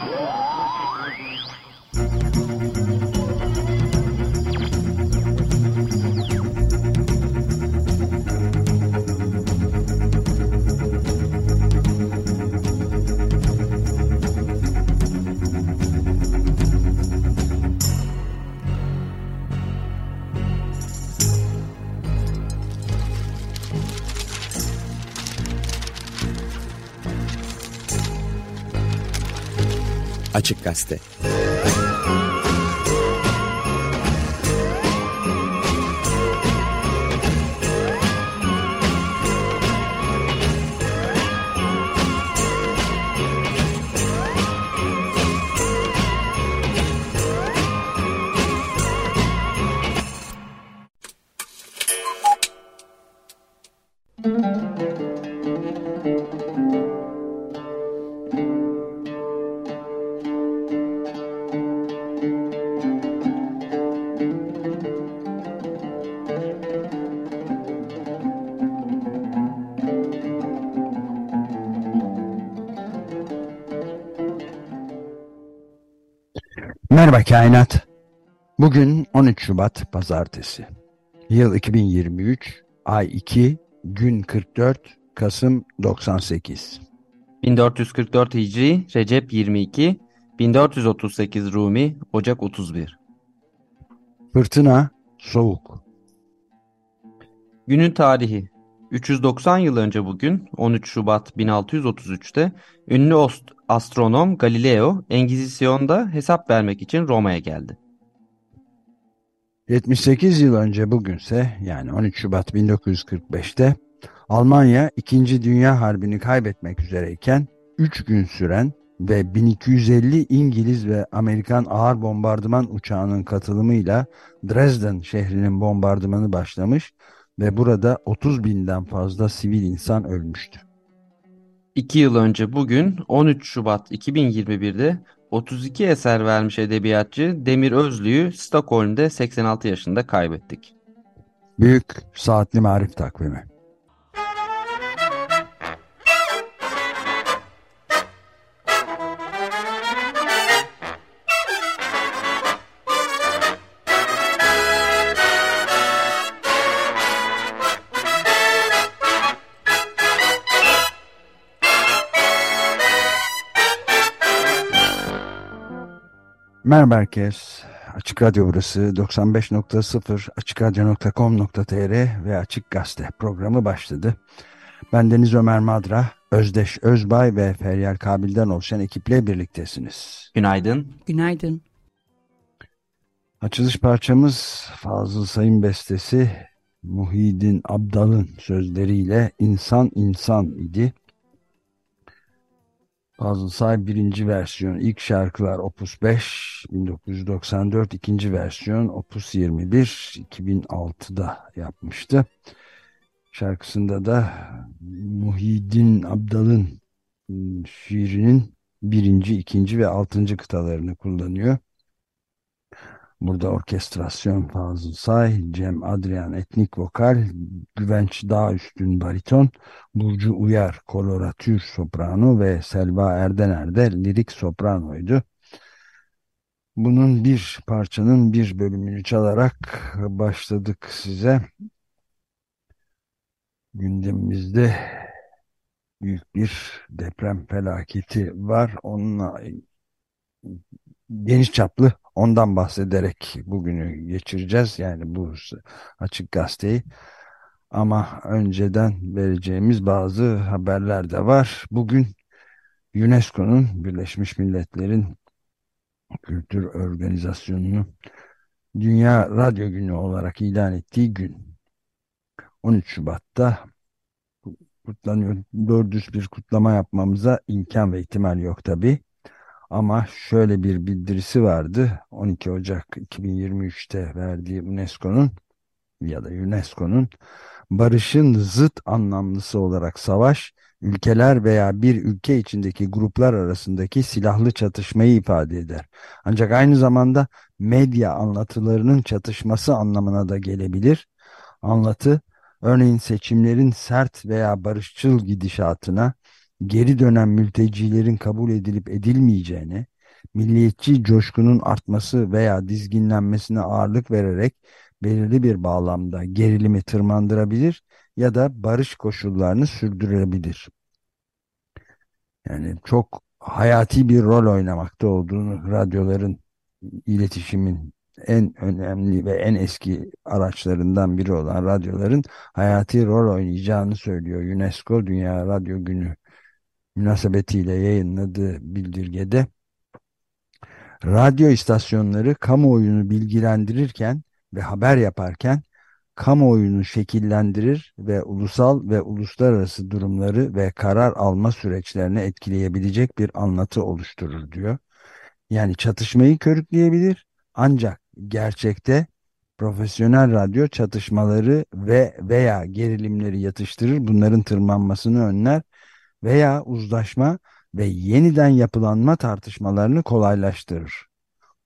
Oh, Açık Gazete Kainat. Bugün 13 Şubat Pazartesi. Yıl 2023, ay 2, gün 44, Kasım 98. 1444 Hicri, Recep 22, 1438 Rumi, Ocak 31. Fırtına, soğuk. Günün tarihi 390 yıl önce bugün 13 Şubat 1633'te ünlü astronom Galileo Engizisyon'da hesap vermek için Roma'ya geldi. 78 yıl önce bugünse yani 13 Şubat 1945'te Almanya 2. Dünya Harbi'ni kaybetmek üzereyken 3 gün süren ve 1250 İngiliz ve Amerikan ağır bombardıman uçağının katılımıyla Dresden şehrinin bombardımanı başlamış ve burada 30 binden fazla sivil insan ölmüştü. 2 yıl önce bugün 13 Şubat 2021'de 32 eser vermiş edebiyatçı Demir Özlü'yü Stockholm'de 86 yaşında kaybettik. Büyük Saatli Marif Takvimi Merhaba herkes. Açık Radyo burası 95.0 açıkradyo.com.tr ve Açık Gazete programı başladı. Ben Deniz Ömer Madra, Özdeş Özbay ve Feryal Kabil'den oluşan ekiple birliktesiniz. Günaydın. Günaydın. Açılış parçamız Fazıl Sayın bestesi Muhyiddin Abdal'ın sözleriyle İnsan İnsan idi. Fazıl Say birinci versiyon ilk şarkılar Opus 5 1994 ikinci versiyon Opus 21 2006'da yapmıştı. Şarkısında da Muhyiddin Abdal'ın şiirinin birinci, ikinci ve altıncı kıtalarını kullanıyor. Burada orkestrasyon Fazıl Say, Cem Adrian etnik vokal, Güvenç Dağüstün bariton, Burcu Uyar koloratür soprano ve Selva Erdener de lirik sopranoydu. Bunun bir parçanın bir bölümünü çalarak başladık size. Gündemimizde büyük bir deprem felaketi var. Onunla geniş çaplı ondan bahsederek bugünü geçireceğiz. Yani bu açık gazeteyi. Ama önceden vereceğimiz bazı haberler de var. Bugün UNESCO'nun Birleşmiş Milletler'in Kültür Organizasyonu'nu Dünya Radyo Günü olarak ilan ettiği gün 13 Şubat'ta kutlanıyor. Doğru bir kutlama yapmamıza imkan ve ihtimal yok tabi. Ama şöyle bir bildirisi vardı. 12 Ocak 2023'te verdiği UNESCO'nun ya da UNESCO'nun barışın zıt anlamlısı olarak savaş, ülkeler veya bir ülke içindeki gruplar arasındaki silahlı çatışmayı ifade eder. Ancak aynı zamanda medya anlatılarının çatışması anlamına da gelebilir. Anlatı, örneğin seçimlerin sert veya barışçıl gidişatına, geri dönen mültecilerin kabul edilip edilmeyeceğine, milliyetçi coşkunun artması veya dizginlenmesine ağırlık vererek belirli bir bağlamda gerilimi tırmandırabilir ya da barış koşullarını sürdürebilir. Yani çok hayati bir rol oynamakta olduğunu radyoların iletişimin en önemli ve en eski araçlarından biri olan radyoların hayati rol oynayacağını söylüyor. UNESCO Dünya Radyo Günü münasebetiyle yayınladığı bildirgede radyo istasyonları kamuoyunu bilgilendirirken ve haber yaparken kamuoyunu şekillendirir ve ulusal ve uluslararası durumları ve karar alma süreçlerini etkileyebilecek bir anlatı oluşturur diyor. Yani çatışmayı körükleyebilir ancak gerçekte profesyonel radyo çatışmaları ve veya gerilimleri yatıştırır, bunların tırmanmasını önler veya uzlaşma ve yeniden yapılanma tartışmalarını kolaylaştırır.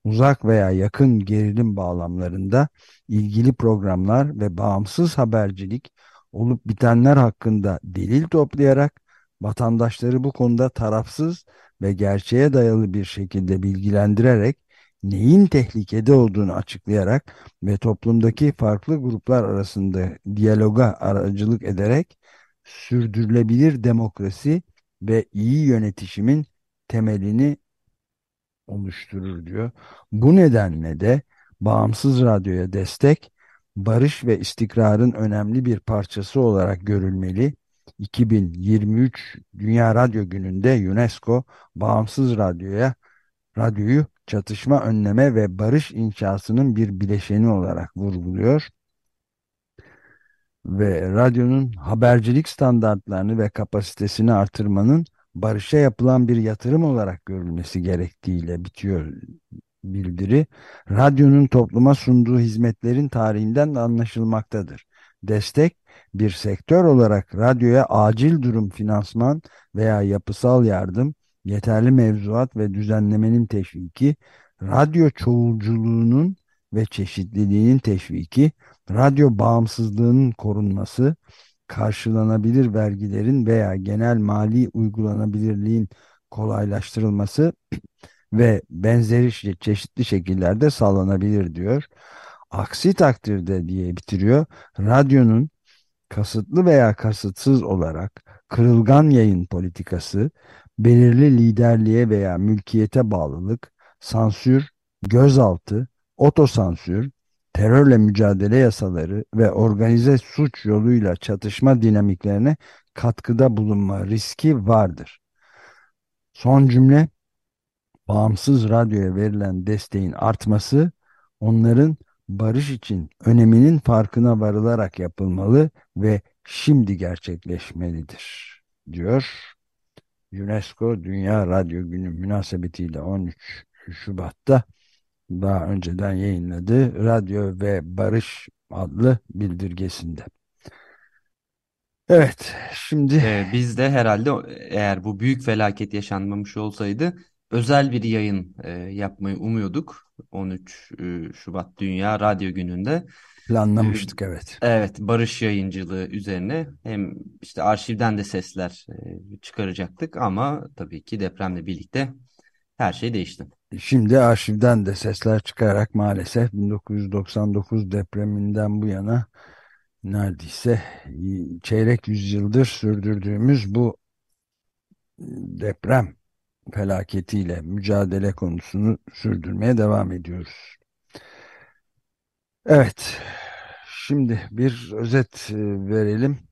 Uzak veya yakın gerilim bağlamlarında ilgili programlar ve bağımsız habercilik olup bitenler hakkında delil toplayarak vatandaşları bu konuda tarafsız ve gerçeğe dayalı bir şekilde bilgilendirerek neyin tehlikede olduğunu açıklayarak ve toplumdaki farklı gruplar arasında diyaloga aracılık ederek sürdürülebilir demokrasi ve iyi yönetişimin temelini oluşturur diyor. Bu nedenle de bağımsız radyoya destek barış ve istikrarın önemli bir parçası olarak görülmeli. 2023 Dünya Radyo Günü'nde UNESCO bağımsız radyoya radyoyu çatışma önleme ve barış inşasının bir bileşeni olarak vurguluyor ve radyonun habercilik standartlarını ve kapasitesini artırmanın barışa yapılan bir yatırım olarak görülmesi gerektiğiyle bitiyor bildiri. Radyonun topluma sunduğu hizmetlerin tarihinden de anlaşılmaktadır. Destek bir sektör olarak radyoya acil durum finansman veya yapısal yardım, yeterli mevzuat ve düzenlemenin teşviki, radyo çoğulculuğunun ve çeşitliliğinin teşviki, radyo bağımsızlığının korunması, karşılanabilir vergilerin veya genel mali uygulanabilirliğin kolaylaştırılması ve benzeri çeşitli şekillerde sağlanabilir diyor. Aksi takdirde diye bitiriyor. Radyonun kasıtlı veya kasıtsız olarak kırılgan yayın politikası, belirli liderliğe veya mülkiyete bağlılık, sansür, gözaltı, otosansür, terörle mücadele yasaları ve organize suç yoluyla çatışma dinamiklerine katkıda bulunma riski vardır. Son cümle, bağımsız radyoya verilen desteğin artması, onların barış için öneminin farkına varılarak yapılmalı ve şimdi gerçekleşmelidir, diyor. UNESCO Dünya Radyo Günü münasebetiyle 13 Şubat'ta daha önceden yayınladığı Radyo ve Barış adlı bildirgesinde. Evet, şimdi... Ee, biz de herhalde eğer bu büyük felaket yaşanmamış olsaydı özel bir yayın e, yapmayı umuyorduk. 13 e, Şubat Dünya Radyo Günü'nde. Planlamıştık evet. Evet, barış yayıncılığı üzerine hem işte arşivden de sesler e, çıkaracaktık ama tabii ki depremle birlikte her şey değişti. Şimdi arşivden de sesler çıkarak maalesef 1999 depreminden bu yana neredeyse çeyrek yüzyıldır sürdürdüğümüz bu deprem felaketiyle mücadele konusunu sürdürmeye devam ediyoruz. Evet, şimdi bir özet e, verelim.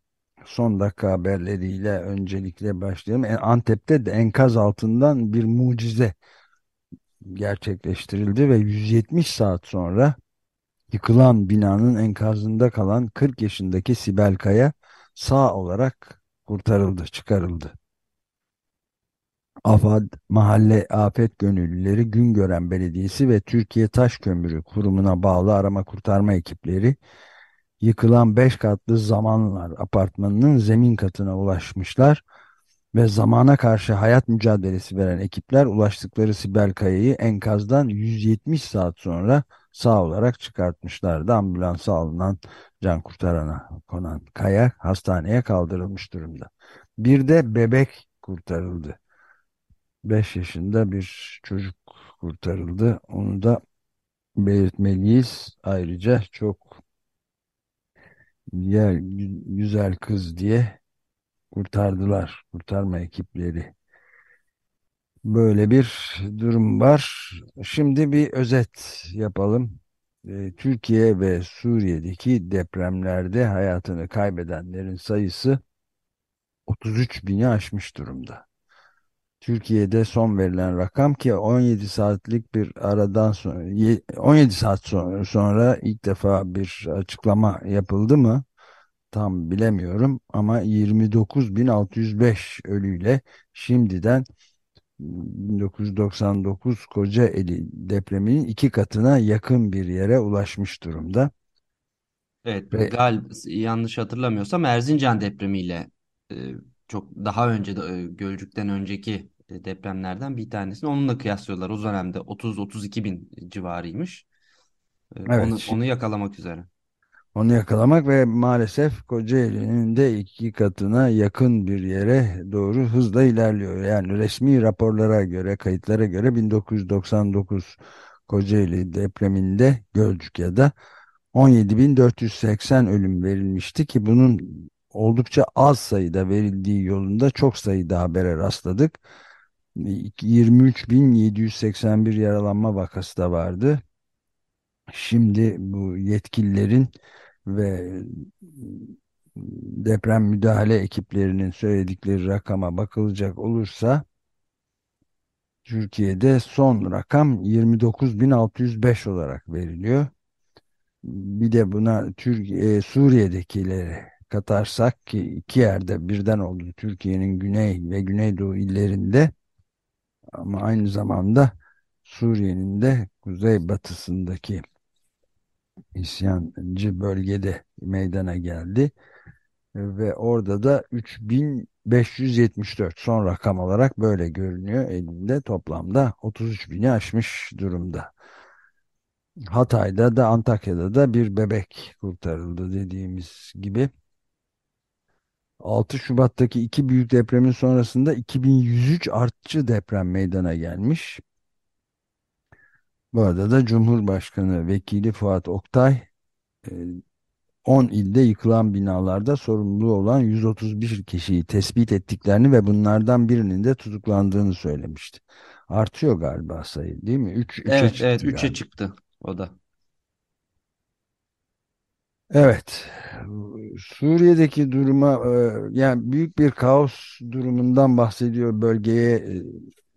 Son dakika haberleriyle öncelikle başlayalım. E, Antep'te de enkaz altından bir mucize gerçekleştirildi ve 170 saat sonra yıkılan binanın enkazında kalan 40 yaşındaki Sibel Kaya sağ olarak kurtarıldı, çıkarıldı. AFAD, Mahalle Afet Gönüllüleri, Güngören Belediyesi ve Türkiye Taş Kömürü Kurumu'na bağlı arama kurtarma ekipleri yıkılan 5 katlı Zamanlar apartmanının zemin katına ulaşmışlar ve zamana karşı hayat mücadelesi veren ekipler ulaştıkları Sibel Kaya'yı enkazdan 170 saat sonra sağ olarak çıkartmışlardı. Ambulansa alınan can kurtarana konan Kaya hastaneye kaldırılmış durumda. Bir de bebek kurtarıldı. 5 yaşında bir çocuk kurtarıldı. Onu da belirtmeliyiz. Ayrıca çok ya, güzel kız diye kurtardılar. Kurtarma ekipleri. Böyle bir durum var. Şimdi bir özet yapalım. Ee, Türkiye ve Suriye'deki depremlerde hayatını kaybedenlerin sayısı 33 bini aşmış durumda. Türkiye'de son verilen rakam ki 17 saatlik bir aradan sonra 17 saat sonra ilk defa bir açıklama yapıldı mı? Tam bilemiyorum ama 29.605 ölüyle şimdiden 1999 Kocaeli depreminin iki katına yakın bir yere ulaşmış durumda. Evet, Ve, galiba yanlış hatırlamıyorsam Erzincan depremiyle e, çok daha önce de Gölcük'ten önceki depremlerden bir tanesini onunla kıyaslıyorlar. O dönemde 30-32 bin civarıymış. Evet. Onu, onu yakalamak üzere. Onu yakalamak ve maalesef Kocaeli'nin de iki katına yakın bir yere doğru hızla ilerliyor. Yani resmi raporlara göre, kayıtlara göre 1999 Kocaeli depreminde Gölcük'ya 17.480 ölüm verilmişti ki bunun oldukça az sayıda verildiği yolunda çok sayıda habere rastladık. 23.781 yaralanma vakası da vardı. Şimdi bu yetkililerin ve deprem müdahale ekiplerinin söyledikleri rakama bakılacak olursa Türkiye'de son rakam 29.605 olarak veriliyor. Bir de buna Türkiye, Suriye'dekileri katarsak ki iki yerde birden oldu Türkiye'nin güney ve güneydoğu illerinde ama aynı zamanda Suriye'nin de kuzeybatısındaki isyancı bölgede meydana geldi ve orada da 3574 son rakam olarak böyle görünüyor elinde toplamda 33 bini aşmış durumda. Hatay'da da Antakya'da da bir bebek kurtarıldı dediğimiz gibi. 6 Şubat'taki iki büyük depremin sonrasında 2103 artçı deprem meydana gelmiş. Bu arada da Cumhurbaşkanı Vekili Fuat Oktay 10 e, ilde yıkılan binalarda sorumlu olan 131 kişiyi tespit ettiklerini ve bunlardan birinin de tutuklandığını söylemişti. Artıyor galiba sayı değil mi? 3 evet, çıktı evet 3'e çıktı o da. Evet. Suriye'deki duruma e, yani büyük bir kaos durumundan bahsediyor. Bölgeye e,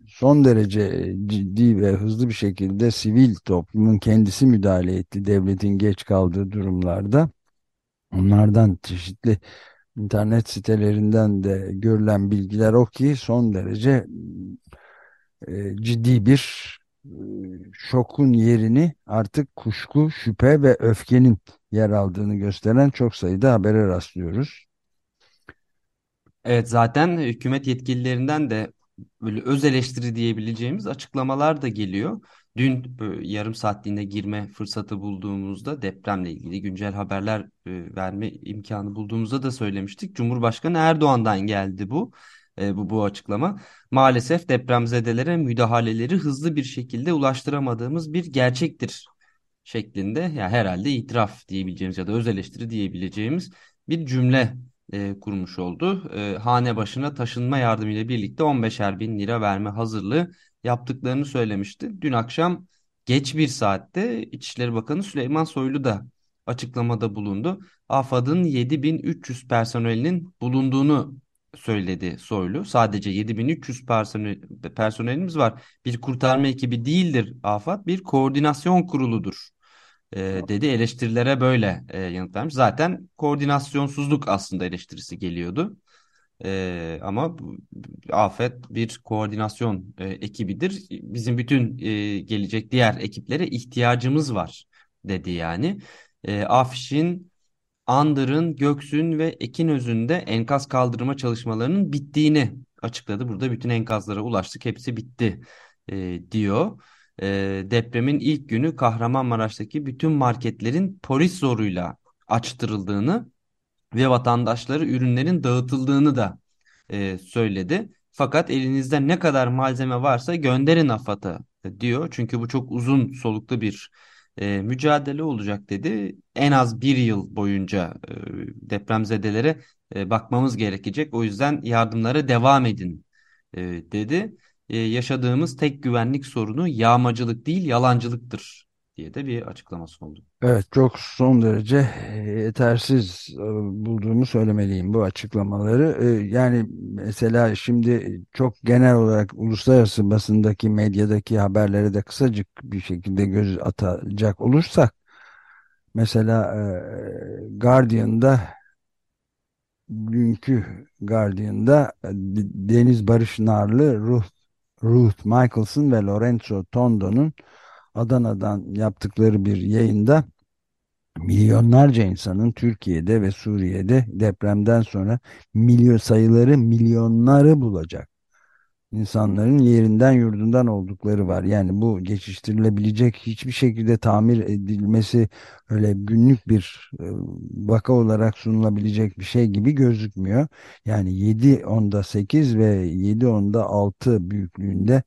son derece ciddi ve hızlı bir şekilde sivil toplumun kendisi müdahale etti. Devletin geç kaldığı durumlarda. Onlardan çeşitli internet sitelerinden de görülen bilgiler o ki son derece e, ciddi bir şokun yerini artık kuşku, şüphe ve öfkenin yer aldığını gösteren çok sayıda habere rastlıyoruz. Evet zaten hükümet yetkililerinden de böyle öz eleştiri diyebileceğimiz açıklamalar da geliyor. Dün yarım saatliğine girme fırsatı bulduğumuzda depremle ilgili güncel haberler e, verme imkanı bulduğumuzda da söylemiştik. Cumhurbaşkanı Erdoğan'dan geldi bu e, bu, bu açıklama. Maalesef depremzedelere müdahaleleri hızlı bir şekilde ulaştıramadığımız bir gerçektir şeklinde ya yani herhalde itiraf diyebileceğimiz ya da öz eleştiri diyebileceğimiz bir cümle e, kurmuş oldu. E, hane başına taşınma yardımıyla birlikte 15'er bin lira verme hazırlığı yaptıklarını söylemişti. Dün akşam geç bir saatte İçişleri Bakanı Süleyman Soylu da açıklamada bulundu. AFAD'ın 7300 personelinin bulunduğunu söyledi Soylu. Sadece 7300 personel, personelimiz var. Bir kurtarma ekibi değildir AFAD, bir koordinasyon kuruludur e, dedi. Eleştirilere böyle e, yanıt vermiş. Zaten koordinasyonsuzluk aslında eleştirisi geliyordu. E, ama AFAD bir koordinasyon e, ekibidir. Bizim bütün e, gelecek diğer ekiplere ihtiyacımız var dedi yani. E, AFİŞ'in Andır'ın, Göksu'nun ve Ekinöz'ün de enkaz kaldırma çalışmalarının bittiğini açıkladı. Burada bütün enkazlara ulaştık, hepsi bitti e, diyor. E, depremin ilk günü Kahramanmaraş'taki bütün marketlerin polis zoruyla açtırıldığını ve vatandaşları ürünlerin dağıtıldığını da e, söyledi. Fakat elinizde ne kadar malzeme varsa gönderin AFAD'a diyor. Çünkü bu çok uzun soluklu bir e, mücadele olacak dedi. En az bir yıl boyunca e, depremzedelere e, bakmamız gerekecek. O yüzden yardımlara devam edin e, dedi. E, yaşadığımız tek güvenlik sorunu yağmacılık değil yalancılıktır diye de bir açıklaması oldu. Evet çok son derece e, yetersiz e, bulduğumu söylemeliyim bu açıklamaları. E, Yani mesela şimdi çok genel olarak uluslararası basındaki medyadaki haberlere de kısacık bir şekilde göz atacak olursak mesela Guardian'da bugünkü Guardian'da Deniz Barış Narlı, Ruth, Ruth Michelson ve Lorenzo Tondo'nun Adana'dan yaptıkları bir yayında milyonlarca insanın Türkiye'de ve Suriye'de depremden sonra milyon sayıları milyonları bulacak insanların yerinden yurdundan oldukları var. Yani bu geçiştirilebilecek hiçbir şekilde tamir edilmesi öyle günlük bir e, vaka olarak sunulabilecek bir şey gibi gözükmüyor. Yani 7 onda 8 ve 7 onda 6 büyüklüğünde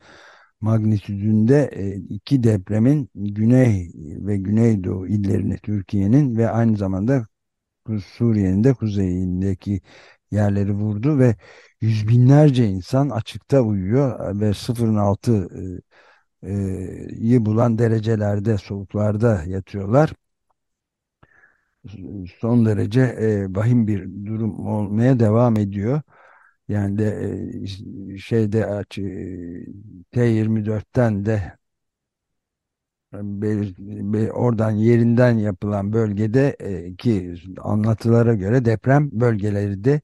magnitüdünde e, iki depremin güney ve güneydoğu illerini Türkiye'nin ve aynı zamanda Suriye'nin de kuzeyindeki yerleri vurdu ve yüz binlerce insan açıkta uyuyor ve sıfırın altı e, e, bulan derecelerde soğuklarda yatıyorlar. Son derece e, vahim bir durum olmaya devam ediyor. Yani de e, şeyde e, T24'ten de be- oradan yerinden yapılan bölgede e, ki anlatılara göre deprem bölgeleri de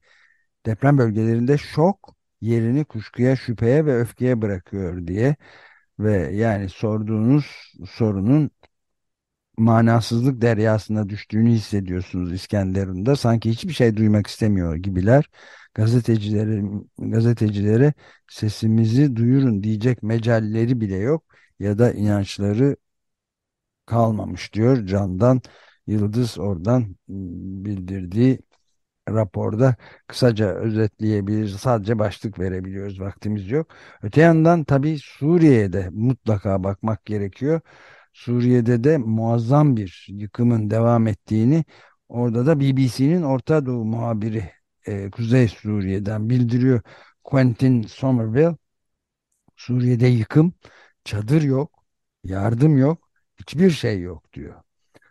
deprem bölgelerinde şok yerini kuşkuya, şüpheye ve öfkeye bırakıyor diye ve yani sorduğunuz sorunun manasızlık deryasına düştüğünü hissediyorsunuz İskenderun'da. Sanki hiçbir şey duymak istemiyor gibiler. Gazetecileri, gazetecilere sesimizi duyurun diyecek mecalleri bile yok ya da inançları kalmamış diyor Candan Yıldız oradan bildirdiği raporda kısaca özetleyebiliriz. Sadece başlık verebiliyoruz. Vaktimiz yok. Öte yandan tabii Suriye'ye de mutlaka bakmak gerekiyor. Suriye'de de muazzam bir yıkımın devam ettiğini orada da BBC'nin Orta Doğu muhabiri e, Kuzey Suriye'den bildiriyor. Quentin Somerville Suriye'de yıkım, çadır yok, yardım yok, hiçbir şey yok diyor.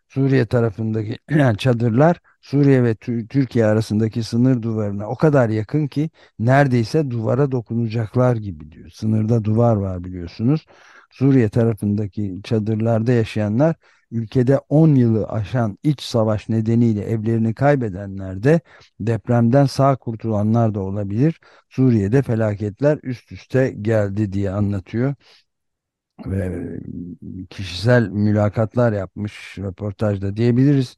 Suriye tarafındaki yani çadırlar Suriye ve Türkiye arasındaki sınır duvarına o kadar yakın ki neredeyse duvara dokunacaklar gibi diyor. Sınırda duvar var biliyorsunuz. Suriye tarafındaki çadırlarda yaşayanlar ülkede 10 yılı aşan iç savaş nedeniyle evlerini kaybedenler de depremden sağ kurtulanlar da olabilir. Suriye'de felaketler üst üste geldi diye anlatıyor ve kişisel mülakatlar yapmış röportajda diyebiliriz.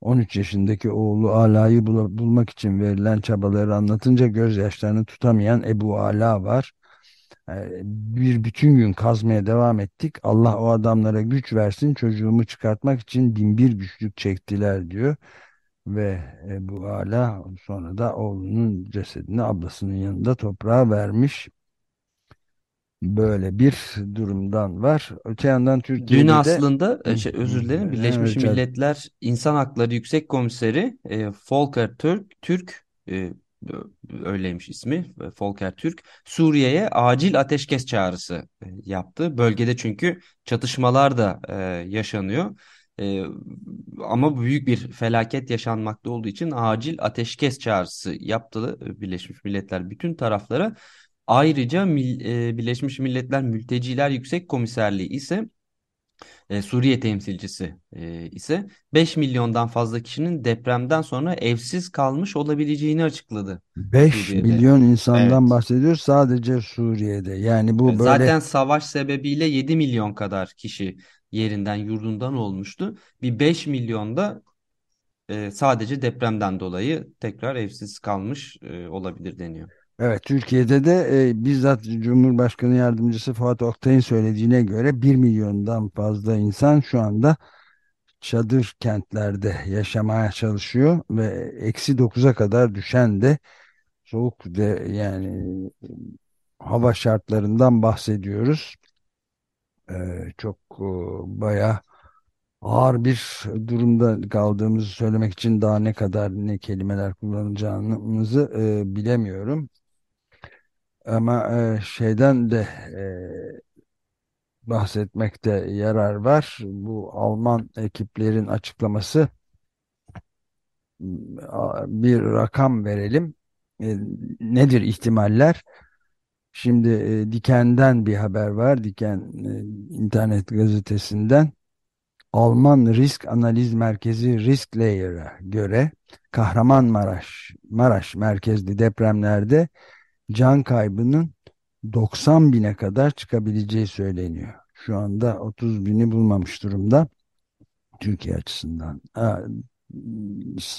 13 yaşındaki oğlu Ala'yı bul bulmak için verilen çabaları anlatınca gözyaşlarını tutamayan Ebu Ala var. Ee, bir bütün gün kazmaya devam ettik. Allah o adamlara güç versin çocuğumu çıkartmak için bin bir güçlük çektiler diyor. Ve Ebu Ala sonra da oğlunun cesedini ablasının yanında toprağa vermiş böyle bir durumdan var. Öte yandan Türkiye'de Dün de aslında e, şey, özür dilerim Birleşmiş evet, Milletler İnsan Hakları Yüksek Komiseri e, Volker Türk Türk e, öyleymiş ismi Volker Türk Suriye'ye acil ateşkes çağrısı e, yaptı. Bölgede çünkü çatışmalar da e, yaşanıyor. E, ama büyük bir felaket yaşanmakta olduğu için acil ateşkes çağrısı yaptı e, Birleşmiş Milletler bütün taraflara. Ayrıca Mil- e, Birleşmiş Milletler Mülteciler Yüksek Komiserliği ise e, Suriye temsilcisi e, ise 5 milyondan fazla kişinin depremden sonra evsiz kalmış olabileceğini açıkladı 5 Suriye'de. milyon insandan Evet. bahsediyoruz sadece Suriye'de. Yani bu E, böyle Zaten savaş sebebiyle 7 milyon kadar kişi yerinden yurdundan olmuştu. Bir 5 milyonda e, sadece depremden dolayı tekrar evsiz kalmış e, olabilir deniyor. Evet, Türkiye'de de e, bizzat Cumhurbaşkanı Yardımcısı Fuat Oktay'ın söylediğine göre bir milyondan fazla insan şu anda çadır kentlerde yaşamaya çalışıyor ve eksi dokuza kadar düşen de soğuk de yani hava şartlarından bahsediyoruz. Ee, çok e, bayağı ağır bir durumda kaldığımızı söylemek için daha ne kadar ne kelimeler kullanacağımızı e, bilemiyorum. Ama e, şeyden de e, bahsetmekte yarar var. Bu Alman ekiplerin açıklaması bir rakam verelim. E, nedir ihtimaller? Şimdi e, Diken'den bir haber var. Diken internet gazetesinden. Alman Risk Analiz Merkezi Risk Layer'a göre Kahramanmaraş Maraş merkezli depremlerde can kaybının 90 bine kadar çıkabileceği söyleniyor. Şu anda 30 bini bulmamış durumda. Türkiye açısından. Ha,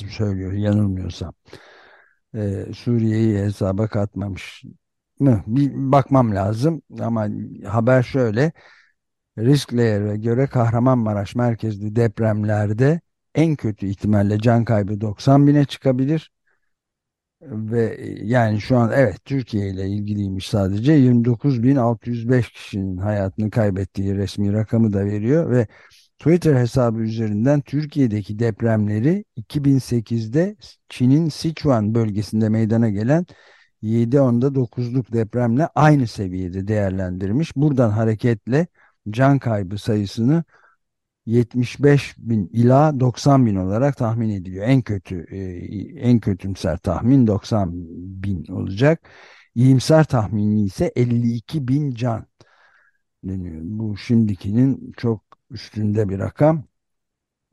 söylüyor yanılmıyorsam. Ee, Suriye'yi hesaba katmamış mı? Bir bakmam lazım ama haber şöyle. Risk Layer'e göre Kahramanmaraş merkezli depremlerde en kötü ihtimalle can kaybı 90 bine çıkabilir. Ve yani şu an evet Türkiye ile ilgiliymiş sadece 29.605 kişinin hayatını kaybettiği resmi rakamı da veriyor ve Twitter hesabı üzerinden Türkiye'deki depremleri 2008'de Çin'in Sichuan bölgesinde meydana gelen 7.9'luk depremle aynı seviyede değerlendirmiş. Buradan hareketle can kaybı sayısını 75 bin ila 90 bin olarak tahmin ediliyor. En kötü e, en kötümser tahmin 90 bin olacak. İyimser tahmini ise 52 bin can deniyor. Bu şimdikinin çok üstünde bir rakam.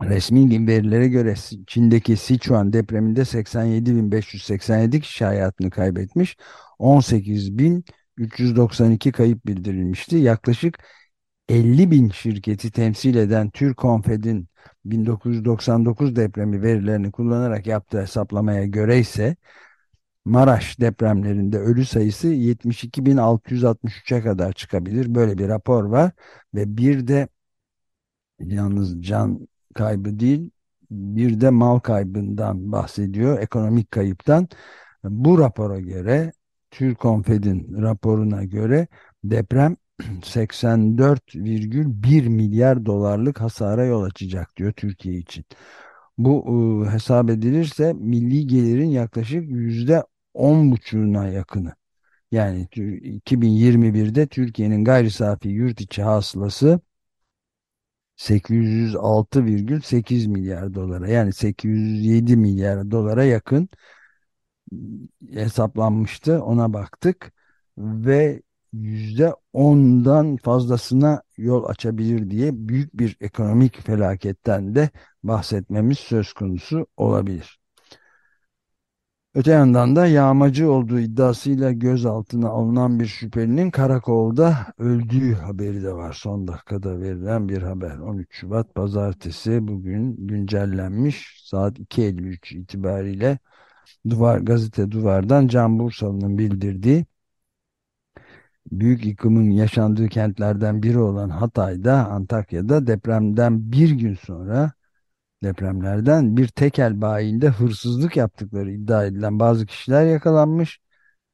Resmi verilere göre Çin'deki Sichuan depreminde 87.587 kişi hayatını kaybetmiş. 18.392 kayıp bildirilmişti. Yaklaşık 50 bin şirketi temsil eden Türkonfed'in 1999 depremi verilerini kullanarak yaptığı hesaplamaya göre ise Maraş depremlerinde ölü sayısı 72.663'e kadar çıkabilir. Böyle bir rapor var ve bir de yalnız can kaybı değil bir de mal kaybından bahsediyor ekonomik kayıptan bu rapora göre Türkonfed'in raporuna göre deprem 84,1 milyar dolarlık hasara yol açacak diyor Türkiye için. Bu e, hesap edilirse milli gelirin yaklaşık yüzde on buçuğuna yakını. Yani 2021'de Türkiye'nin gayri safi yurt içi hasılası 806,8 milyar dolara yani 807 milyar dolara yakın hesaplanmıştı. Ona baktık ve yüzde ondan fazlasına yol açabilir diye büyük bir ekonomik felaketten de bahsetmemiz söz konusu olabilir. Öte yandan da yağmacı olduğu iddiasıyla gözaltına alınan bir şüphelinin karakolda öldüğü haberi de var. Son dakikada verilen bir haber. 13 Şubat Pazartesi bugün güncellenmiş. Saat 2.53 itibariyle Duvar, gazete Duvar'dan Can Bursalı'nın bildirdiği büyük yıkımın yaşandığı kentlerden biri olan Hatay'da, Antakya'da depremden bir gün sonra depremlerden bir tekel bayinde hırsızlık yaptıkları iddia edilen bazı kişiler yakalanmış.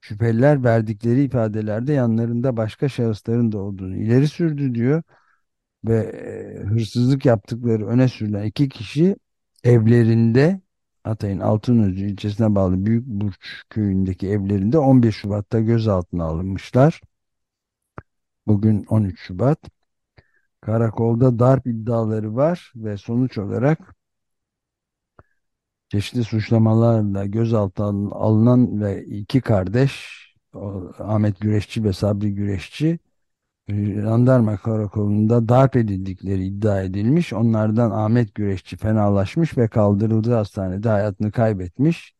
Şüpheliler verdikleri ifadelerde yanlarında başka şahısların da olduğunu ileri sürdü diyor. Ve e, hırsızlık yaptıkları öne sürülen iki kişi evlerinde Hatay'ın Altınözü ilçesine bağlı Büyükburç köyündeki evlerinde 11 Şubat'ta gözaltına alınmışlar. Bugün 13 Şubat. Karakolda darp iddiaları var ve sonuç olarak çeşitli suçlamalarla gözaltına alınan ve iki kardeş Ahmet Güreşçi ve Sabri Güreşçi Jandarma Karakolu'nda darp edildikleri iddia edilmiş. Onlardan Ahmet Güreşçi fenalaşmış ve kaldırıldığı hastanede hayatını kaybetmiş.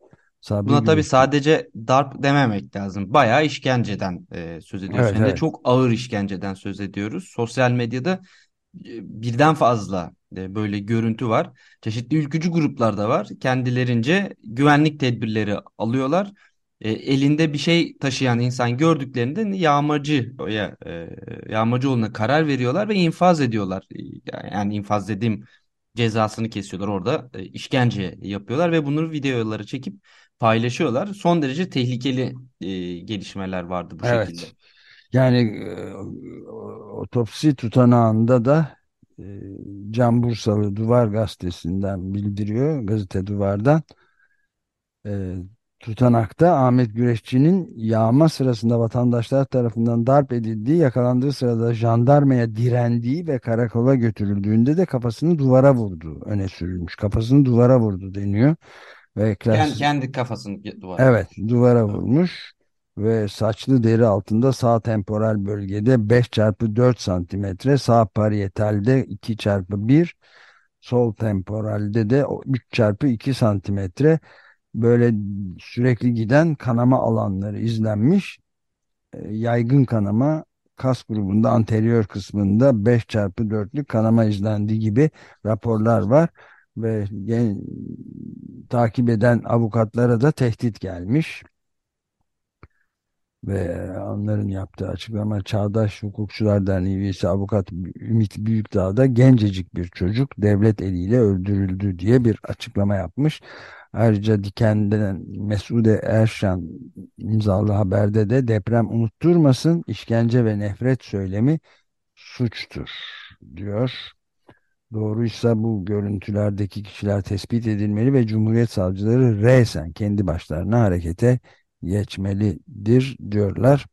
Sabri Buna tabii sadece darp dememek lazım. Bayağı işkenceden e, söz ediyoruz. Evet, Hem de çok ağır işkenceden söz ediyoruz. Sosyal medyada e, birden fazla e, böyle görüntü var. Çeşitli ülkücü gruplar da var. Kendilerince güvenlik tedbirleri alıyorlar. E, elinde bir şey taşıyan insan gördüklerinde yağmacı e, yağmacı olduğuna karar veriyorlar ve infaz ediyorlar. Yani infaz dediğim cezasını kesiyorlar orada. E, işkence yapıyorlar ve bunları videoları çekip paylaşıyorlar. Son derece tehlikeli e, gelişmeler vardı bu Evet. şekilde. Yani e, otopsi tutanağında da e, Can Bursalı Duvar Gazetesi'nden bildiriyor, gazete Duvar'dan. E, tutanakta Ahmet Güreşçi'nin yağma sırasında vatandaşlar tarafından darp edildiği, yakalandığı sırada jandarmaya direndiği ve karakola götürüldüğünde de kafasını duvara vurdu, öne sürülmüş. Kafasını duvara vurdu deniyor. Ve Kendi, klas... kendi kafasını duvara Evet, duvara vurmuş ve saçlı deri altında sağ temporal bölgede 5 çarpı 4 santimetre, sağ parietalde 2 çarpı 1, sol temporalde de 3 çarpı 2 santimetre. Böyle sürekli giden kanama alanları izlenmiş. E, Yaygın kanama kas grubunda anterior kısmında 5 çarpı 4'lük kanama izlendiği gibi raporlar var ve gen, takip eden avukatlara da tehdit gelmiş ve onların yaptığı açıklama Çağdaş Hukukçular Derneği üyesi avukat Ümit Büyükdağ da gencecik bir çocuk devlet eliyle öldürüldü diye bir açıklama yapmış. Ayrıca Diken'den Mesude Erşan imzalı haberde de deprem unutturmasın işkence ve nefret söylemi suçtur diyor. Doğruysa bu görüntülerdeki kişiler tespit edilmeli ve Cumhuriyet savcıları resen kendi başlarına harekete geçmelidir diyorlar.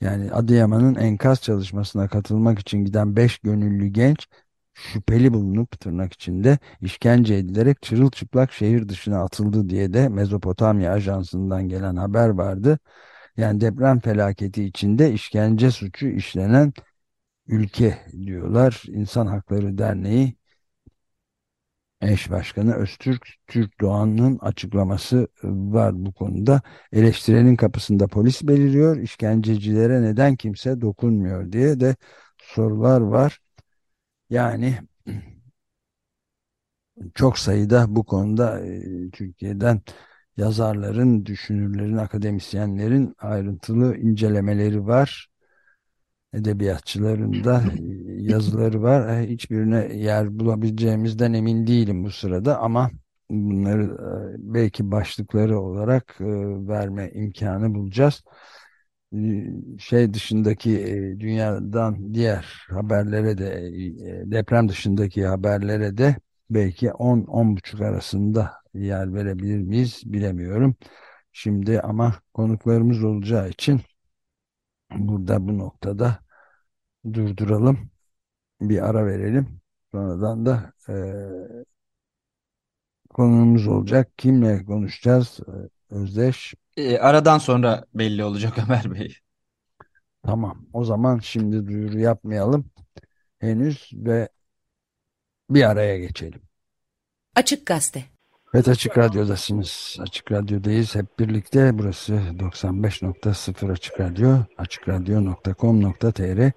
Yani Adıyaman'ın enkaz çalışmasına katılmak için giden 5 gönüllü genç şüpheli bulunup tırnak içinde işkence edilerek çırılçıplak şehir dışına atıldı diye de Mezopotamya Ajansı'ndan gelen haber vardı. Yani deprem felaketi içinde işkence suçu işlenen ülke diyorlar. İnsan Hakları Derneği eş başkanı Öztürk Türk Doğan'ın açıklaması var bu konuda. Eleştirenin kapısında polis beliriyor. İşkencecilere neden kimse dokunmuyor diye de sorular var. Yani çok sayıda bu konuda e, Türkiye'den yazarların, düşünürlerin, akademisyenlerin ayrıntılı incelemeleri var. Edebiyatçıların da e, yazıları var. E, hiçbirine yer bulabileceğimizden emin değilim bu sırada ama bunları e, belki başlıkları olarak verme imkanı bulacağız. Şey dışındaki dünyadan diğer haberlere de deprem dışındaki haberlere de belki 10-10.30 arasında yer verebilir miyiz bilemiyorum. Şimdi ama konuklarımız olacağı için burada bu noktada durduralım. Bir ara verelim. Sonradan da e, konuğumuz olacak. Kimle konuşacağız? E, Özdeş. E, aradan sonra belli olacak Ömer Bey. Tamam. O zaman şimdi duyuru yapmayalım. Henüz ve bir araya geçelim. Açık Gazete. Evet Açık Radyo'dasınız. Açık Radyo'dayız hep birlikte. Burası 95.0 Açık Radyo. açıkradyo.com.tr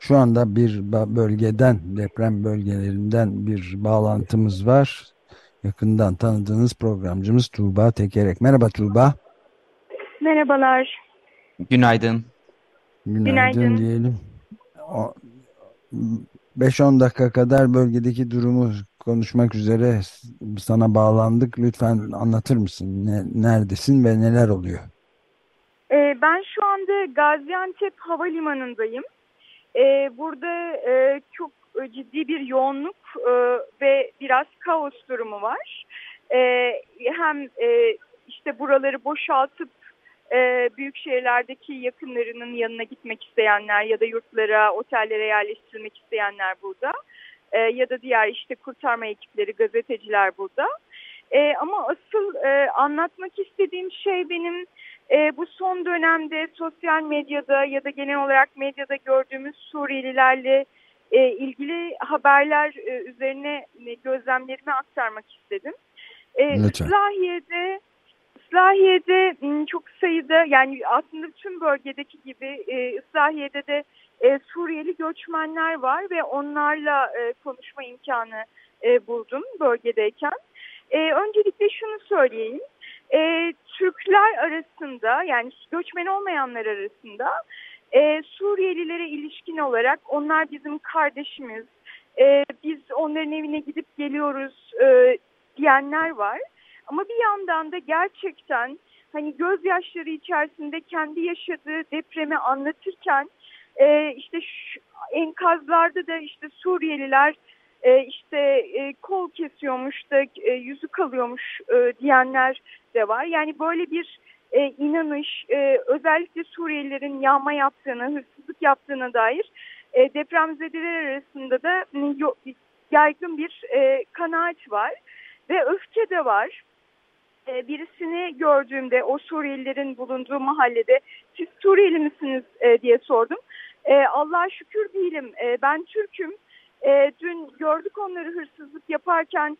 Şu anda bir bölgeden, deprem bölgelerinden bir bağlantımız var. Yakından tanıdığınız programcımız Tuğba Tekerek. Merhaba Tuğba. Merhabalar. Günaydın. Günaydın, Günaydın. diyelim. O- 5-10 dakika kadar bölgedeki durumu konuşmak üzere sana bağlandık. Lütfen anlatır mısın? Ne, neredesin ve neler oluyor? Ee, ben şu anda Gaziantep Havalimanı'ndayım. Ee, burada e, çok ciddi bir yoğunluk e, ve biraz kaos durumu var. Ee, hem e, işte buraları boşaltıp e, büyük şehirlerdeki yakınlarının yanına gitmek isteyenler ya da yurtlara, otellere yerleştirilmek isteyenler burada. E, ya da diğer işte kurtarma ekipleri, gazeteciler burada. E, ama asıl e, anlatmak istediğim şey benim e, bu son dönemde sosyal medyada ya da genel olarak medyada gördüğümüz Suriyelilerle e, ilgili haberler e, üzerine e, gözlemlerimi aktarmak istedim. E. İslahiye'de İslahiye'de çok sayıda yani aslında tüm bölgedeki gibi e, İslahiye'de de e, Suriyeli göçmenler var ve onlarla e, konuşma imkanı e, buldum bölgedeyken. Öncelikle şunu söyleyeyim. Türkler arasında yani göçmen olmayanlar arasında Suriyelilere ilişkin olarak onlar bizim kardeşimiz. Biz onların evine gidip geliyoruz diyenler var. Ama bir yandan da gerçekten hani gözyaşları içerisinde kendi yaşadığı depremi anlatırken e, işte şu, enkazlarda da işte Suriyeliler e, işte e, kol kesiyormuş da e, yüzü kalıyormuş e, diyenler de var. Yani böyle bir e, inanış e, özellikle Suriyelilerin yağma yaptığını, hırsızlık yaptığına dair e, depremzedeler arasında da yaygın bir e, kanaat var ve öfke de var. E, birisini gördüğümde o Suriyelilerin bulunduğu mahallede siz Suriyeli misiniz e, diye sordum. E, Allah'a şükür değilim e, ben Türk'üm. Dün gördük onları hırsızlık yaparken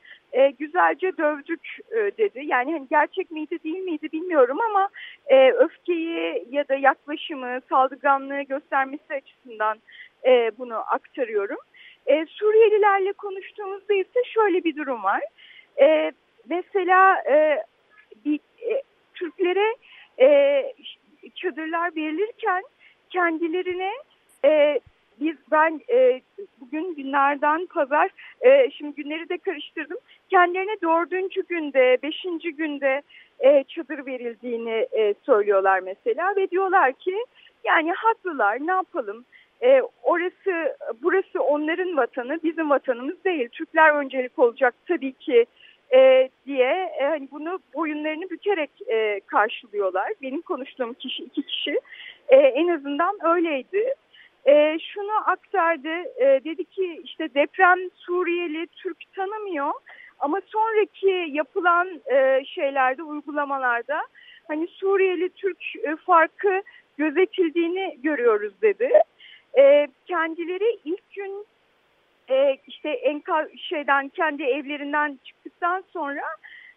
güzelce dövdük dedi. Yani hani gerçek miydi değil miydi bilmiyorum ama öfkeyi ya da yaklaşımı, saldırganlığı göstermesi açısından bunu aktarıyorum. Suriyelilerle konuştuğumuzda ise şöyle bir durum var. Mesela bir, e, Türklere e, çadırlar verilirken kendilerine e, biz ben e, bugün günlerden pazar e, şimdi günleri de karıştırdım. Kendilerine dördüncü günde, beşinci günde e, çadır verildiğini e, söylüyorlar mesela ve diyorlar ki yani haklılar ne yapalım e, orası burası onların vatanı bizim vatanımız değil. Türkler öncelik olacak tabii ki e, diye e, hani bunu boyunlarını bükerek e, karşılıyorlar. Benim konuştuğum kişi iki kişi e, en azından öyleydi. E, şunu aktardı e, dedi ki işte deprem Suriyeli Türk tanımıyor ama sonraki yapılan e, şeylerde uygulamalarda hani Suriyeli Türk e, farkı gözetildiğini görüyoruz dedi. E, kendileri ilk gün e, işte enkaz şeyden kendi evlerinden çıktıktan sonra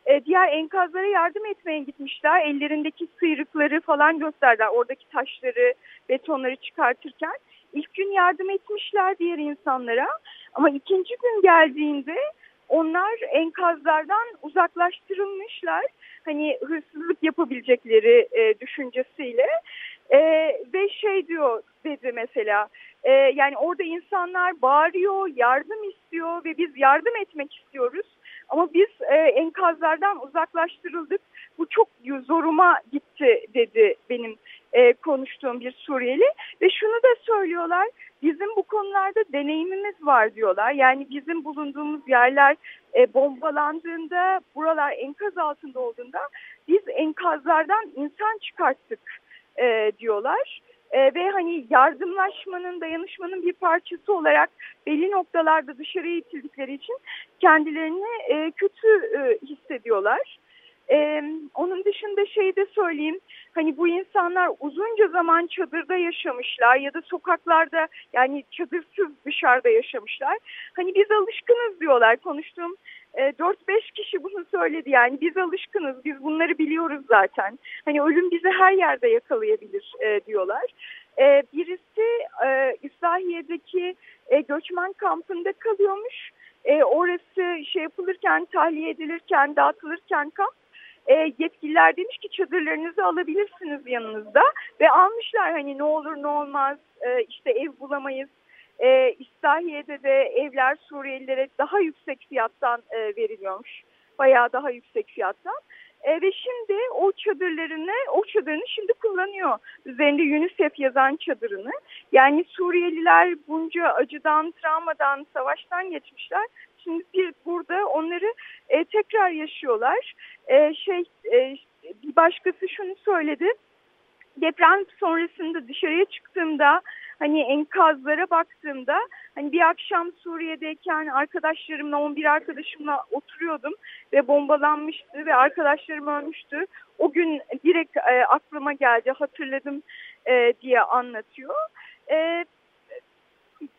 e, diğer enkazlara yardım etmeye gitmişler. Ellerindeki sıyrıkları falan gösterdiler. Oradaki taşları, betonları çıkartırken. ilk gün yardım etmişler diğer insanlara. Ama ikinci gün geldiğinde onlar enkazlardan uzaklaştırılmışlar. Hani hırsızlık yapabilecekleri e, düşüncesiyle. E, ve şey diyor dedi mesela e, yani orada insanlar bağırıyor, yardım istiyor ve biz yardım etmek istiyoruz. Ama biz e, enkazlardan uzaklaştırıldık. Bu çok zoruma gitti dedi benim e, konuştuğum bir Suriyeli. Ve şunu da söylüyorlar, bizim bu konularda deneyimimiz var diyorlar. Yani bizim bulunduğumuz yerler e, bombalandığında, buralar enkaz altında olduğunda biz enkazlardan insan çıkarttık e, diyorlar. E, ve hani yardımlaşmanın, dayanışmanın bir parçası olarak belli noktalarda dışarıya itildikleri için kendilerini e, kötü e, hissediyorlar. Ee, onun dışında şey de söyleyeyim hani bu insanlar uzunca zaman çadırda yaşamışlar ya da sokaklarda yani çadırsız dışarıda yaşamışlar. Hani biz alışkınız diyorlar konuştuğum e, 4-5 kişi bunu söyledi yani biz alışkınız biz bunları biliyoruz zaten. Hani ölüm bizi her yerde yakalayabilir e, diyorlar. E, birisi e, İslahiye'deki e, göçmen kampında kalıyormuş. E, orası şey yapılırken, tahliye edilirken, dağıtılırken kamp e, yetkililer demiş ki çadırlarınızı alabilirsiniz yanınızda ve almışlar hani ne olur ne olmaz e, işte ev bulamayız. E, İslahiye'de de evler Suriyelilere daha yüksek fiyattan e, veriliyormuş. Bayağı daha yüksek fiyattan. E, ve şimdi o çadırlarını, o çadırını şimdi kullanıyor. Üzerinde UNICEF yazan çadırını. Yani Suriyeliler bunca acıdan, travmadan, savaştan geçmişler. Şimdi bir burada onları e, tekrar yaşıyorlar. E, şey e, bir başkası şunu söyledi. Deprem sonrasında dışarıya çıktığımda hani enkazlara baktığımda hani bir akşam Suriye'deyken arkadaşlarımla 11 arkadaşımla oturuyordum ve bombalanmıştı ve arkadaşlarım ölmüştü. O gün direkt e, aklıma geldi hatırladım e, diye anlatıyor. E,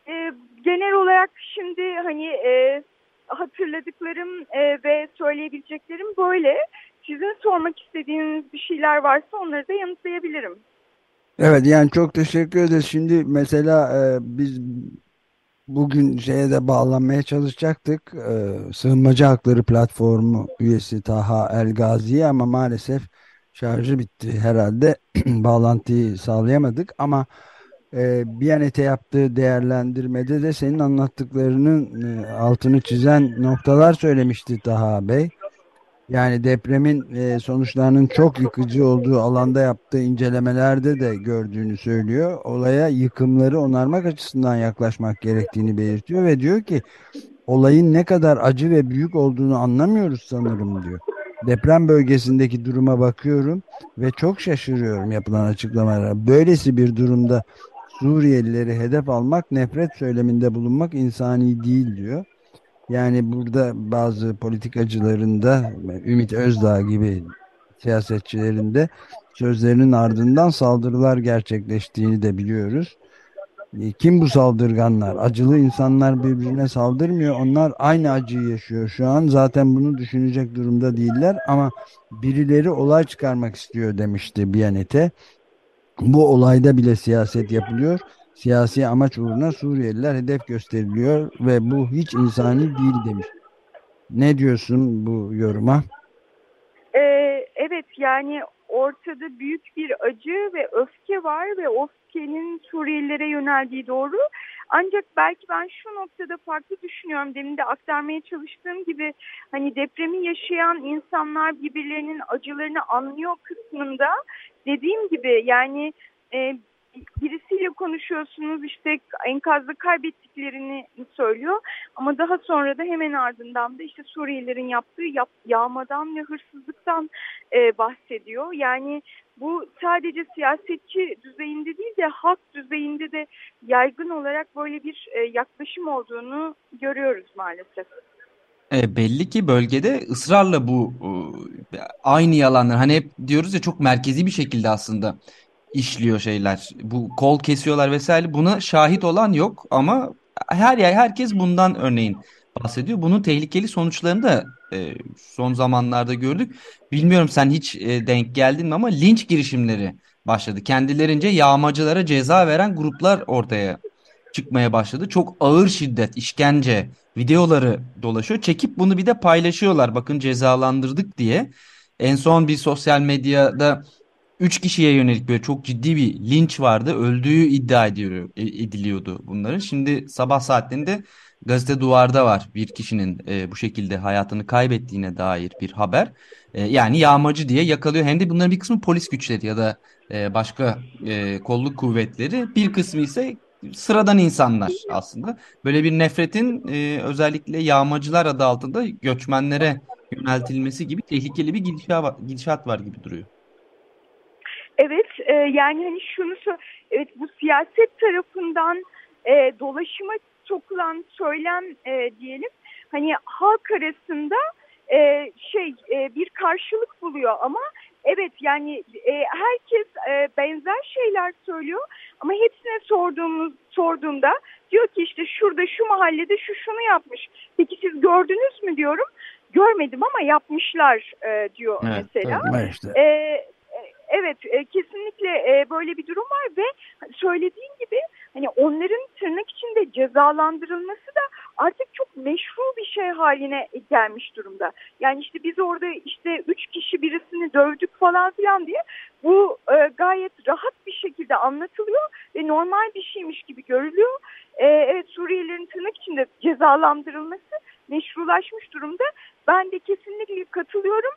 e, genel olarak şimdi hani e, hatırladıklarım e, ve söyleyebileceklerim böyle. Sizin sormak istediğiniz bir şeyler varsa onları da yanıtlayabilirim. Evet yani çok teşekkür ederiz. Şimdi mesela e, biz bugün şeye de bağlanmaya çalışacaktık. E, Sığınmacı Hakları Platformu üyesi Taha El Gazi'ye ama maalesef şarjı bitti herhalde. Bağlantıyı sağlayamadık ama e, Biyanet'e yaptığı değerlendirmede de senin anlattıklarının e, altını çizen noktalar söylemişti Taha Bey. Yani depremin e, sonuçlarının çok yıkıcı olduğu alanda yaptığı incelemelerde de gördüğünü söylüyor. Olaya yıkımları onarmak açısından yaklaşmak gerektiğini belirtiyor ve diyor ki olayın ne kadar acı ve büyük olduğunu anlamıyoruz sanırım diyor. Deprem bölgesindeki duruma bakıyorum ve çok şaşırıyorum yapılan açıklamalara. Böylesi bir durumda Suriyelileri hedef almak, nefret söyleminde bulunmak insani değil diyor. Yani burada bazı politikacıların da Ümit Özdağ gibi siyasetçilerin de sözlerinin ardından saldırılar gerçekleştiğini de biliyoruz. E, Kim bu saldırganlar? Acılı insanlar birbirine saldırmıyor. Onlar aynı acıyı yaşıyor şu an. Zaten bunu düşünecek durumda değiller ama birileri olay çıkarmak istiyor demişti Biyanet'e. Bu olayda bile siyaset yapılıyor. Siyasi amaç uğruna Suriyeliler hedef gösteriliyor ve bu hiç insani değil demiş. Ne diyorsun bu yoruma? Ee, evet yani ortada büyük bir acı ve öfke var ve öfkenin Suriyelilere yöneldiği doğru. Ancak belki ben şu noktada farklı düşünüyorum. Demin de aktarmaya çalıştığım gibi hani depremi yaşayan insanlar birbirlerinin acılarını anlıyor kısmında. Dediğim gibi yani e, birisiyle konuşuyorsunuz işte enkazda kaybettiklerini söylüyor ama daha sonra da hemen ardından da işte Suriyelilerin yaptığı yap, yağmadan ve hırsızlıktan e, bahsediyor. Yani bu sadece siyasetçi düzeyinde değil de halk düzeyinde de yaygın olarak böyle bir e, yaklaşım olduğunu görüyoruz maalesef. E, belli ki bölgede ısrarla bu e, aynı yalanlar hani hep diyoruz ya çok merkezi bir şekilde aslında işliyor şeyler. Bu kol kesiyorlar vesaire. Buna şahit olan yok ama her yer herkes bundan örneğin bahsediyor. Bunun tehlikeli sonuçlarını da e, son zamanlarda gördük. Bilmiyorum sen hiç e, denk geldin mi ama linç girişimleri başladı. Kendilerince yağmacılara ceza veren gruplar ortaya çıkmaya başladı. Çok ağır şiddet, işkence videoları dolaşıyor. Çekip bunu bir de paylaşıyorlar. Bakın cezalandırdık diye. En son bir sosyal medyada 3 kişiye yönelik böyle çok ciddi bir linç vardı. Öldüğü iddia ediyor, e, ediliyordu bunların. Şimdi sabah saatlerinde gazete duvarda var bir kişinin e, bu şekilde hayatını kaybettiğine dair bir haber. E, yani yağmacı diye yakalıyor. Hem de bunların bir kısmı polis güçleri ya da e, başka e, kolluk kuvvetleri. Bir kısmı ise sıradan insanlar aslında. Böyle bir nefretin e, özellikle yağmacılar adı altında göçmenlere yöneltilmesi gibi tehlikeli bir gidişat var gibi duruyor. Evet e, yani hani şunu evet bu siyaset tarafından e, dolaşıma sokulan söylem e, diyelim hani halk arasında e, şey e, bir karşılık buluyor ama evet yani e, herkes e, benzer şeyler söylüyor ama hepsine sorduğumuz sorduğumda diyor ki işte şurada şu mahallede şu şunu yapmış. Peki siz gördünüz mü diyorum. Görmedim ama yapmışlar e, diyor evet, mesela. Tabii, işte. e, evet e, kesinlikle e, böyle bir durum var ve söylediğim gibi hani onların tırnak içinde cezalandırılması da artık çok meşru bir şey haline gelmiş durumda. Yani işte biz orada işte üç kişi birisini dövdük falan filan diye bu e, gayet rahat bir şekilde anlatılıyor ve normal bir şeymiş gibi görülüyor. E, evet Suriyelilerin tırnak içinde cezalandırılması meşrulaşmış durumda. Ben de kesinlikle katılıyorum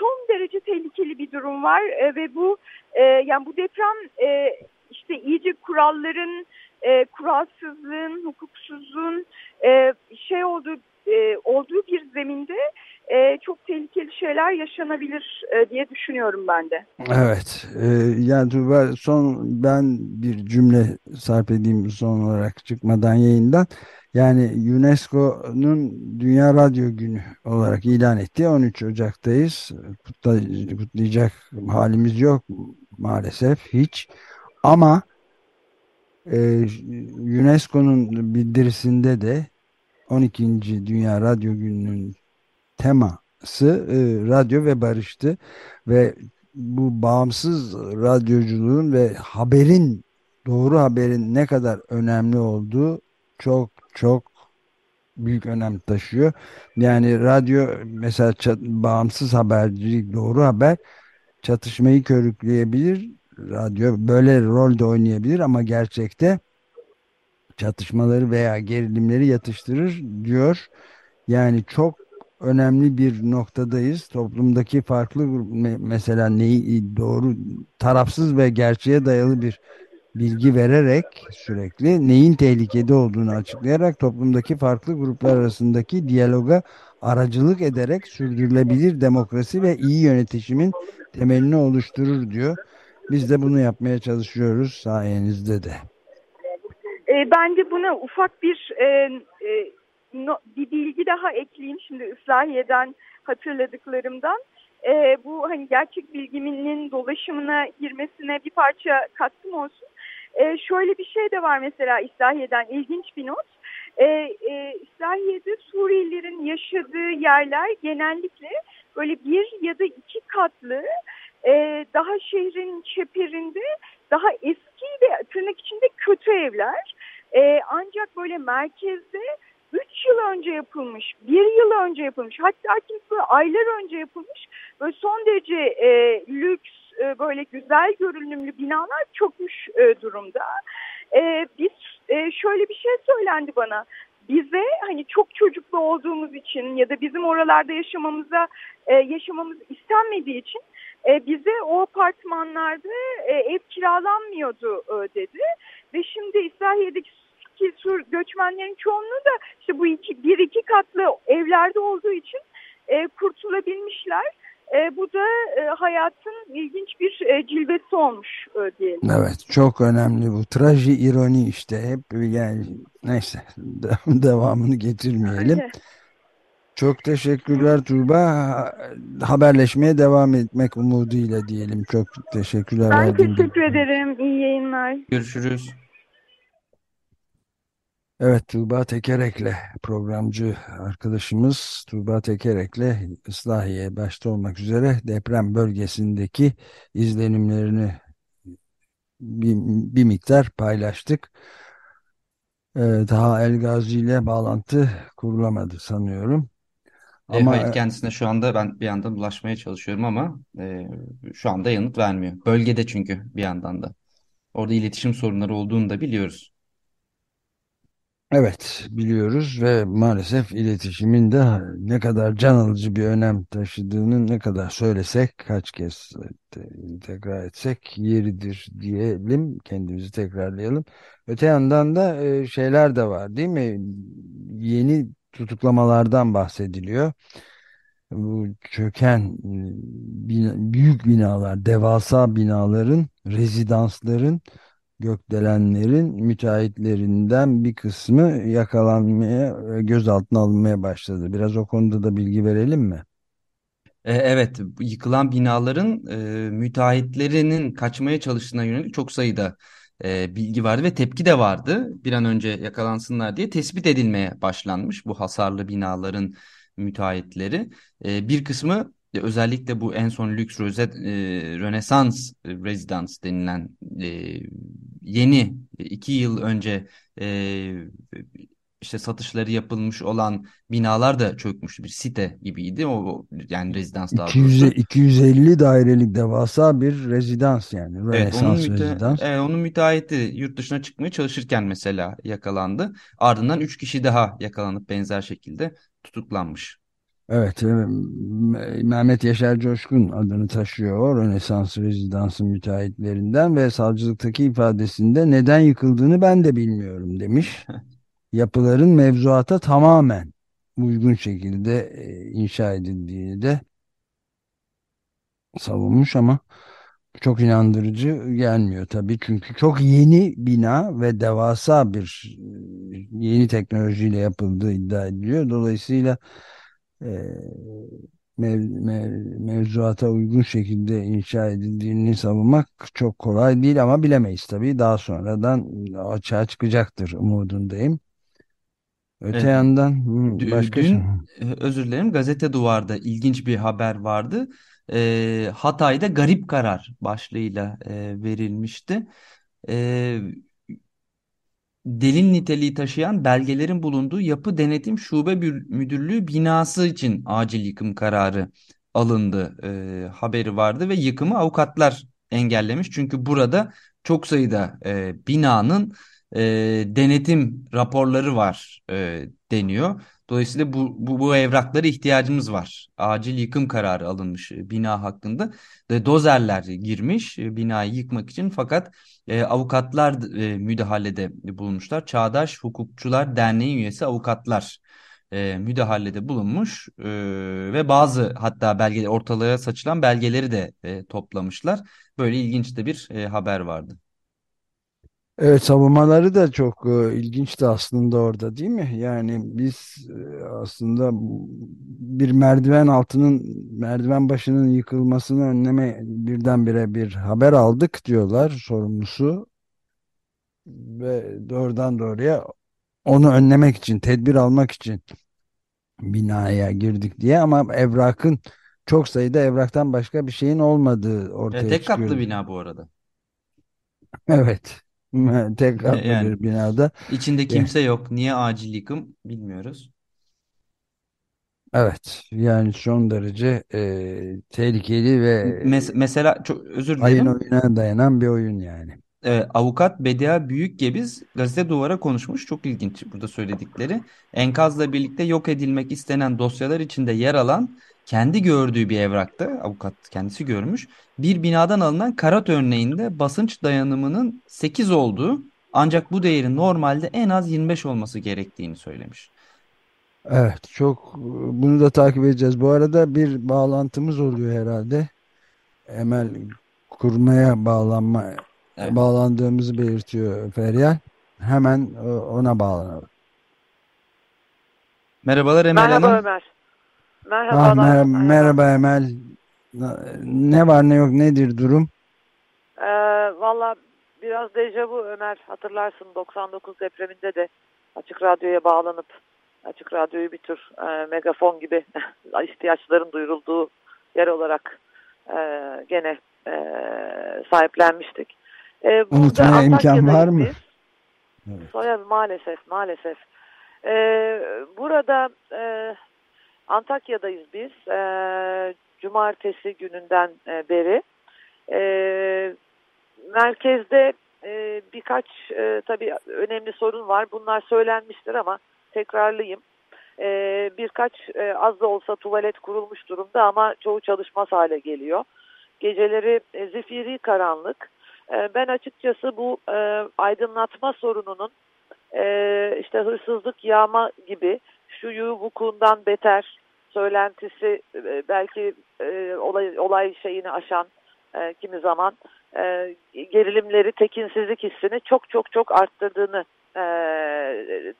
son derece tehlikeli bir durum var e, ve bu e, yani bu deprem e, işte iyice kuralların e, kuralsızlığın, hukuksuzluğun e, şey olduğu e, olduğu bir zeminde e, çok tehlikeli şeyler yaşanabilir e, diye düşünüyorum ben de. Evet. E, yani son ben bir cümle sarf edeyim son olarak çıkmadan yayından. Yani UNESCO'nun Dünya Radyo Günü olarak ilan etti. 13 Ocak'tayız. kutlayacak halimiz yok maalesef hiç. Ama e, UNESCO'nun bildirisinde de 12. Dünya Radyo Günü'nün teması e, radyo ve barıştı ve bu bağımsız radyoculuğun ve haberin doğru haberin ne kadar önemli olduğu çok çok büyük önem taşıyor. Yani radyo mesela çat, bağımsız habercilik doğru haber çatışmayı körükleyebilir. Radyo böyle rol de oynayabilir ama gerçekte çatışmaları veya gerilimleri yatıştırır diyor. Yani çok önemli bir noktadayız. Toplumdaki farklı mesela neyi doğru, tarafsız ve gerçeğe dayalı bir bilgi vererek sürekli neyin tehlikede olduğunu açıklayarak toplumdaki farklı gruplar arasındaki diyaloga aracılık ederek sürdürülebilir demokrasi ve iyi yönetişimin temelini oluşturur diyor. Biz de bunu yapmaya çalışıyoruz sayenizde de. E, ben de buna ufak bir e, e, no, bir bilgi daha ekleyeyim şimdi Islahiye'den hatırladıklarımdan. E, bu hani gerçek bilgiminin dolaşımına girmesine bir parça katkım olsun. E, şöyle bir şey de var mesela İslahiye'den ilginç bir not. E, e, İslahiye'de Suriyelilerin yaşadığı yerler genellikle böyle bir ya da iki katlı e, daha şehrin çeperinde daha eski ve tırnak içinde kötü evler. E, ancak böyle merkezde 3 yıl önce yapılmış, 1 yıl önce yapılmış, hatta kimse aylar önce yapılmış böyle son derece e, lüks, e, böyle güzel görünümlü binalar çökmüş e, durumda. E, biz şöyle bir şey söylendi bana. Bize hani çok çocuklu olduğumuz için ya da bizim oralarda yaşamamıza yaşamamız istenmediği için bize o apartmanlarda ev kiralanmıyordu dedi. Ve şimdi İsrail'deki Sur göçmenlerin çoğunluğu da işte bu iki, bir iki katlı evlerde olduğu için e, kurtulabilmişler. E, bu da e, hayatın ilginç bir e, cilvesi olmuş e, diyelim. Evet çok önemli bu. Traji ironi işte hep yani neyse devamını getirmeyelim. Çok teşekkürler Tuğba. Haberleşmeye devam etmek umuduyla diyelim. Çok teşekkürler. Ben teşekkür ederim. İyi yayınlar. Görüşürüz. Evet Tuğba Tekerek'le programcı arkadaşımız Tuğba Tekerek'le Islahiye başta olmak üzere deprem bölgesindeki izlenimlerini bir, bir miktar paylaştık. Ee, daha El Gazi ile bağlantı kurulamadı sanıyorum. Ama evet, kendisine şu anda ben bir yandan ulaşmaya çalışıyorum ama e, şu anda yanıt vermiyor. Bölgede çünkü bir yandan da. Orada iletişim sorunları olduğunu da biliyoruz. Evet biliyoruz ve maalesef iletişimin de ne kadar can alıcı bir önem taşıdığını ne kadar söylesek kaç kez tekrar etsek yeridir diyelim kendimizi tekrarlayalım. Öte yandan da e, şeyler de var değil mi? Yeni tutuklamalardan bahsediliyor. Bu çöken e, büyük binalar, devasa binaların, rezidansların gökdelenlerin müteahhitlerinden bir kısmı yakalanmaya, gözaltına alınmaya başladı. Biraz o konuda da bilgi verelim mi? E, evet, yıkılan binaların e, müteahhitlerinin kaçmaya çalıştığına yönelik çok sayıda e, bilgi vardı ve tepki de vardı. Bir an önce yakalansınlar diye tespit edilmeye başlanmış bu hasarlı binaların müteahhitleri. E, bir kısmı özellikle bu en son lüks rozet, e, Rönesans Residence denilen e, yeni iki yıl önce e, işte satışları yapılmış olan binalar da çökmüştü. Bir site gibiydi. O yani rezidans daha 200, doğrusu. 250 dairelik devasa bir rezidans yani. Evet, onun, müte rezidans. Evet, onun müteahhiti yurt dışına çıkmaya çalışırken mesela yakalandı. Ardından 3 kişi daha yakalanıp benzer şekilde tutuklanmış. Evet, Mehmet Yaşar Coşkun adını taşıyor Rönesans rezidansı müteahhitlerinden ve savcılıktaki ifadesinde neden yıkıldığını ben de bilmiyorum demiş. Yapıların mevzuata tamamen uygun şekilde e, inşa edildiğini de savunmuş ama çok inandırıcı gelmiyor tabii. Çünkü çok yeni bina ve devasa bir e, yeni teknolojiyle yapıldığı iddia ediliyor. Dolayısıyla e, mev, mev, mevzuata uygun şekilde inşa edildiğini savunmak çok kolay değil ama bilemeyiz tabii. Daha sonradan açığa çıkacaktır umudundayım. Öte evet. yandan başka Dün, şey. E, özür dilerim gazete duvarda ilginç bir haber vardı. E, Hatay'da garip karar başlığıyla e, verilmişti. E, delil niteliği taşıyan belgelerin bulunduğu Yapı Denetim Şube Müdürlüğü binası için acil yıkım kararı alındı e, haberi vardı ve yıkımı avukatlar engellemiş. Çünkü burada çok sayıda e, binanın e, denetim raporları var e, deniyor. Dolayısıyla bu, bu, bu evraklara ihtiyacımız var. Acil yıkım kararı alınmış bina hakkında. E, dozerler girmiş binayı yıkmak için fakat e, avukatlar e, müdahalede bulunmuşlar. Çağdaş Hukukçular Derneği üyesi avukatlar e, müdahalede bulunmuş e, ve bazı hatta belge ortalığa saçılan belgeleri de e, toplamışlar. Böyle ilginç de bir e, haber vardı. Evet savunmaları da çok e, ilginçti aslında orada değil mi? Yani biz e, aslında bir merdiven altının merdiven başının yıkılmasını önleme birdenbire bir haber aldık diyorlar sorumlusu ve doğrudan doğruya onu önlemek için tedbir almak için binaya girdik diye ama evrakın çok sayıda evraktan başka bir şeyin olmadığı E, ortaya tek katlı çıkıyor. bina bu arada. Evet. Tek katlı Yani bir binada. içinde Ya, kimse yok. Niye acil yıkım bilmiyoruz. Evet. Yani son derece e, tehlikeli ve Mes- mesela çok özür ayın dilerim. oyuna dayanan bir oyun yani. e, avukat Bedia Büyükgebiz gazete duvara konuşmuş. Çok ilginç burada söyledikleri. Enkazla birlikte yok edilmek istenen dosyalar içinde yer alan kendi gördüğü bir evrakta avukat kendisi görmüş. Bir binadan alınan karat örneğinde basınç dayanımının 8 olduğu ancak bu değerin normalde en az 25 olması gerektiğini söylemiş. Evet. Çok bunu da takip edeceğiz. Bu arada bir bağlantımız oluyor herhalde. Emel kurmaya bağlanma Evet. bağlandığımızı belirtiyor Feryal. Hemen e, ona bağlanalım. Merhabalar Emel Merhaba Hanım. Ömer. Ah, Merhabalar. mer- Merhaba. Emel. Ne var ne yok nedir durum? Ee, Valla biraz dejavu Ömer hatırlarsın 99 depreminde de Açık Radyo'ya bağlanıp Açık Radyo'yu bir tür e, megafon gibi ihtiyaçların duyurulduğu yer olarak e, gene e, sahiplenmiştik. E, burada Unutmaya imkan var mı? Evet. Soya maalesef maalesef. E, burada e, Antakya'dayız biz. E, cumartesi gününden e, beri. E, merkezde e, birkaç e, tabii önemli sorun var. Bunlar söylenmiştir ama tekrarlayayım. E, birkaç e, az da olsa tuvalet kurulmuş durumda ama çoğu çalışmaz hale geliyor. Geceleri e, zifiri karanlık. E, ben açıkçası bu e, aydınlatma sorununun e, işte hırsızlık, yağma gibi şuyu vukuundan beter söylentisi e, belki e, olay, olay şeyini aşan e, kimi zaman gerilimleri, tekinsizlik hissini çok çok çok arttırdığını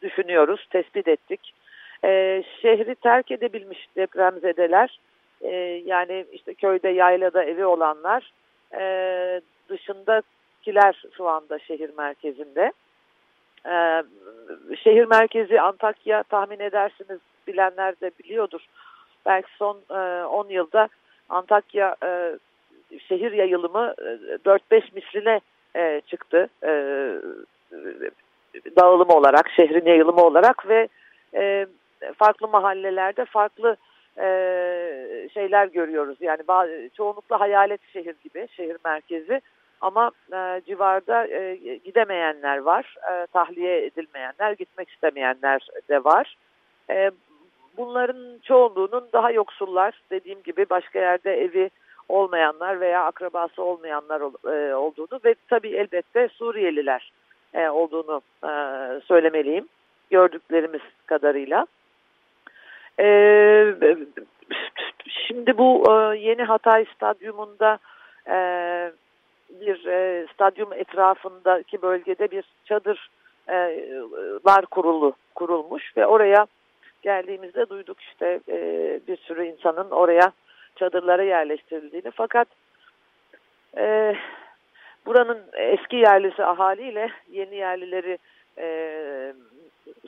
düşünüyoruz, tespit ettik. Şehri terk edebilmiş depremzedeler, yani işte köyde, yaylada evi olanlar e, dışındakiler şu anda şehir merkezinde. Şehir merkezi Antakya tahmin edersiniz bilenler de biliyordur. Belki son 10 e, yılda Antakya e, şehir yayılımı e, 4-5 misline e, çıktı. E, dağılım olarak, şehrin yayılımı olarak ve e, farklı mahallelerde farklı e, şeyler görüyoruz. Yani bazı, çoğunlukla hayalet şehir gibi, şehir merkezi. Ama e, civarda e, gidemeyenler var, e, tahliye edilmeyenler, gitmek istemeyenler de var. E, bunların çoğunluğunun daha yoksullar, dediğim gibi başka yerde evi olmayanlar veya akrabası olmayanlar e, olduğunu ve tabii elbette Suriyeliler e, olduğunu e, söylemeliyim gördüklerimiz kadarıyla. Şimdi bu yeni Hatay Stadyumunda bir e, stadyum etrafındaki bölgede bir çadırlar kurulu kurulmuş ve oraya geldiğimizde duyduk işte e, bir sürü insanın oraya çadırlara yerleştirildiğini fakat e, buranın eski yerlisi ahaliyle yeni yerlileri e,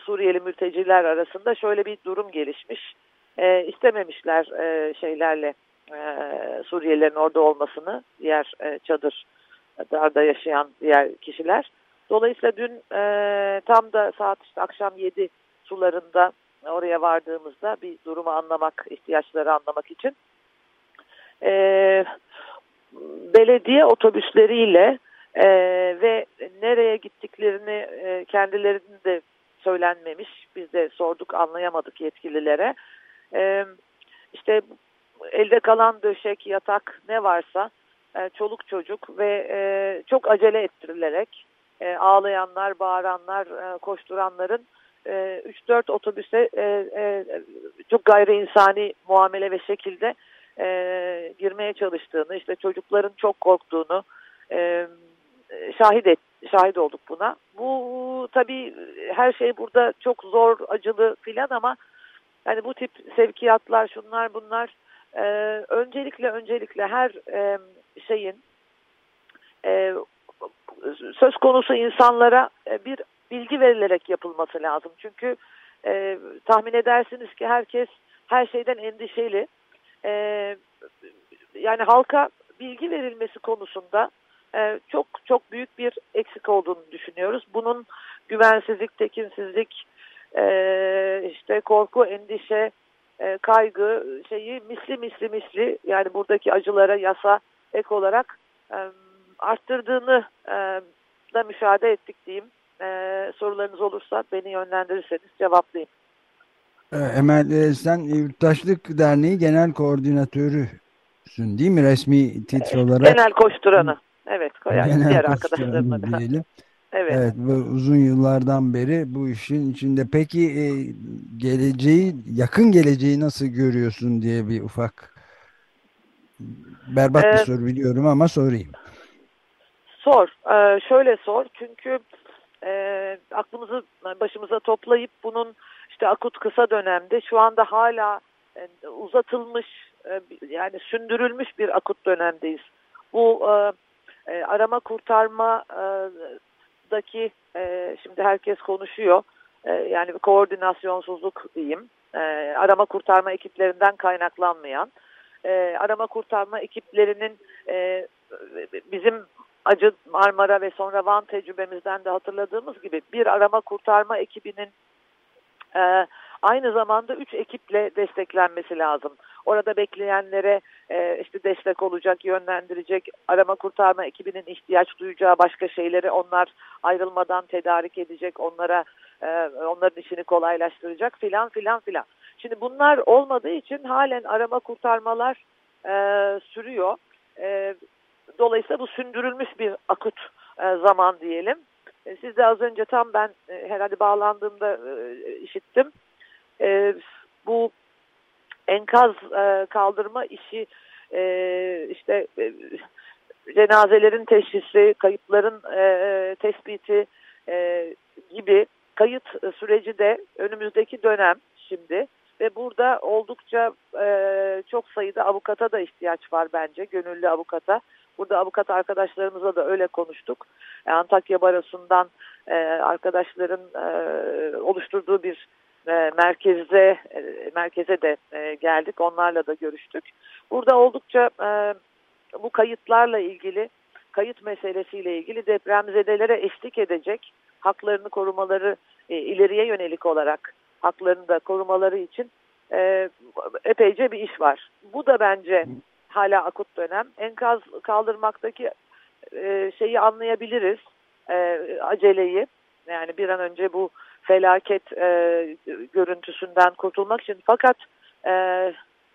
Suriyeli mülteciler arasında şöyle bir durum gelişmiş. E, istememişler e, şeylerle e, Suriyelilerin orada olmasını diğer e, çadırlarda yaşayan diğer kişiler. Dolayısıyla dün e, tam da saat işte akşam 7 sularında oraya vardığımızda bir durumu anlamak, ihtiyaçları anlamak için e, belediye otobüsleriyle E, ve nereye gittiklerini e, kendilerinin de söylenmemiş. Biz de sorduk anlayamadık yetkililere. E, işte elde kalan döşek, yatak ne varsa e, çoluk çocuk ve e, çok acele ettirilerek e, ağlayanlar, bağıranlar, e, koşturanların e, 3-4 otobüse e, e, çok gayri insani muamele ve şekilde e, girmeye çalıştığını, işte çocukların çok korktuğunu e, şahit et, şahit olduk buna. Bu tabii her şey burada çok zor, acılı filan ama yani bu tip sevkiyatlar, şunlar bunlar e, öncelikle öncelikle her e, şeyin e, söz konusu insanlara e, bir bilgi verilerek yapılması lazım. Çünkü e, tahmin edersiniz ki herkes her şeyden endişeli. E, yani halka bilgi verilmesi konusunda e, çok çok büyük bir eksik olduğunu düşünüyoruz. Bunun güvensizlik, tekinsizlik, e, işte korku, endişe, e, kaygı şeyi misli misli misli yani buradaki acılara yasa ek olarak e, arttırdığını e, da müşahede ettik diyeyim. E, sorularınız olursa beni yönlendirirseniz cevaplayayım. E, Emel e, sen Yurttaşlık Derneği Genel Koordinatörüsün değil mi resmi titre olarak? Genel koşturanı. Evet, yani Genel diğer koşturanı arkadaşlarımla da. Evet. Evet, bu uzun yıllardan beri bu işin içinde. Peki e, geleceği, yakın geleceği nasıl görüyorsun diye bir ufak berbat bir Ee, soru biliyorum ama sorayım. Sor. Ee, şöyle sor. Çünkü e, aklımızı başımıza toplayıp bunun işte akut kısa dönemde şu anda hala e, uzatılmış e, yani sündürülmüş bir akut dönemdeyiz. Bu e, e, arama kurtarma e, daki e, şimdi herkes konuşuyor. E, yani bir koordinasyonsuzluk diyeyim. E, arama kurtarma ekiplerinden kaynaklanmayan e, arama kurtarma ekiplerinin e, bizim Acı Marmara ve sonra Van tecrübemizden de hatırladığımız gibi bir arama kurtarma ekibinin e, aynı zamanda üç ekiple desteklenmesi lazım. Orada bekleyenlere e, işte destek olacak, yönlendirecek, arama kurtarma ekibinin ihtiyaç duyacağı başka şeyleri onlar ayrılmadan tedarik edecek, onlara e, onların işini kolaylaştıracak filan filan filan. Şimdi bunlar olmadığı için halen arama kurtarmalar e, sürüyor. E, dolayısıyla bu sündürülmüş bir akut e, zaman diyelim. E, siz de az önce tam ben e, herhalde bağlandığımda e, işittim. Bu enkaz kaldırma işi işte cenazelerin teşhisi, kayıpların tespiti gibi kayıt süreci de önümüzdeki dönem şimdi ve burada oldukça e, çok sayıda avukata da ihtiyaç var bence, gönüllü avukata. Burada avukat arkadaşlarımızla da öyle konuştuk. E, Antakya Barosu'ndan e, arkadaşların e, oluşturduğu bir e, merkezde e, merkeze de geldik. Onlarla da görüştük. Burada oldukça bu kayıtlarla ilgili, kayıt meselesiyle ilgili depremzedelere eşlik edecek haklarını korumaları ileriye yönelik olarak haklarını da korumaları için epeyce bir iş var. Bu da bence hala akut dönem. Enkaz kaldırmaktaki e, şeyi anlayabiliriz, e, aceleyi. Yani bir an önce bu felaket e, görüntüsünden kurtulmak için. Fakat e,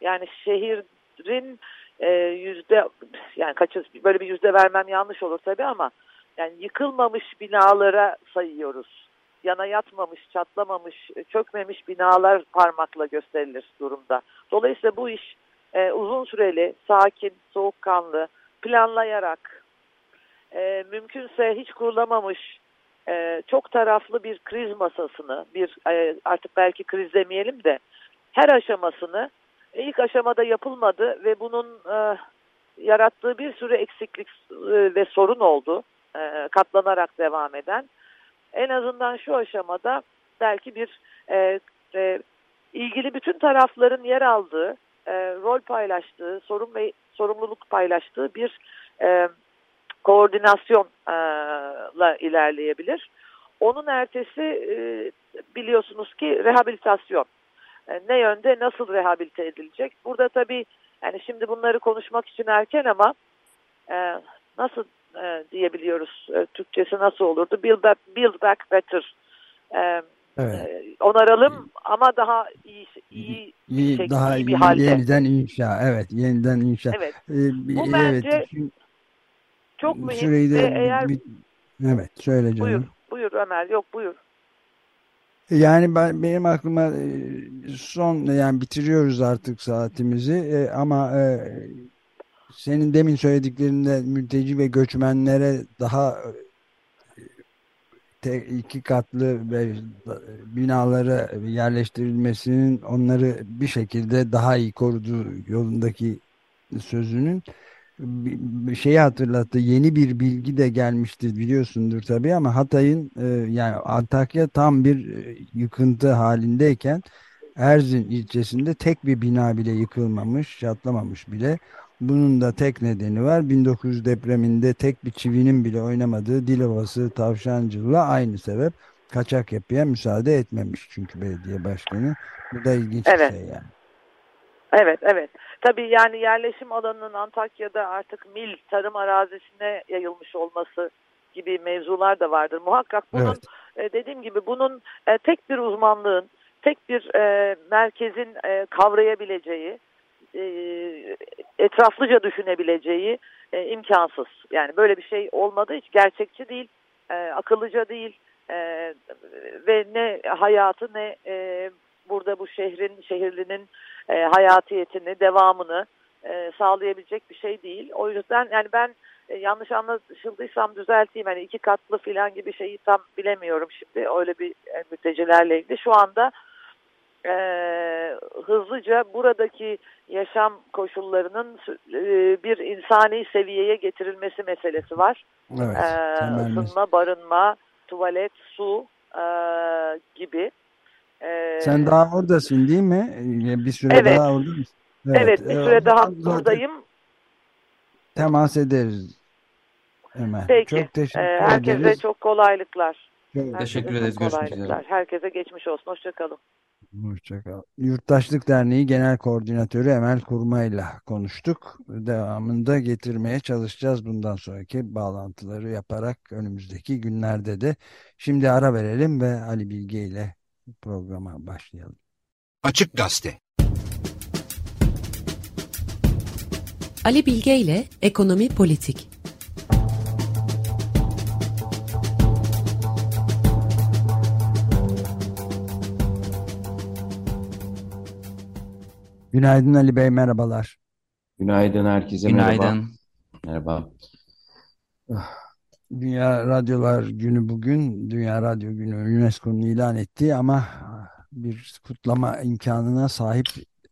yani şehrin e, yüzde yani kaçı böyle bir yüzde vermem yanlış olur tabii ama yani yıkılmamış binalara sayıyoruz. Yana yatmamış, çatlamamış, çökmemiş binalar parmakla gösterilir durumda. Dolayısıyla bu iş e, uzun süreli, sakin, soğukkanlı, planlayarak, e, mümkünse hiç kurulamamış e, çok taraflı bir kriz masasını, bir e, artık belki kriz demeyelim de her aşamasını e, ilk aşamada yapılmadı ve bunun e, yarattığı bir sürü eksiklik e, ve sorun oldu. E, katlanarak devam eden. En azından şu aşamada belki bir e, e, ilgili bütün tarafların yer aldığı, e, rol paylaştığı, sorun ve sorumluluk paylaştığı bir e, koordinasyonla ilerleyebilir. Onun ertesi e, biliyorsunuz ki rehabilitasyon. E, ne yönde nasıl rehabilite edilecek? Burada tabii yani şimdi bunları konuşmak için erken ama e, nasıl e, diyebiliyoruz. E, Türkçesi nasıl olurdu? Build back, build back better. E, evet. e, onaralım ama daha iyi, iyi, iyi şey, daha iyi bir halde. Yeniden inşa. Evet, yeniden inşa. Evet. Ee, Bu evet. bence çok mühim. de, eğer... Bir, evet, söyle canım. Buyur, buyur Ömer. Yok, buyur. Yani ben benim aklıma e, son yani bitiriyoruz artık saatimizi e, ama e, senin demin söylediklerinde mülteci ve göçmenlere daha iki katlı ve binalara yerleştirilmesinin onları bir şekilde daha iyi koruduğu yolundaki sözünün şeyi hatırlattı. Yeni bir bilgi de gelmiştir biliyorsundur tabii ama Hatay'ın e, yani Antakya tam bir e, yıkıntı halindeyken Erzin ilçesinde tek bir bina bile yıkılmamış, çatlamamış bile. Bunun da tek nedeni var. 1900 depreminde tek bir çivinin bile oynamadığı Dilovası Tavşancı'la aynı sebep kaçak yapıya müsaade etmemiş çünkü belediye başkanı. Bu da ilginç evet. bir şey yani. Evet, evet. Tabii yani yerleşim alanının Antakya'da artık mil tarım arazisine yayılmış olması gibi mevzular da vardır. Muhakkak bunun evet. e, dediğim gibi bunun e, tek bir uzmanlığın, tek bir e, merkezin kavrayabileceği, e, etraflıca düşünebileceği e, imkansız. Yani böyle bir şey olmadığı hiç gerçekçi değil, e, akıllıca değil e, ve ne hayatı ne e, burada bu şehrin, şehirlinin e, hayatiyetini, devamını e, sağlayabilecek bir şey değil. O yüzden yani ben e, yanlış anlaşıldıysam düzelteyim. Hani iki katlı filan gibi şeyi tam bilemiyorum şimdi. Öyle bir e, mültecilerle ilgili. Şu anda e, hızlıca buradaki yaşam koşullarının e, bir insani seviyeye getirilmesi meselesi var. Evet, e, ısınma, barınma, tuvalet, su e, gibi. Ee, Sen daha oradasın değil mi? Bir süre evet. daha orada mısın? Evet, evet bir süre ee, daha buradayım. Temas ederiz. Hemen. Peki. Çok teşekkür ee, herkese ederiz. Çok kolaylıklar. Çok herkese teşekkür ederiz. Görüşmek üzere. Herkese geçmiş olsun. Hoşçakalın. Hoşçakal. Yurttaşlık Derneği Genel Koordinatörü Emel Kurma ile konuştuk. Devamında getirmeye çalışacağız bundan sonraki bağlantıları yaparak önümüzdeki günlerde de. Şimdi ara verelim ve Ali Bilge ile programa başlayalım. Açık Gazete Ali Bilge ile Ekonomi Politik Günaydın Ali Bey, merhabalar. Günaydın herkese, Günaydın. merhaba. Merhaba. Dünya Radyolar Günü bugün, Dünya Radyo Günü UNESCO'nun ilan ettiği ama bir kutlama imkanına sahip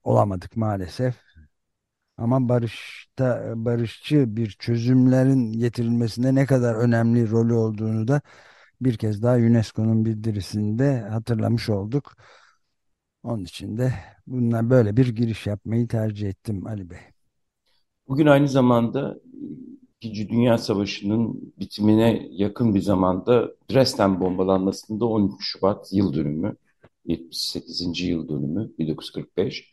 olamadık maalesef. Ama barışta barışçı bir çözümlerin getirilmesinde ne kadar önemli rolü olduğunu da bir kez daha UNESCO'nun bildirisinde hatırlamış olduk. Onun için de bununla böyle bir giriş yapmayı tercih ettim Ali Bey. Bugün aynı zamanda İkinci Dünya Savaşı'nın bitimine yakın bir zamanda Dresden bombalanmasında 13 Şubat yıl dönümü, 78. yıl dönümü 1945.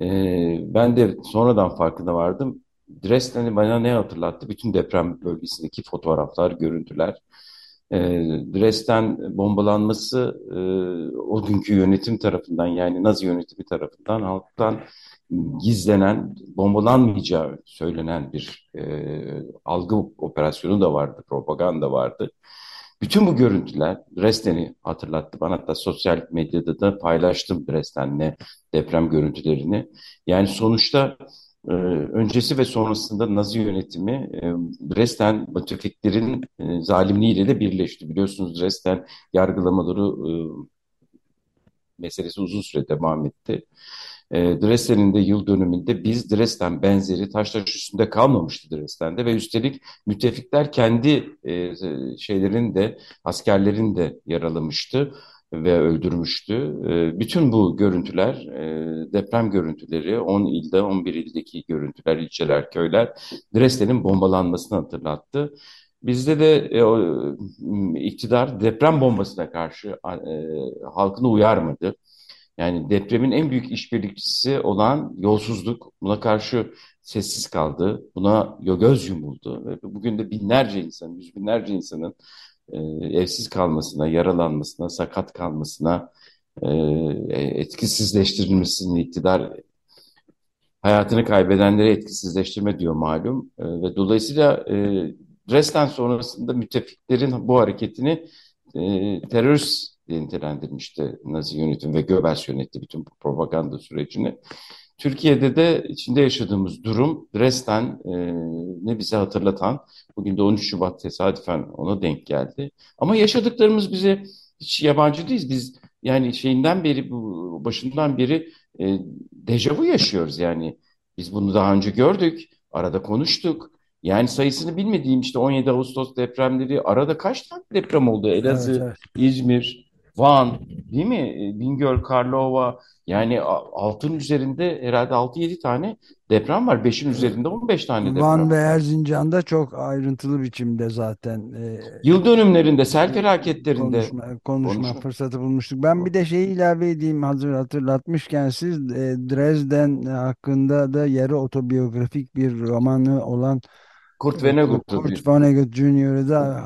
Ee, ben de sonradan farkına vardım. Dresden'i bana ne hatırlattı? Bütün deprem bölgesindeki fotoğraflar, görüntüler. Ee, Dresden bombalanması e, o günkü yönetim tarafından yani Nazi yönetimi tarafından halktan gizlenen, bombalanmayacağı söylenen bir e, algı operasyonu da vardı, propaganda vardı. Bütün bu görüntüler Dresden'i hatırlattı bana. Hatta sosyal medyada da paylaştım Dresden'le deprem görüntülerini. Yani sonuçta e, öncesi ve sonrasında Nazi yönetimi e, Dresden müttefiklerin e, zalimliğiyle de birleşti. Biliyorsunuz Dresden yargılamaları e, meselesi uzun süre devam etti. E, Dresden'in de yıl dönümünde biz Dresden benzeri taş taş üstünde kalmamıştı Dresden'de ve üstelik müttefikler kendi şeylerin de askerlerin de yaralamıştı ve öldürmüştü. E, bütün bu görüntüler, e, deprem görüntüleri, 10 ilde, 11 ildeki görüntüler, ilçeler, köyler Dresden'in bombalanmasını hatırlattı. Bizde de e, iktidar deprem bombasına karşı e, halkını uyarmadı. Yani depremin en büyük işbirlikçisi olan yolsuzluk, buna karşı sessiz kaldı. Buna göz yumuldu. Bugün de binlerce insan, yüz binlerce insanın e, evsiz kalmasına, yaralanmasına, sakat kalmasına, e, etkisizleştirilmesinin iktidar hayatını kaybedenleri etkisizleştirme diyor malum. E, ve dolayısıyla e, Dresden sonrasında müttefiklerin bu hareketini e, terörist nitelendirmişti Nazi yönetim ve Göbels yönetti bütün propaganda sürecini. Türkiye'de de içinde yaşadığımız durum Dresden e, ne bize hatırlatan, bugün de 13 Şubat tesadüfen ona denk geldi. Ama yaşadıklarımız bize hiç yabancı değiliz. Biz yani şeyinden beri, bu başından beri e, dejavu yaşıyoruz yani. Biz bunu daha önce gördük, arada konuştuk. Yani sayısını bilmediğim işte 17 Ağustos depremleri arada kaç tane deprem oldu? Elazığ, Evet, evet. İzmir, Van, değil mi? E, Bingöl, Karlova. Yani a- altın üzerinde herhalde 6-7 tane deprem var. 5'in üzerinde 15 tane deprem Van ve. Erzincan'da çok ayrıntılı biçimde zaten e, Yıl dönümlerinde, sel felaketlerinde konuşma, konuşma konuşma. fırsatı bulmuştuk. Ben bir de şeyi ilave edeyim hazır hatırlatmışken siz e, Dresden hakkında da yarı otobiyografik bir romanı olan Kurt e, Vonnegut'tu. Kurt Vonnegut Jr.'ı da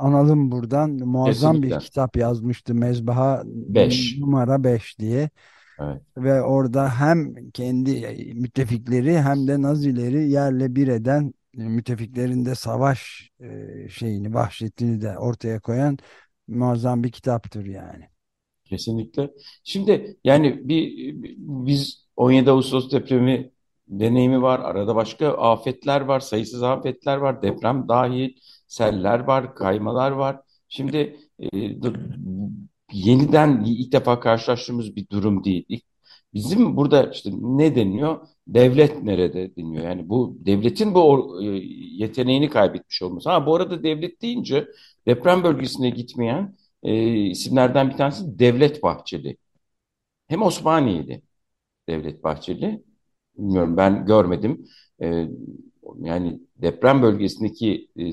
analım buradan. Muazzam bir Kesinlikle. kitap yazmıştı Mezbaha 5. numara 5 diye. Evet. Ve orada hem kendi müttefikleri hem de Nazileri yerle bir eden müttefiklerin de savaş e, şeyini, vahşetini de ortaya koyan muazzam bir kitaptır yani. Kesinlikle. Şimdi yani bir biz 17 Ağustos depremi deneyimi var. Arada başka afetler var, sayısız afetler var. Deprem dahil, seller var, kaymalar var. Şimdi e, yeniden ilk defa karşılaştığımız bir durum değil. İlk- bizim burada işte ne deniyor? Devlet nerede deniyor. Yani bu devletin bu e, yeteneğini kaybetmiş olması. Ha bu arada devlet deyince deprem bölgesine gitmeyen e, isimlerden bir tanesi Devlet Bahçeli. Hem Osmaniyeli Devlet Bahçeli. Bilmiyorum ben görmedim. E, yani deprem bölgesindeki e,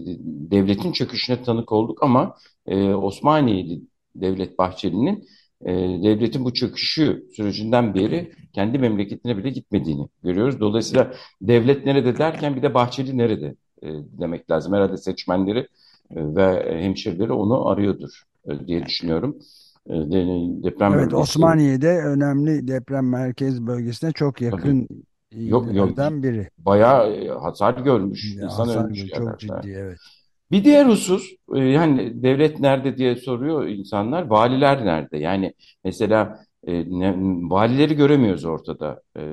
devletin çöküşüne tanık olduk ama e, Osmaniyeli Devlet Bahçeli'nin e, devletin bu çöküşü sürecinden beri kendi memleketine bile gitmediğini görüyoruz. Dolayısıyla devlet nerede derken bir de Bahçeli nerede e, demek lazım. Herhalde seçmenleri e, ve hemşerileri onu arıyordur e, diye düşünüyorum. E, de- deprem Evet, bölgesi Osmaniye'de önemli deprem merkez bölgesine çok tabii yakın yok yok biri. bayağı e, hasar görmüş, Ya, insan hasar ölmüş çok ciddi evet. Bir diğer husus, e, yani devlet nerede diye soruyor insanlar, valiler nerede? Yani mesela e, ne- valileri göremiyoruz ortada, E,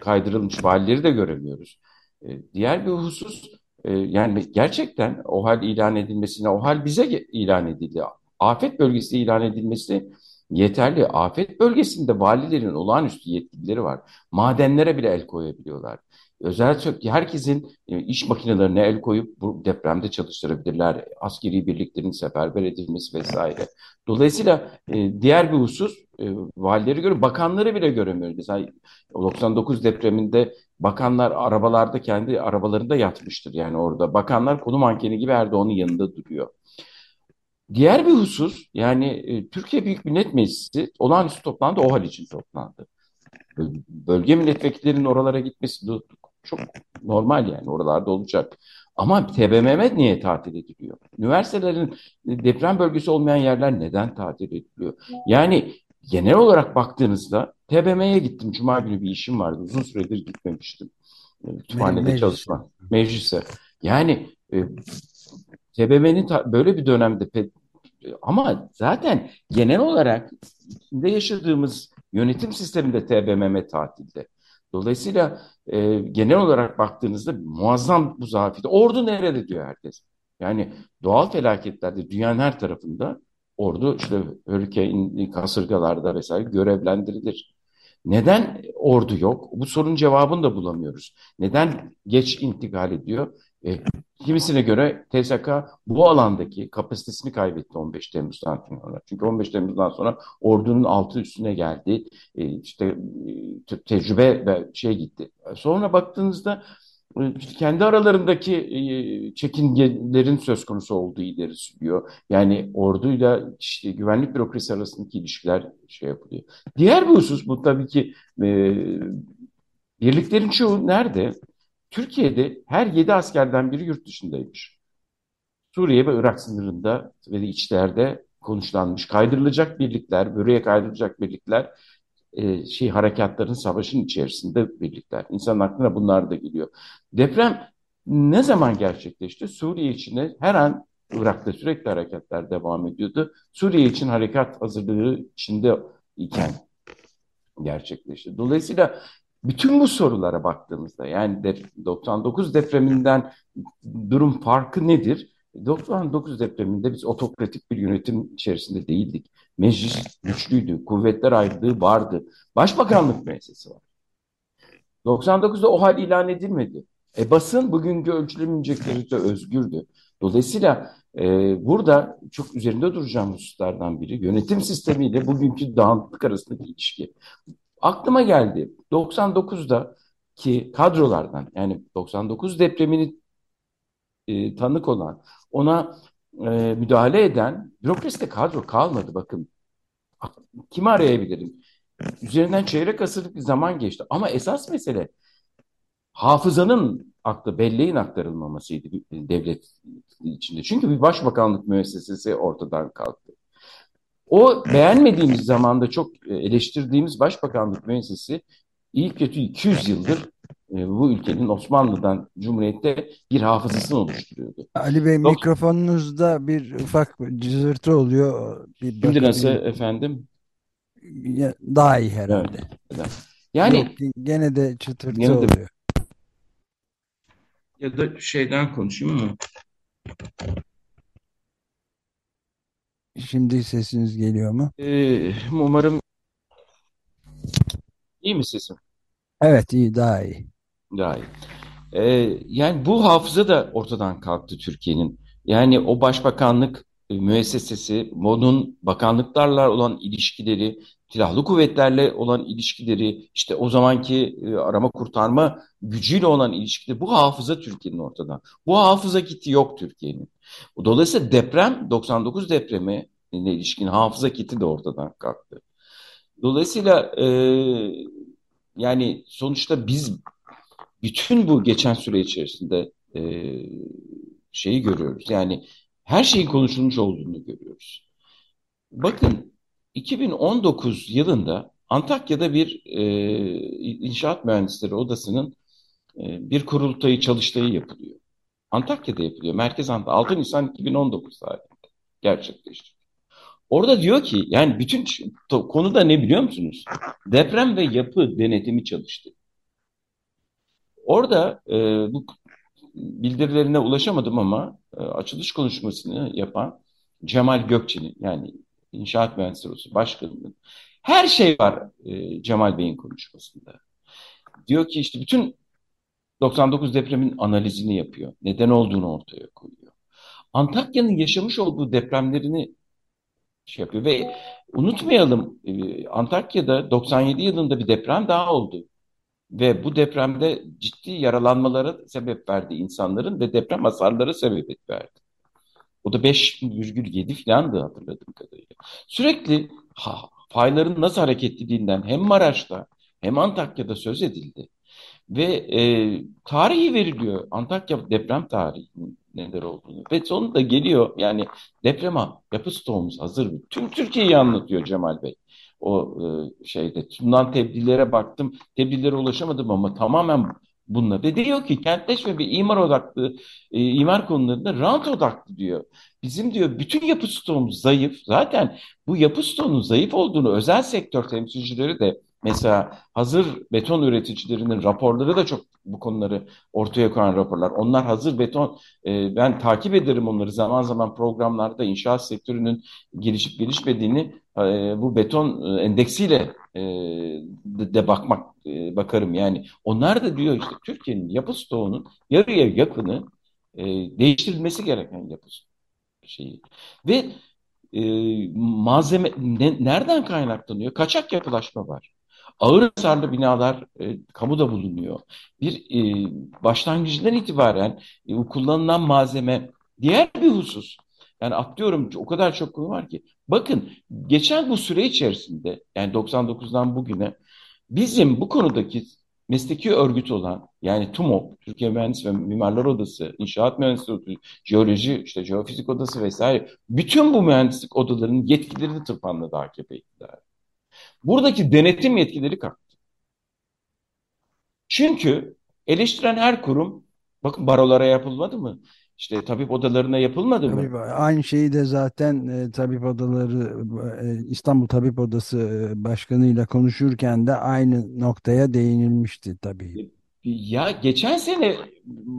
kaydırılmış valileri de göremiyoruz. E, diğer bir husus, e, yani gerçekten o hal ilan edilmesine, o hal bize ilan edildi. Afet bölgesi ilan edilmesi yeterli. Afet bölgesinde valilerin olağanüstü yetkileri var. Madenlere bile el koyabiliyorlar. Özel herkesin e, iş makinelerine el koyup bu depremde çalıştırabilirler. Askeri birliklerin seferber edilmesi vesaire. Dolayısıyla e, diğer bir husus e, valileri göre bakanları bile göremiyoruz. Mesela 99 depreminde bakanlar arabalarda kendi arabalarında yatmıştır. Yani orada bakanlar konu mankeni gibi Erdoğan'ın yanında duruyor. Diğer bir husus yani e, Türkiye Büyük Millet Meclisi olağanüstü toplandı OHAL için toplandı. Böl- Bölge milletvekillerinin oralara gitmesi çok normal yani oralarda olacak. Ama TBMM niye tatil ediliyor? Üniversitelerin e, deprem bölgesi olmayan yerler neden tatil ediliyor? Yani genel olarak baktığınızda TBMM'ye gittim. Cuma günü bir işim vardı. Uzun süredir gitmemiştim. E, Kütüphanede Meclise. çalışma. Meclise. Yani e, TBMM'nin böyle bir dönemde ama zaten genel olarak içinde yaşadığımız yönetim sisteminde TBMM tatilde. Dolayısıyla e, genel olarak baktığınızda muazzam bu zafiyeti. Ordu nerede diyor herkes. Yani doğal felaketlerde dünyanın her tarafında ordu işte hurricane, kasırgalarda vesaire görevlendirilir. Neden ordu yok? Bu sorunun cevabını da bulamıyoruz. Neden geç intikal ediyor? E, kimisine göre TSK bu alandaki kapasitesini kaybetti 15 Temmuz'dan sonra. Çünkü 15 Temmuz'dan sonra ordunun altı üstüne geldi. E, işte te- tecrübe ve şey gitti. Sonra baktığınızda e, kendi aralarındaki e, çekingelerin söz konusu olduğu ileri sürüyor. Yani orduyla işte güvenlik bürokrasi arasındaki ilişkiler şey yapılıyor. Diğer bir husus bu tabii ki e, birliklerin çoğu nerede? Türkiye'de her yedi askerden biri yurt dışındaymış. Suriye ve Irak sınırında ve içlerde konuşlanmış. Kaydırılacak birlikler, böreğe kaydırılacak birlikler, e, şey harekatların savaşın içerisinde birlikler. İnsanın aklına bunlar da geliyor. Deprem ne zaman gerçekleşti? Suriye içinde her an Irak'ta sürekli hareketler devam ediyordu. Suriye için harekat hazırlığı içinde iken gerçekleşti. Dolayısıyla bütün bu sorulara baktığımızda yani 99 depreminden durum farkı nedir? 99 depreminde biz otokratik bir yönetim içerisinde değildik. Meclis güçlüydü, kuvvetler ayrılığı vardı. Başbakanlık müessesi var. 99'da o hal ilan edilmedi. E basın bugünkü ölçülemeyecek derecede özgürdü. Dolayısıyla e, burada çok üzerinde duracağım hususlardan biri yönetim sistemiyle bugünkü dağınıklık arasındaki ilişki. Aklıma geldi 99'da ki kadrolardan yani 99 depremini e, tanık olan ona e, müdahale eden bürokraside kadro kalmadı bakın. Kimi arayabilirim? Üzerinden çeyrek asırlık bir zaman geçti. Ama esas mesele hafızanın aklı, belleğin aktarılmamasıydı devlet içinde. Çünkü bir başbakanlık müessesesi ortadan kalktı. O beğenmediğimiz zamanda çok eleştirdiğimiz başbakanlık müessesesi ilk kötü 200 yıldır e, bu ülkenin Osmanlı'dan Cumhuriyet'te bir hafızasını oluşturuyordu. Ali Bey Dok mikrofonunuzda bir ufak cızırtı oluyor. Bir Şimdi nasıl efendim? Daha iyi herhalde. Evet. Yani Yok, gene de çıtırtı gene de, oluyor. Ya da şeyden konuşayım mı? Şimdi sesiniz geliyor mu? Ee, umarım iyi mi sesim? Evet iyi daha iyi. Daha iyi. Ee, yani bu hafıza da ortadan kalktı Türkiye'nin. Yani o başbakanlık müessesesi, MOD'un bakanlıklarla olan ilişkileri, silahlı kuvvetlerle olan ilişkileri, işte o zamanki e, arama kurtarma gücüyle olan ilişkileri, bu hafıza Türkiye'nin ortadan. Bu hafıza kiti yok Türkiye'nin. Dolayısıyla deprem, 99 depremi ilişkin hafıza kiti de ortadan kalktı. Dolayısıyla e, yani sonuçta biz bütün bu geçen süre içerisinde e, şeyi görüyoruz. Yani her şeyin konuşulmuş olduğunu görüyoruz. Bakın 2019 yılında Antakya'da bir e, inşaat mühendisleri odasının e, bir kurultayı çalıştayı yapılıyor. Antakya'da yapılıyor. Merkez Antakya. 6 Nisan 2019 tarihinde gerçekleşti. Orada diyor ki yani bütün konu da ne biliyor musunuz? Deprem ve yapı denetimi çalıştı. Orada e, bu bildirilerine ulaşamadım ama e, açılış konuşmasını yapan Cemal Gökçe'nin yani İnşaat Mühendisleri Odası Başkanı'nın her şey var e, Cemal Bey'in konuşmasında. Diyor ki işte bütün 99 depremin analizini yapıyor. Neden olduğunu ortaya koyuyor. Antakya'nın yaşamış olduğu depremlerini şey yapıyor ve unutmayalım e, Antakya'da 97 yılında bir deprem daha oldu. Ve bu depremde ciddi yaralanmalara sebep verdi insanların ve deprem hasarları sebep verdi. O da 5,7 filandı hatırladığım kadarıyla. Sürekli ha, fayların nasıl hareket ettiğinden hem Maraş'ta hem Antakya'da söz edildi. Ve e, tarihi veriliyor. Antakya deprem tarihi neler olduğunu. Ve sonunda geliyor yani deprema yapı stoğumuz hazır? Tüm Türkiye'yi anlatıyor Cemal Bey. O e, şeyde sunulan tebliğlere baktım. Tebliğlere ulaşamadım ama tamamen bununla. Ve diyor ki kentleşme ve imar odaklı, e, imar konularında rant odaklı diyor. Bizim diyor bütün yapı stoğumuz zayıf. Zaten bu yapı stoğunun zayıf olduğunu özel sektör temsilcileri de Mesela hazır beton üreticilerinin raporları da çok bu konuları ortaya koyan raporlar. Onlar hazır beton, e, ben takip ederim onları zaman zaman programlarda inşaat sektörünün gelişip gelişmediğini bu beton e, endeksiyle e, de, bakmak e, bakarım. Yani onlar da diyor işte Türkiye'nin yapı stoğunun yarıya yakını değiştirilmesi gereken yapı şeyi. Ve malzeme ne, nereden kaynaklanıyor? Kaçak yapılaşma var. Ağır hasarlı binalar e, kamuda bulunuyor. Bir e, başlangıcından itibaren e, kullanılan malzeme diğer bir husus. Yani atlıyorum o kadar çok konu var ki. Bakın geçen bu süre içerisinde yani 99'dan bugüne bizim bu konudaki mesleki örgüt olan yani TUMOP, Türkiye Mühendis ve Mimarlar Odası, İnşaat Mühendisliği Odası, Jeoloji, işte Jeofizik Odası vesaire bütün bu mühendislik odalarının yetkilerini tırpanladı AKP iktidarı. Buradaki denetim yetkileri kalktı. Çünkü eleştiren her kurum, bakın barolara yapılmadı mı? İşte tabip odalarına yapılmadı mı? Aynı şeyi de zaten e, tabip odaları e, İstanbul Tabip Odası e, başkanıyla konuşurken de aynı noktaya değinilmişti tabii. Ya geçen sene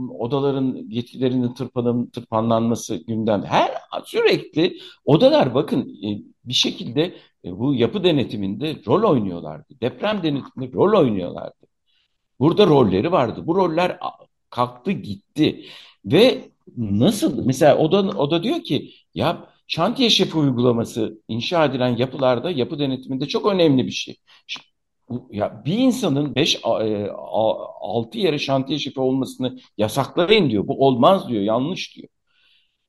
odaların yetkilerinin tırpanım, tırpanlanması gündem. Her sürekli odalar bakın e, bir şekilde e, bu yapı denetiminde rol oynuyorlardı. Deprem denetiminde rol oynuyorlardı. Burada rolleri vardı. Bu roller kalktı gitti. Ve nasıl mesela o da, o da diyor ki ya şantiye şefi uygulaması inşa edilen yapılarda yapı denetiminde çok önemli bir şey. Ya bir insanın 5 6 yere şantiye şefi olmasını yasaklayın diyor. Bu olmaz diyor. Yanlış diyor.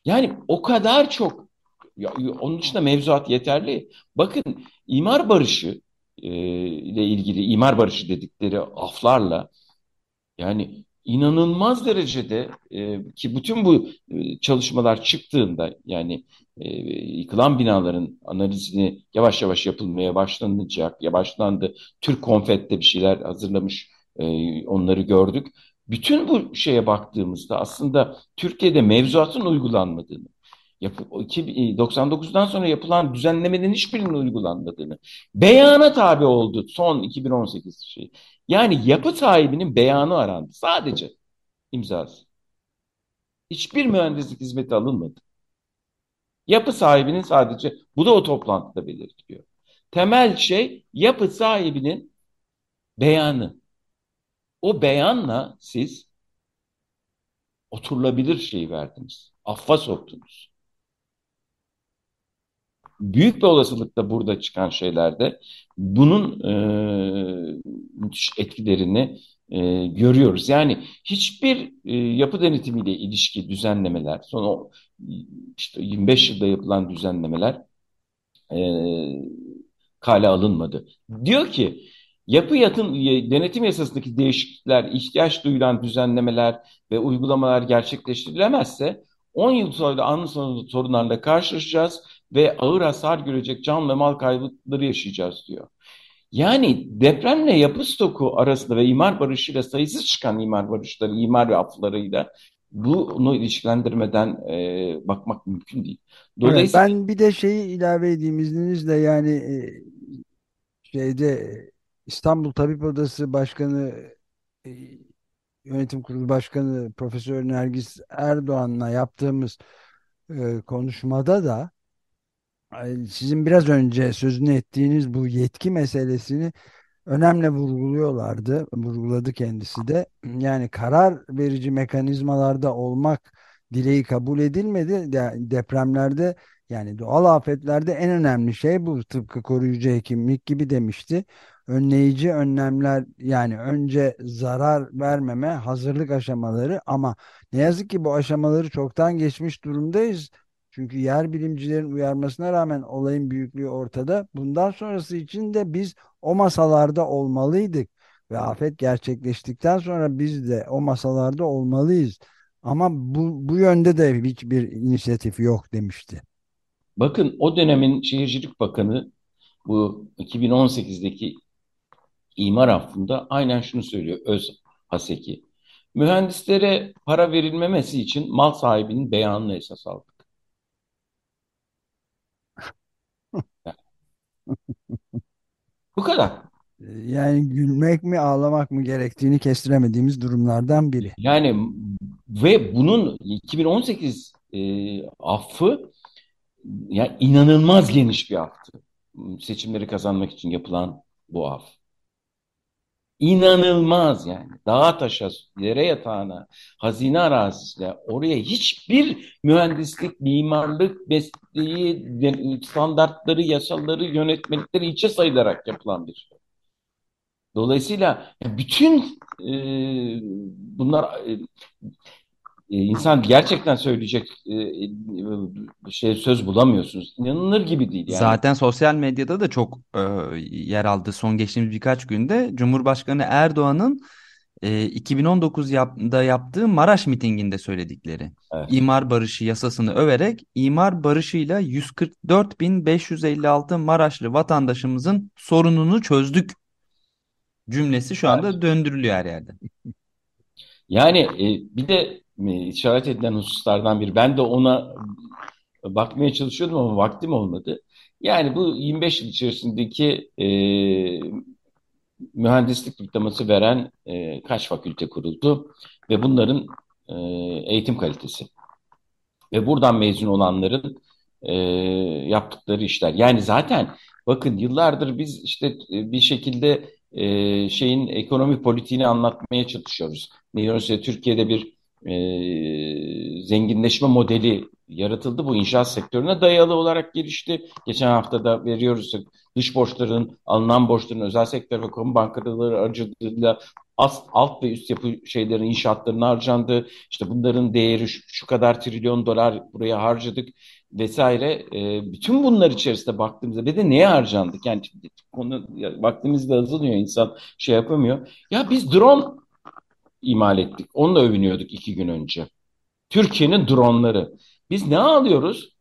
Yani o kadar çok ya, onun dışında mevzuat yeterli. Bakın imar barışı e, ile ilgili imar barışı dedikleri aflarla yani inanılmaz derecede e, ki bütün bu e, çalışmalar çıktığında yani e, yıkılan binaların analizini yavaş yavaş yapılmaya başlanacak, ya başlandı. Türk Konfet'te bir şeyler hazırlamış, e, onları gördük. Bütün bu şeye baktığımızda aslında Türkiye'de mevzuatın uygulanmadığını, 99'dan sonra yapılan düzenlemenin hiçbirinin uygulanmadığını, beyana tabi oldu son 2018 şey. Yani yapı sahibinin beyanı arandı. Sadece imzası. Hiçbir mühendislik hizmeti alınmadı. Yapı sahibinin sadece, bu da o toplantıda belirtiliyor. Temel şey yapı sahibinin beyanı. O beyanla siz oturulabilir şeyi verdiniz. Affa soktunuz büyük bir olasılıkla burada çıkan şeylerde bunun e, etkilerini e, görüyoruz. Yani hiçbir e, yapı denetimiyle ilişki düzenlemeler, son o işte 25 yılda yapılan düzenlemeler e, kale alınmadı. Diyor ki yapı yatın denetim yasasındaki değişiklikler, ihtiyaç duyulan düzenlemeler ve uygulamalar gerçekleştirilemezse 10 yıl sonra anlı sorunlarla karşılaşacağız ve ağır hasar görecek can ve mal kayıpları yaşayacağız diyor. Yani depremle yapı stoku arasında ve imar barışıyla sayısız çıkan imar barışları, imar ve aflarıyla bunu ilişkilendirmeden e, bakmak mümkün değil. Dolayısıyla... Evet, ben bir de şeyi ilave edeyim izninizle yani e, şeyde İstanbul Tabip Odası Başkanı e, Yönetim Kurulu Başkanı Profesör Nergis Erdoğan'la yaptığımız e, konuşmada da sizin biraz önce sözünü ettiğiniz bu yetki meselesini önemli vurguluyorlardı. Vurguladı kendisi de. Yani karar verici mekanizmalarda olmak dileği kabul edilmedi. Depremlerde yani doğal afetlerde en önemli şey bu tıpkı koruyucu hekimlik gibi demişti. Önleyici önlemler yani önce zarar vermeme hazırlık aşamaları ama ne yazık ki bu aşamaları çoktan geçmiş durumdayız. Çünkü yer bilimcilerin uyarmasına rağmen olayın büyüklüğü ortada. Bundan sonrası için de biz o masalarda olmalıydık. Ve afet gerçekleştikten sonra biz de o masalarda olmalıyız. Ama bu, bu yönde de hiçbir inisiyatif yok demişti. Bakın o dönemin Şehircilik Bakanı bu 2018'deki imar affında aynen şunu söylüyor Öz Haseki. Mühendislere para verilmemesi için mal sahibinin beyanını esas aldık. Bu kadar. Yani gülmek mi ağlamak mı gerektiğini kestiremediğimiz durumlardan biri. Yani ve bunun 2018 e, affı yani inanılmaz geniş bir aftı. Seçimleri kazanmak için yapılan bu af. İnanılmaz yani. Dağa taşa, yere yatağına, hazine arazisine, oraya hiçbir mühendislik, mimarlık, mesleği, standartları, yasaları, yönetmelikleri içe sayılarak yapılan bir şey. Dolayısıyla bütün e, bunlar e, insan gerçekten söyleyecek e, e, şey söz bulamıyorsunuz. İnanılır gibi değil yani. Zaten sosyal medyada da çok e, yer aldı son geçtiğimiz birkaç günde. Cumhurbaşkanı Erdoğan'ın e, 2019'da yaptığı Maraş mitinginde söyledikleri. Evet. İmar barışı yasasını överek imar barışıyla 144.556 Maraşlı vatandaşımızın sorununu çözdük cümlesi şu anda döndürülüyor her yerde. Yani e, bir de e, işaret edilen hususlardan biri. Ben de ona bakmaya çalışıyordum ama vaktim olmadı. Yani bu 25 yıl içerisindeki e, mühendislik diploması veren e, kaç fakülte kuruldu ve bunların e, eğitim kalitesi ve buradan mezun olanların e, yaptıkları işler. Yani zaten bakın yıllardır biz işte e, bir şekilde e, şeyin ekonomi politiğini anlatmaya çalışıyoruz. Mesela Türkiye'de bir e, zenginleşme modeli yaratıldı. Bu inşaat sektörüne dayalı olarak gelişti. Geçen hafta da veriyoruz dış borçların, alınan borçların özel sektör ve kamu bankaları aracılığıyla alt, alt ve üst yapı şeylerin inşaatlarına harcandı. İşte bunların değeri şu, şu kadar trilyon dolar buraya harcadık vesaire. E, bütün bunlar içerisinde baktığımızda ve de neye harcandık? Yani konu vaktimiz de azalıyor insan şey yapamıyor. Ya biz drone imal ettik. Onunla övünüyorduk iki gün önce. Türkiye'nin dronları. Biz ne alıyoruz?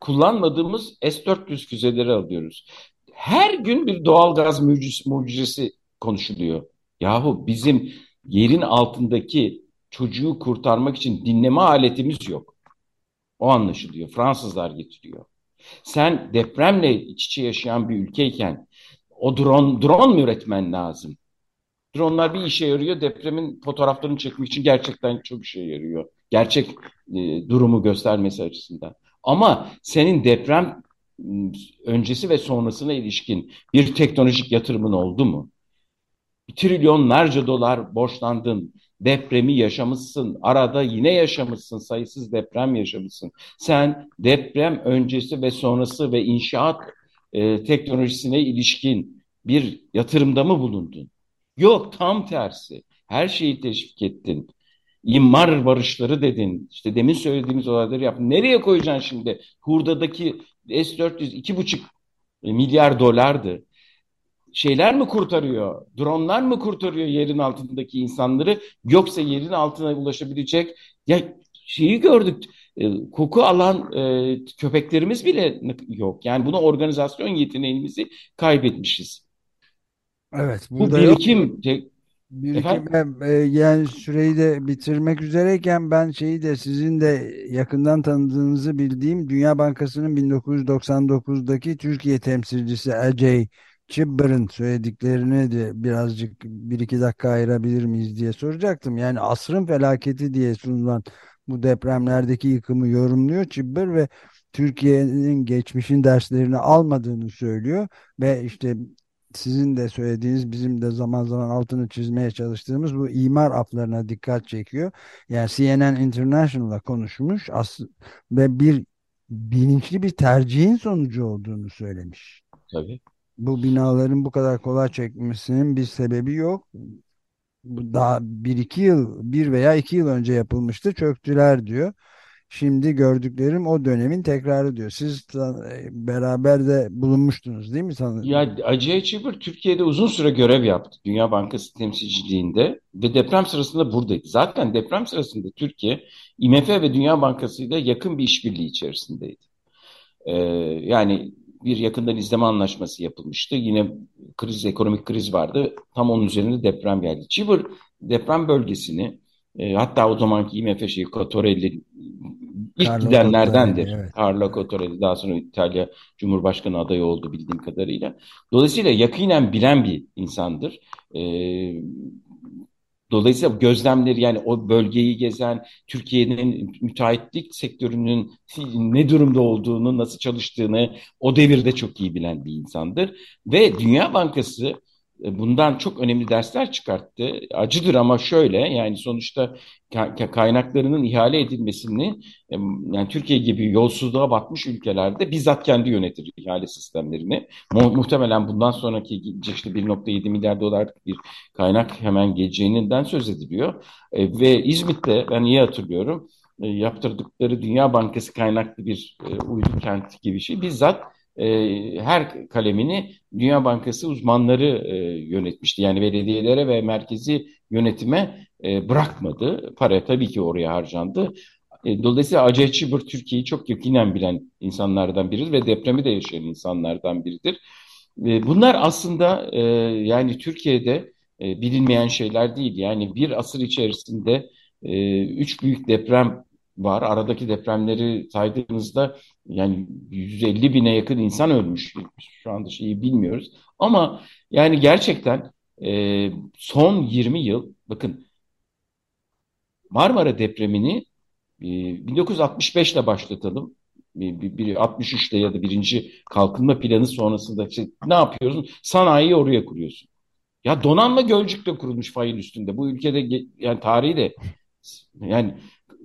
Kullanmadığımız S-400 füzeleri alıyoruz. Her gün bir doğalgaz mucizesi, mucizesi konuşuluyor. Yahu bizim yerin altındaki çocuğu kurtarmak için dinleme aletimiz yok. O anlaşılıyor. Fransızlar getiriyor. Sen depremle iç içe yaşayan bir ülkeyken o drone, drone mu üretmen lazım? Dronlar bir işe yarıyor. Depremin fotoğraflarını çekmek için gerçekten çok işe yarıyor. Gerçek e, durumu göstermesi açısından. Ama senin deprem öncesi ve sonrasına ilişkin bir teknolojik yatırımın oldu mu? Trilyonlarca dolar borçlandın. Depremi yaşamışsın. Arada yine yaşamışsın. Sayısız deprem yaşamışsın. Sen deprem öncesi ve sonrası ve inşaat e, teknolojisine ilişkin bir yatırımda mı bulundun? Yok tam tersi. Her şeyi teşvik ettin. İmar barışları dedin. İşte demin söylediğimiz olayları yaptın. Nereye koyacaksın şimdi? Hurda'daki S-400 iki buçuk milyar dolardı. Şeyler mi kurtarıyor? Dronlar mı kurtarıyor yerin altındaki insanları? Yoksa yerin altına ulaşabilecek ya şeyi gördük. E, koku alan e, köpeklerimiz bile yok. Yani buna organizasyon yeteneğimizi kaybetmişiz. Evet, Bu yok. birikim te- Birikime, e, yani süreyi de bitirmek üzereyken ben şeyi de sizin de yakından tanıdığınızı bildiğim Dünya Bankası'nın 1999'daki Türkiye temsilcisi Ecey Chibber'ın söylediklerini de birazcık bir iki dakika ayırabilir miyiz diye soracaktım. Yani asrın felaketi diye sunulan bu depremlerdeki yıkımı yorumluyor Chibber ve Türkiye'nin geçmişin derslerini almadığını söylüyor ve işte sizin de söylediğiniz bizim de zaman zaman altını çizmeye çalıştığımız bu imar aflarına dikkat çekiyor. Yani CNN International'la konuşmuş ve bir bilinçli bir tercihin sonucu olduğunu söylemiş. Tabii. Bu binaların bu kadar kolay çekmesinin bir sebebi yok. Bu daha bir iki yıl, bir veya iki yıl önce yapılmıştı, çöktüler diyor. Şimdi gördüklerim o dönemin tekrarı diyor. Siz beraber de bulunmuştunuz değil mi sanırım? Ya Aceh Çibir Türkiye'de uzun süre görev yaptı Dünya Bankası temsilciliğinde ve deprem sırasında buradaydı. Zaten deprem sırasında Türkiye IMF ve Dünya Bankası ile yakın bir işbirliği içerisindeydi. Ee, yani bir yakından izleme anlaşması yapılmıştı. Yine kriz, ekonomik kriz vardı. Tam onun üzerinde deprem geldi. Çibir deprem bölgesini e, hatta o zamanki IMF şeyi Cotorelli ilk Carlo gidenlerdendir. Cottarelli, evet. Carlo Cottarelli daha sonra İtalya Cumhurbaşkanı adayı oldu bildiğim kadarıyla. Dolayısıyla yakinen bilen bir insandır. E, dolayısıyla gözlemleri yani o bölgeyi gezen Türkiye'nin müteahhitlik sektörünün ne durumda olduğunu, nasıl çalıştığını o devirde çok iyi bilen bir insandır. Ve Dünya Bankası bundan çok önemli dersler çıkarttı. Acıdır ama şöyle yani sonuçta kaynaklarının ihale edilmesini e, yani Türkiye gibi yolsuzluğa batmış ülkelerde bizzat kendi yönetir ihale sistemlerini. Mu muhtemelen bundan sonraki işte 1.7 milyar dolarlık bir kaynak hemen geleceğinden söz ediliyor. E, ve İzmit'te ben iyi hatırlıyorum yaptırdıkları Dünya Bankası kaynaklı bir uydu kent gibi şey bizzat e, her kalemini Dünya Bankası uzmanları e, yönetmişti. Yani belediyelere ve merkezi yönetime e, bırakmadı. Para tabii ki oraya harcandı. E, dolayısıyla Aceh Çibur Türkiye'yi çok yakinen bilen insanlardan biridir ve depremi de yaşayan insanlardan biridir. E, bunlar aslında e, yani Türkiye'de e, bilinmeyen şeyler değil. Yani bir asır içerisinde e, üç büyük deprem var. Aradaki depremleri saydığımızda yani 150 bine yakın insan ölmüş. Şu anda şeyi bilmiyoruz. Ama yani gerçekten e, son 20 yıl bakın Marmara depremini e, 1965 ile başlatalım. Bir, bir, bir 63'te ya da birinci kalkınma planı sonrasında işte ne yapıyorsun? Sanayiyi oraya kuruyorsun. Ya donanma Gölcük'te kurulmuş fayın üstünde. Bu ülkede yani tarihi de yani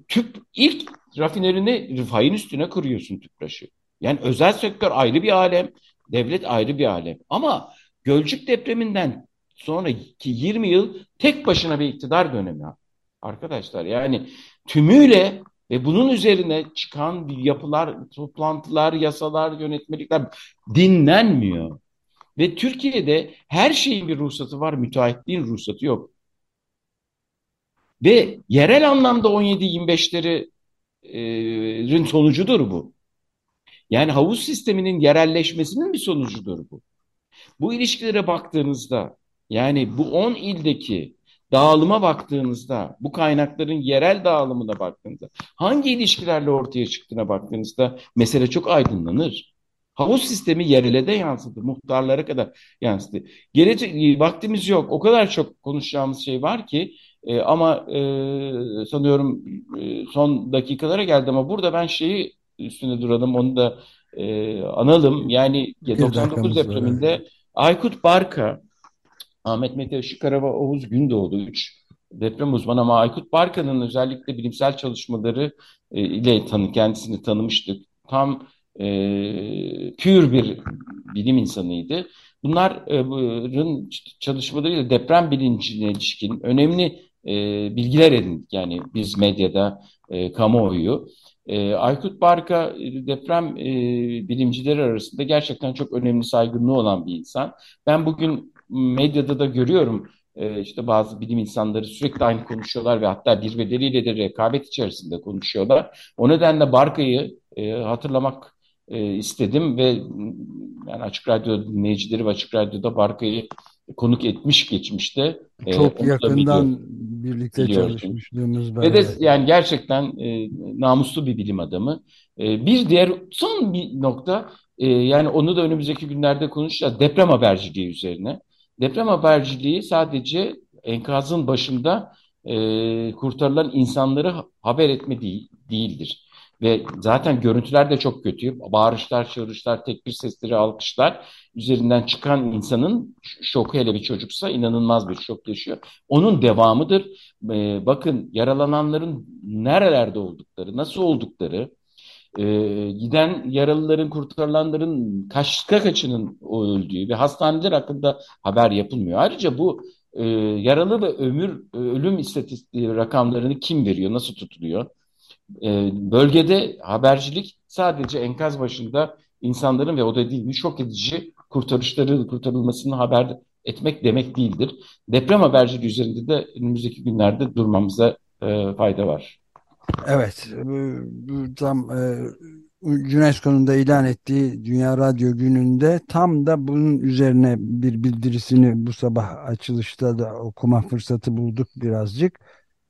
tüp ilk rafinerini fayın üstüne kuruyorsun tüpraşı. Yani özel sektör ayrı bir alem, devlet ayrı bir alem. Ama Gölcük depreminden sonraki 20 yıl tek başına bir iktidar dönemi arkadaşlar. Yani tümüyle ve bunun üzerine çıkan yapılar, toplantılar, yasalar, yönetmelikler dinlenmiyor. Ve Türkiye'de her şeyin bir ruhsatı var, müteahhitliğin ruhsatı yok. Ve yerel anlamda 17-25'lerin e, sonucudur bu. Yani havuz sisteminin yerelleşmesinin bir sonucudur bu. Bu ilişkilere baktığınızda yani bu 10 ildeki dağılıma baktığınızda, bu kaynakların yerel dağılımına baktığınızda, hangi ilişkilerle ortaya çıktığına baktığınızda mesele çok aydınlanır. Havuz sistemi yerele de yansıdı, muhtarlara kadar yansıdı. Gelecek vaktimiz yok. O kadar çok konuşacağımız şey var ki e, ama e, sanıyorum e, son dakikalara geldi ama burada ben şeyi üstüne duralım onu da e, analım. Yani 99 depreminde var. Aykut Barka, Ahmet Mete Işıkarava, Oğuz Gündoğdu 3 deprem uzmanı ama Aykut Barka'nın özellikle bilimsel çalışmaları e, ile tanı, kendisini tanımıştık. Tam e, pür bir bilim insanıydı. Bunların çalışmalarıyla deprem bilincine ilişkin önemli e, bilgiler edindik. Yani biz medyada, e, kamuoyu. E, Aykut Barka e, deprem e, bilimcileri arasında gerçekten çok önemli saygınlığı olan bir insan. Ben bugün medyada da görüyorum e, işte bazı bilim insanları sürekli aynı konuşuyorlar ve hatta birbirleriyle de rekabet içerisinde konuşuyorlar. O nedenle Barka'yı e, hatırlamak e, istedim ve yani Açık Radyo dinleyicileri ve Açık Radyo'da Barka'yı konuk etmiş geçmişte. E, Çok e, yakından birlikte çalışmışlığımız var. Ve de yani gerçekten e, namuslu bir bilim adamı. E, bir diğer son bir nokta e, yani onu da önümüzdeki günlerde konuşacağız. Deprem haberciliği üzerine. Deprem haberciliği sadece enkazın başında e, kurtarılan insanları haber etme değil, değildir. Ve zaten görüntüler de çok kötü. Bağırışlar, çığırışlar, tek bir sesleri, alkışlar üzerinden çıkan insanın şoku hele bir çocuksa inanılmaz bir şok yaşıyor. Onun devamıdır. Ee, bakın yaralananların nerelerde oldukları, nasıl oldukları, e, giden yaralıların, kurtarılanların kaçta kaçının öldüğü ve hastaneler hakkında haber yapılmıyor. Ayrıca bu e, yaralı ve ömür ölüm istatistiği rakamlarını kim veriyor, nasıl tutuluyor? E, bölgede habercilik sadece enkaz başında insanların ve o da değil şok edici kurtarışları kurtarılmasını haber etmek demek değildir. Deprem haberciliği üzerinde de önümüzdeki günlerde durmamıza e, fayda var. Evet, tam e, UNESCO'nun da ilan ettiği Dünya Radyo Günü'nde tam da bunun üzerine bir bildirisini bu sabah açılışta da okuma fırsatı bulduk birazcık.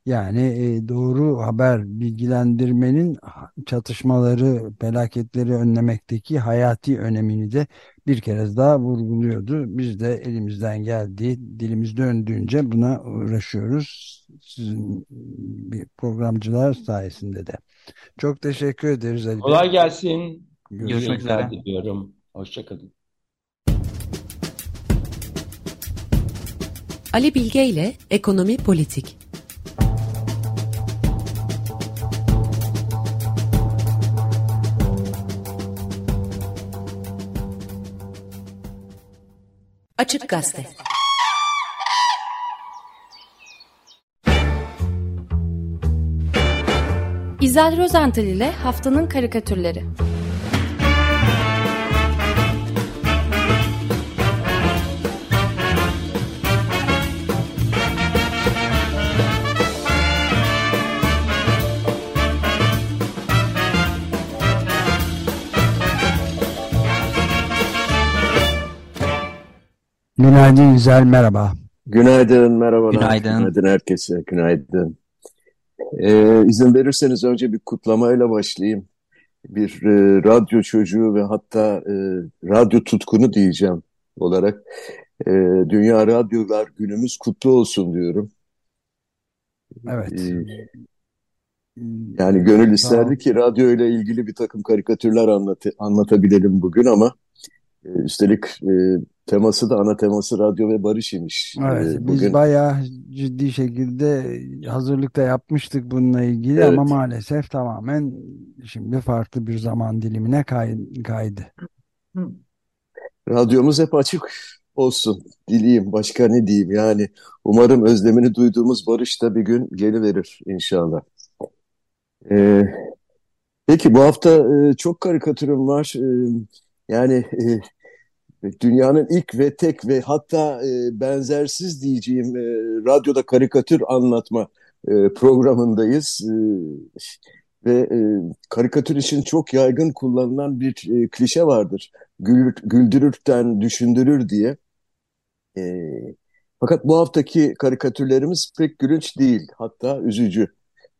Yani e, doğru haber bilgilendirmenin çatışmaları, felaketleri önlemekteki hayati önemini de bir kez daha vurguluyordu. Biz de elimizden geldiği, dilimiz döndüğünce buna uğraşıyoruz. Sizin bir programcılar sayesinde de. Çok teşekkür ederiz Ali Kolay gelsin. Görüşmek üzere. Diliyorum. Hoşçakalın. Ali Bilge ile Ekonomi Politik. Açık Gazete. İzel Rozental ile Haftanın Karikatürleri. Günaydın Yüzel, merhaba. Günaydın, merhabalar. Günaydın. Günaydın herkese, günaydın. Ee, izin verirseniz önce bir kutlamayla başlayayım. Bir e, radyo çocuğu ve hatta e, radyo tutkunu diyeceğim olarak e, Dünya Radyolar Günümüz kutlu olsun diyorum. Evet. Ee, yani gönül isterdi ki radyo ile ilgili bir takım karikatürler anlat anlatabilelim bugün ama e, üstelik e, teması da ana teması radyo ve barış imiş. Evet, Ee, biz bugün bayağı ciddi şekilde hazırlıkta yapmıştık bununla ilgili Evet. ama maalesef tamamen şimdi farklı bir zaman dilimine kay- kaydı. radyomuz hep açık olsun dileyim. Başka ne diyeyim yani. Umarım özlemini duyduğumuz barış da bir gün geliverir inşallah. Ee, peki bu hafta e, çok karikatürüm var. Ee, yani e, dünyanın ilk ve tek ve hatta e, benzersiz diyeceğim e, radyoda karikatür anlatma e, programındayız. E, ve e, karikatür için çok yaygın kullanılan bir e, klişe vardır. Gül, güldürürten düşündürür diye. E, fakat bu haftaki karikatürlerimiz pek gülünç değil. Hatta üzücü.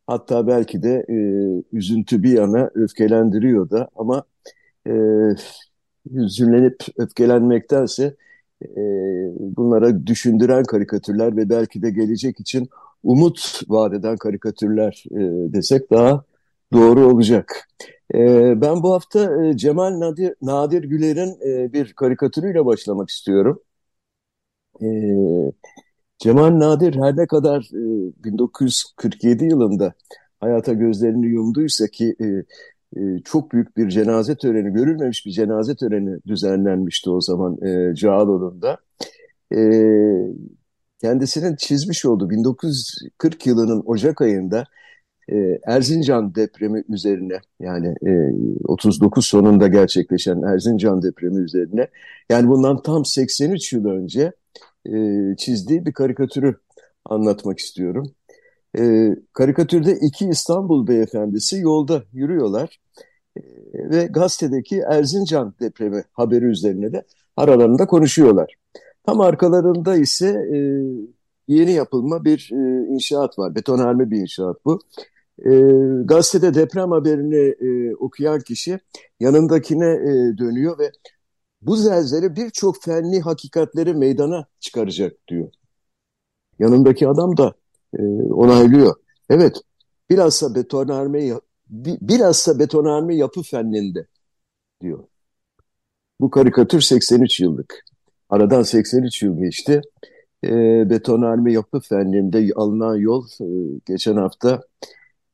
Hatta belki de e, üzüntü bir yana öfkelendiriyor da ama e, hüzünlenip öfkelenmektense e, bunlara düşündüren karikatürler ve belki de gelecek için umut vaat eden karikatürler e, desek daha doğru olacak. E, ben bu hafta e, Cemal Nadir, Nadir Güler'in e, bir karikatürüyle başlamak istiyorum. E, Cemal Nadir her ne kadar e, 1947 yılında hayata gözlerini yumduysa ki e, e, çok büyük bir cenaze töreni, görülmemiş bir cenaze töreni düzenlenmişti o zaman e, Cağaloğlu'nda. E, kendisinin çizmiş olduğu 1940 yılının Ocak ayında e, Erzincan depremi üzerine yani e, 39 sonunda gerçekleşen Erzincan depremi üzerine yani bundan tam 83 yıl önce e, çizdiği bir karikatürü anlatmak istiyorum. E, karikatürde iki İstanbul beyefendisi yolda yürüyorlar e, ve gazetedeki Erzincan depremi haberi üzerine de aralarında konuşuyorlar. Tam arkalarında ise e, yeni yapılma bir e, inşaat var. Betonarme bir inşaat bu. E, gazetede deprem haberini e, okuyan kişi yanındakine e, dönüyor ve bu zelzele birçok fenli hakikatleri meydana çıkaracak diyor. Yanındaki adam da e, onaylıyor. Evet, bilhassa betonarme bilhassa betonarme yapı fenninde diyor. Bu karikatür 83 yıllık. Aradan 83 yıl geçti. E, betonarme yapı fenninde alınan yol e, geçen hafta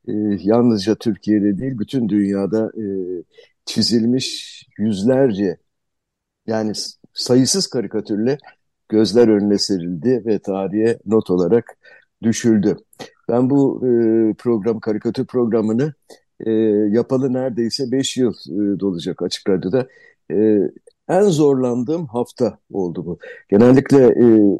e, yalnızca Türkiye'de değil bütün dünyada e, çizilmiş yüzlerce yani sayısız karikatürle gözler önüne serildi ve tarihe not olarak düşüldü. Ben bu e, program, karikatür programını e, yapalı neredeyse 5 yıl e, dolacak Açık Radyo'da. E, en zorlandığım hafta oldu bu. Genellikle e,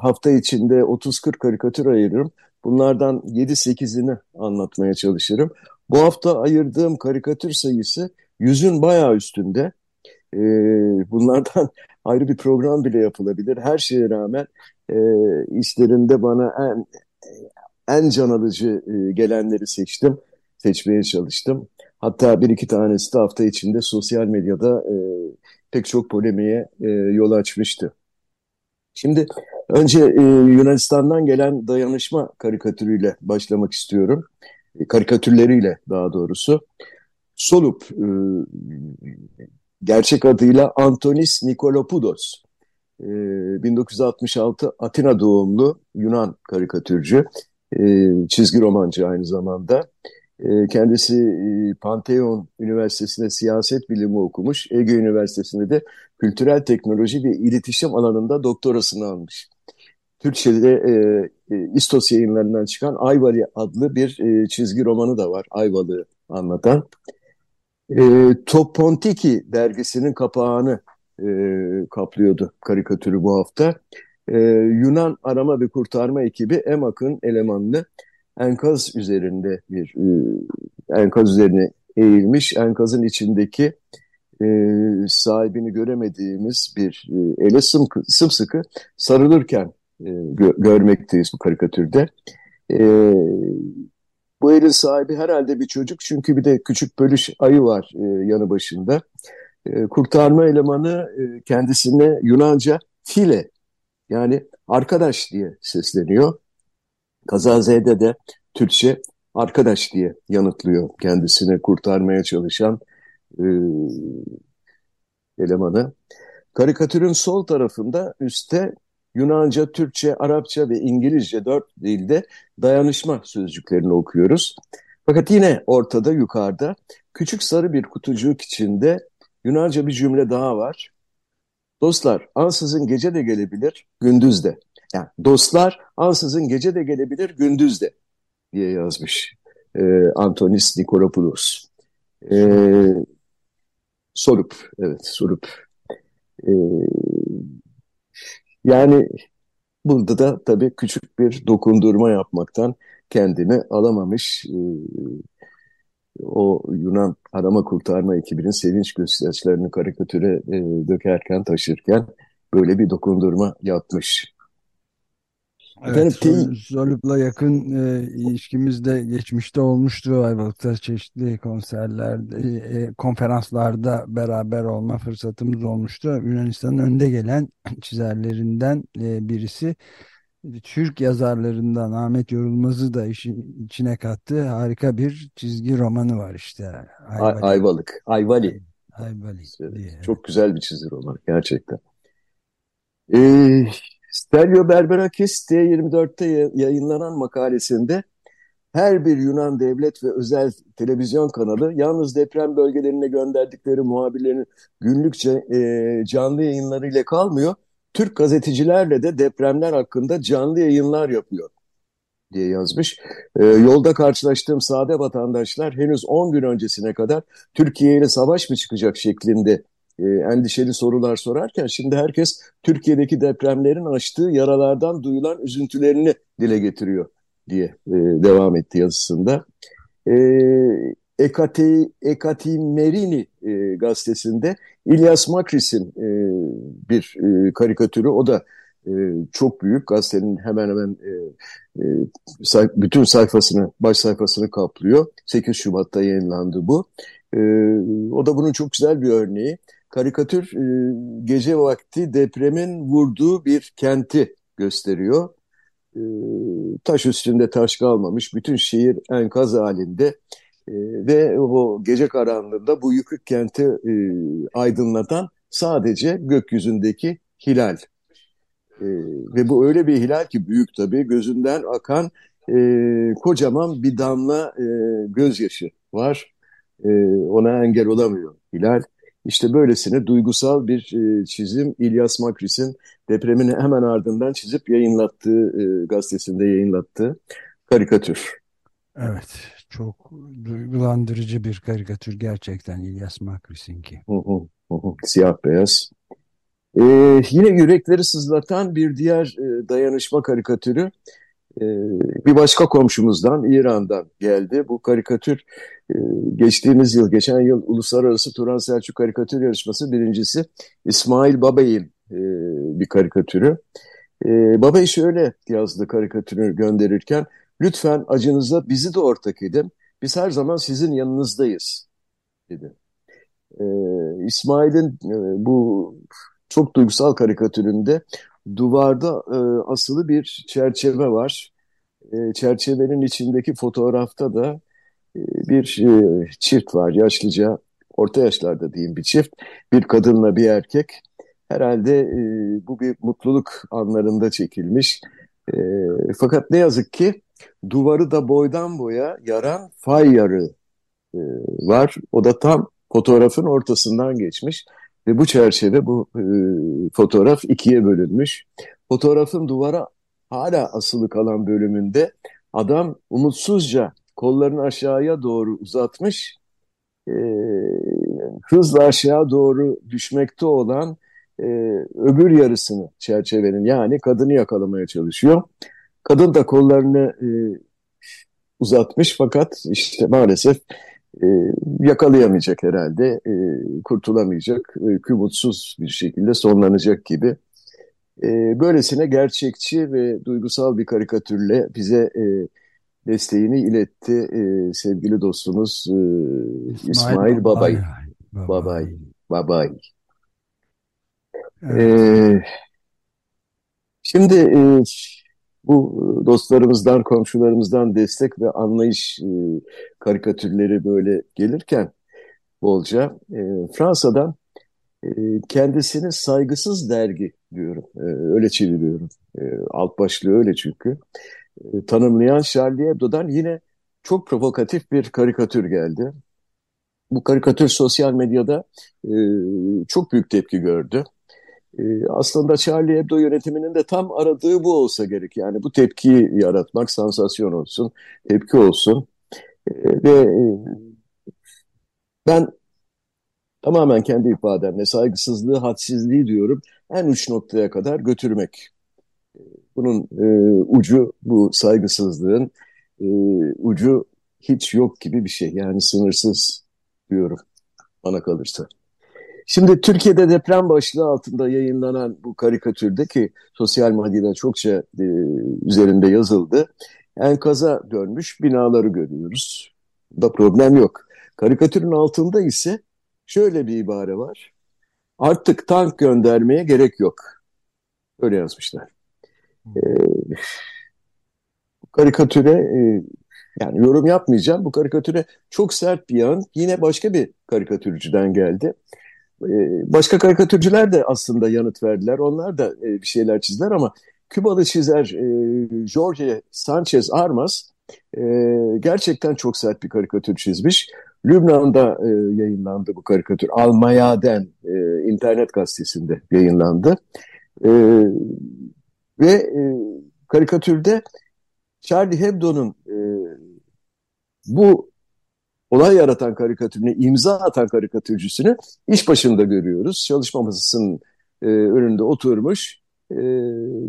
hafta içinde 30-40 karikatür ayırırım. Bunlardan 7-8'ini anlatmaya çalışırım. Bu hafta ayırdığım karikatür sayısı yüzün bayağı üstünde. E, bunlardan ayrı bir program bile yapılabilir. Her şeye rağmen e, işlerinde bana en en can alıcı e, gelenleri seçtim, seçmeye çalıştım. Hatta bir iki tanesi de hafta içinde sosyal medyada e, pek çok polemiğe e, yol açmıştı. Şimdi önce e, Yunanistan'dan gelen dayanışma karikatürüyle başlamak istiyorum. E, karikatürleriyle daha doğrusu. Solup, e, gerçek adıyla Antonis Nikolopoulos. e, 1966 Atina doğumlu Yunan karikatürcü, e, çizgi romancı aynı zamanda. E, kendisi e, Pantheon Üniversitesi'nde siyaset bilimi okumuş, Ege Üniversitesi'nde de kültürel teknoloji ve iletişim alanında doktorasını almış. Türkçe'de e, e, İstos yayınlarından çıkan Ayvalı adlı bir e, çizgi romanı da var. Ayvalı anlatan. E, Topontiki dergisinin kapağını e, kaplıyordu karikatürü bu hafta. E, Yunan arama ve kurtarma ekibi EMAK'ın elemanını enkaz üzerinde bir e, enkaz üzerine eğilmiş. Enkazın içindeki e, sahibini göremediğimiz bir e, ele sımkı, sımsıkı sarılırken e, gö görmekteyiz bu karikatürde. E, bu elin sahibi herhalde bir çocuk çünkü bir de küçük bölüş ayı var e, yanı başında. E, kurtarma elemanı e, kendisine Yunanca file yani arkadaş diye sesleniyor. Kazazede de Türkçe arkadaş diye yanıtlıyor kendisini kurtarmaya çalışan e, elemanı. Karikatürün sol tarafında üstte Yunanca, Türkçe, Arapça ve İngilizce dört dilde dayanışma sözcüklerini okuyoruz. Fakat yine ortada yukarıda küçük sarı bir kutucuk içinde Yunanca bir cümle daha var. Dostlar ansızın gece de gelebilir, gündüz de. Yani dostlar ansızın gece de gelebilir, gündüz de diye yazmış e, Antonis Nikolopoulos. E, sorup, evet sorup. E, yani burada da tabii küçük bir dokundurma yapmaktan kendini alamamış e, o Yunan arama kurtarma ekibinin sevinç gösterilerini karikatüre e, dökerken taşırken böyle bir dokundurma yapmış. Evet, Efendim, yakın e, ilişkimiz de geçmişte olmuştu. Ayvalık'ta çeşitli konserlerde, e, konferanslarda beraber olma fırsatımız olmuştu. Yunanistan'ın önde gelen çizerlerinden e, birisi. Türk yazarlarından Ahmet Yorulmaz'ı da işin içine kattı. Harika bir çizgi romanı var işte. Ayvalık. Ayvalık. Ayvali. Ayvalık diye. Çok güzel bir çizgi roman gerçekten. Ee, Stelio Berberakis T24'te yayınlanan makalesinde her bir Yunan devlet ve özel televizyon kanalı yalnız deprem bölgelerine gönderdikleri muhabirlerin günlükçe e, canlı yayınlarıyla kalmıyor. Türk gazetecilerle de depremler hakkında canlı yayınlar yapıyor diye yazmış. E, yolda karşılaştığım sade vatandaşlar henüz 10 gün öncesine kadar Türkiye ile savaş mı çıkacak şeklinde e, endişeli sorular sorarken şimdi herkes Türkiye'deki depremlerin açtığı yaralardan duyulan üzüntülerini dile getiriyor diye e, devam etti yazısında. E, Ekate, Ekatimerini e, gazetesinde İlyas Makris'in e, bir e, karikatürü o da e, çok büyük gazetenin hemen hemen e, e, bütün sayfasını baş sayfasını kaplıyor. 8 Şubat'ta yayınlandı bu. E, o da bunun çok güzel bir örneği karikatür e, gece vakti depremin vurduğu bir kenti gösteriyor. E, taş üstünde taş kalmamış, bütün şehir enkaz halinde e, ve o gece karanlığında bu yıkık kenti aydınlatan sadece gökyüzündeki hilal. Ve bu öyle bir hilal ki büyük tabii gözünden akan kocaman bir damla e, gözyaşı var. Ona engel olamıyor hilal. İşte böylesine duygusal bir e, çizim İlyas Makris'in depremin hemen ardından çizip yayınlattığı, e, gazetesinde yayınlattığı karikatür. Evet, çok duygulandırıcı bir karikatür gerçekten İlyas Makris'inki. Siyah beyaz. Ee, yine yürekleri sızlatan bir diğer e, dayanışma karikatürü e, bir başka komşumuzdan İran'dan geldi. Bu karikatür e, geçtiğimiz yıl, geçen yıl Uluslararası Turan Selçuk Karikatür Yarışması birincisi İsmail Babay'ın e, bir karikatürü. Babay şöyle yazdı karikatürü gönderirken, lütfen acınıza bizi de ortak edin, biz her zaman sizin yanınızdayız dedi. İsmail'in bu çok duygusal karikatüründe duvarda e, asılı bir çerçeve var. E, çerçevenin içindeki fotoğrafta da e, bir e, çift var. Yaşlıca, orta yaşlarda diyeyim bir çift. Bir kadınla bir erkek. Herhalde e, bu bir mutluluk anlarında çekilmiş. E, fakat ne yazık ki duvarı da boydan boya yaran fay yarığı e, var. O da tam fotoğrafın ortasından geçmiş. Ve bu çerçeve bu e, fotoğraf ikiye bölünmüş. Fotoğrafın duvara hala asılı kalan bölümünde adam umutsuzca kollarını aşağıya doğru uzatmış, e, hızla aşağı doğru düşmekte olan e, öbür yarısını çerçevenin yani kadını yakalamaya çalışıyor. Kadın da kollarını e, uzatmış fakat işte maalesef e, yakalayamayacak herhalde, e, kurtulamayacak, e, bir şekilde sonlanacak gibi. E, böylesine gerçekçi ve duygusal bir karikatürle bize e, desteğini iletti e, sevgili dostumuz e, İsmail, İsmail Babay. Babay. Babay. Babay. Evet. E, şimdi e, bu dostlarımızdan, komşularımızdan destek ve anlayış e, karikatürleri böyle gelirken bolca e, Fransa'dan e, kendisini saygısız dergi diyorum. E, öyle çeviriyorum. E, alt başlığı öyle çünkü. E, tanımlayan Charlie Hebdo'dan yine çok provokatif bir karikatür geldi. Bu karikatür sosyal medyada e, çok büyük tepki gördü. E, aslında Charlie Hebdo yönetiminin de tam aradığı bu olsa gerek. Yani bu tepkiyi yaratmak, sansasyon olsun, tepki olsun. E, ve e, ben tamamen kendi ifademle saygısızlığı, hadsizliği diyorum en uç noktaya kadar götürmek. Bunun e, ucu bu saygısızlığın e, ucu hiç yok gibi bir şey. Yani sınırsız diyorum bana kalırsa. Şimdi Türkiye'de deprem başlığı altında yayınlanan bu karikatürde ki sosyal medyada çokça e, üzerinde yazıldı. Enkaza dönmüş binaları görüyoruz. Da problem yok. Karikatürün altında ise şöyle bir ibare var. Artık tank göndermeye gerek yok. Öyle yazmışlar. E, bu karikatüre e, yani yorum yapmayacağım. Bu karikatüre çok sert bir yan yine başka bir karikatürcüden geldi. Başka karikatürcüler de aslında yanıt verdiler. Onlar da bir şeyler çizdiler ama Kübalı çizer Jorge Sanchez Armas gerçekten çok sert bir karikatür çizmiş. Lübnan'da yayınlandı bu karikatür. Almayaden internet gazetesinde yayınlandı. ve karikatürde Charlie Hebdo'nun bu olay yaratan karikatürüne imza atan karikatürcüsünü iş başında görüyoruz. Çalışma masasının e, önünde oturmuş e,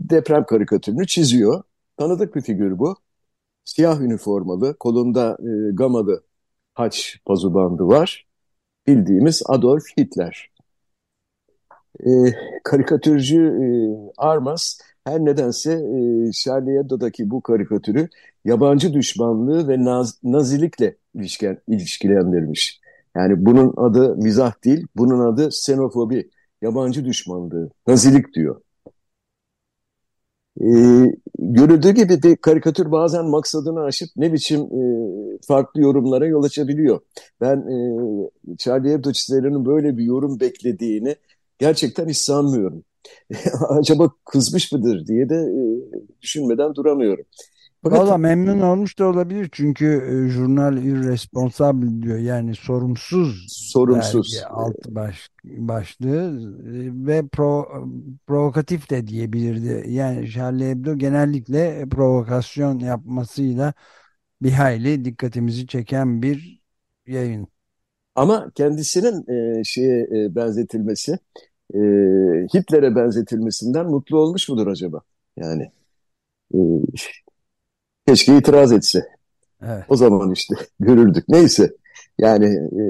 deprem karikatürünü çiziyor. Tanıdık bir figür bu. Siyah üniformalı, kolunda e, gamalı haç pazubandı var. Bildiğimiz Adolf Hitler. E, karikatürcü e, Armas her nedense e, Charlie Hebdo'daki bu karikatürü yabancı düşmanlığı ve naz, nazilikle ilişken, ilişkilendirmiş. Yani bunun adı mizah değil, bunun adı xenofobi, yabancı düşmanlığı, nazilik diyor. Ee, görüldüğü gibi bir karikatür bazen maksadını aşıp ne biçim e, farklı yorumlara yol açabiliyor. Ben e, Charlie Hebdo çizerinin böyle bir yorum beklediğini gerçekten hiç sanmıyorum. Acaba kızmış mıdır diye de e, düşünmeden duramıyorum. Fakat... Valla memnun olmuş da olabilir çünkü e, jurnal irresponsible diyor yani sorumsuz sorumsuz dergi, alt baş, başlığı e, ve pro, provokatif de diyebilirdi. Yani Charlie Hebdo genellikle provokasyon yapmasıyla bir hayli dikkatimizi çeken bir yayın. Ama kendisinin e, şeye e, benzetilmesi, e, Hitler'e benzetilmesinden mutlu olmuş mudur acaba? Yani e, Keşke itiraz etse. Evet. O zaman işte görürdük. Neyse. Yani e,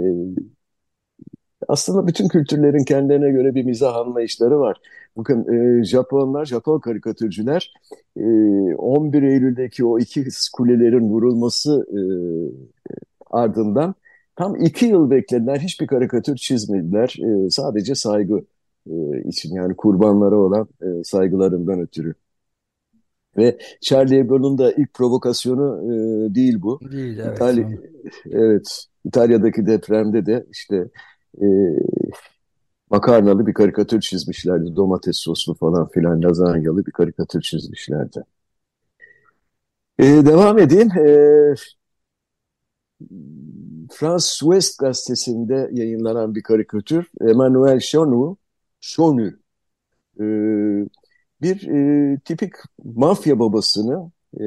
aslında bütün kültürlerin kendilerine göre bir mizah anlayışları var. Bakın e, Japonlar, Japon karikatürcüler e, 11 Eylül'deki o iki kulelerin vurulması e, ardından tam iki yıl beklediler. Hiçbir karikatür çizmediler. E, sadece saygı e, için yani kurbanlara olan e, saygılarından ötürü. Ve Charlie Hebdo'nun da ilk provokasyonu e, değil bu. Değil, evet. İtalya, evet, İtalya'daki depremde de işte e, makarnalı bir karikatür çizmişlerdi. Domates soslu falan filan lazanyalı bir karikatür çizmişlerdi. Ee, devam edeyim. Ee, France West gazetesinde yayınlanan bir karikatür. Emmanuel Chonu, Chonu e, bir e, tipik mafya babasını e,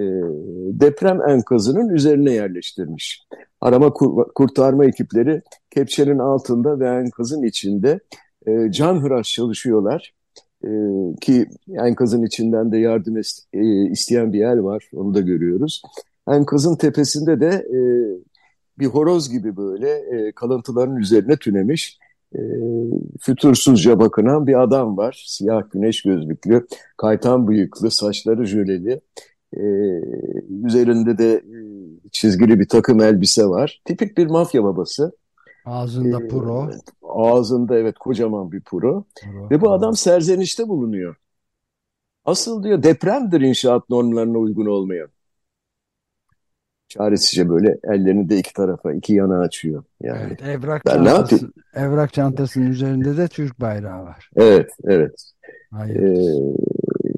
deprem enkazının üzerine yerleştirmiş. Arama kur kurtarma ekipleri kepçenin altında ve enkazın içinde e, canhıraş çalışıyorlar. E, ki enkazın içinden de yardım e, isteyen bir yer var, onu da görüyoruz. Enkazın tepesinde de e, bir horoz gibi böyle e, kalıntıların üzerine tünemiş e, fütursuzca bakınan bir adam var. Siyah güneş gözlüklü, kaytan bıyıklı, saçları jöleli. E, üzerinde de e, çizgili bir takım elbise var. Tipik bir mafya babası. Ağzında e, puro. Ağzında evet kocaman bir puro. puro. Ve bu adam serzenişte bulunuyor. Asıl diyor depremdir inşaat normlarına uygun olmayan. Çaresizce böyle ellerini de iki tarafa, iki yana açıyor. Yani. Evet, evrak ben çantası, evrak çantasının üzerinde de Türk bayrağı var. Evet, evet. Ee,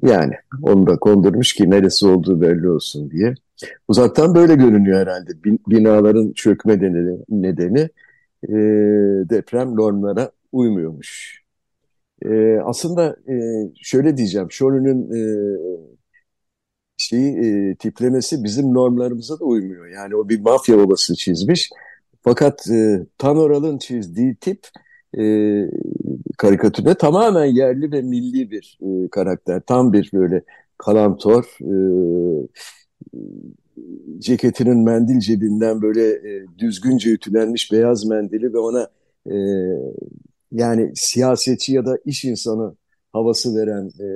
yani onu da kondurmuş ki neresi olduğu belli olsun diye. Uzaktan böyle görünüyor herhalde. Binaların çökme nedeni, nedeni e, deprem normlara uymuyormuş. E, aslında e, şöyle diyeceğim, Şolü'nün e, şeyi e, tiplemesi bizim normlarımıza da uymuyor. Yani o bir mafya babası çizmiş. Fakat e, Tanoral'ın çizdiği tip e, karikatürde tamamen yerli ve milli bir e, karakter. Tam bir böyle kalantor, e, ceketinin mendil cebinden böyle e, düzgünce ütülenmiş beyaz mendili ve ona e, yani siyasetçi ya da iş insanı havası veren e,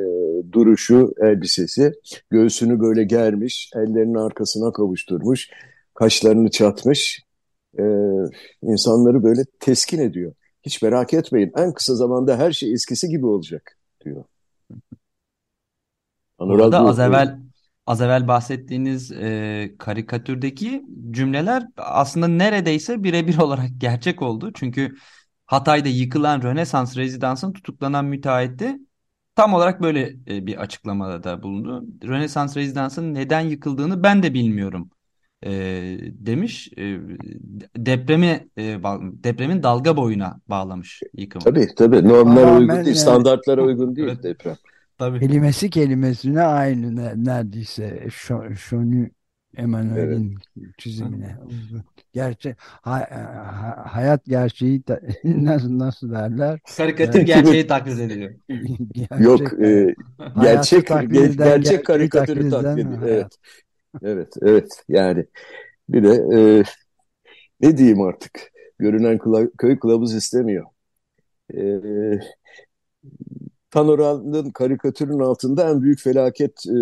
duruşu, elbisesi, göğsünü böyle germiş, ellerinin arkasına kavuşturmuş, kaşlarını çatmış, e, insanları böyle teskin ediyor. Hiç merak etmeyin, en kısa zamanda her şey eskisi gibi olacak diyor. Burada az evvel az evvel bahsettiğiniz e, karikatürdeki cümleler aslında neredeyse birebir olarak gerçek oldu. Çünkü Hatay'da yıkılan Rönesans rezidansın tutuklanan müteahhiti tam olarak böyle e, bir açıklamada da bulundu. Rönesans rezidansının neden yıkıldığını ben de bilmiyorum e, demiş. E, depremi e, depremin dalga boyuna bağlamış yıkımı. Tabii tabii normlara uygun değil, standartlara uygun değil evet. deprem. Tabii. Kelimesi kelimesine aynı neredeyse. Şonu Emanuel'in evet. çizimine. Gerçek ha, ha, hayat gerçeği da, nasıl nasıl derler? Karikatür yani, gerçeği taklit ediliyor. gerçek, Yok, e, gerçek gerçek, gerçek karikatürü taklit ediyor. Evet. evet, evet. Yani bir de e, ne diyeyim artık? Görünen kıla, köy kılavuz istemiyor. E, Tanoral'ın karikatürün altında en büyük felaket e,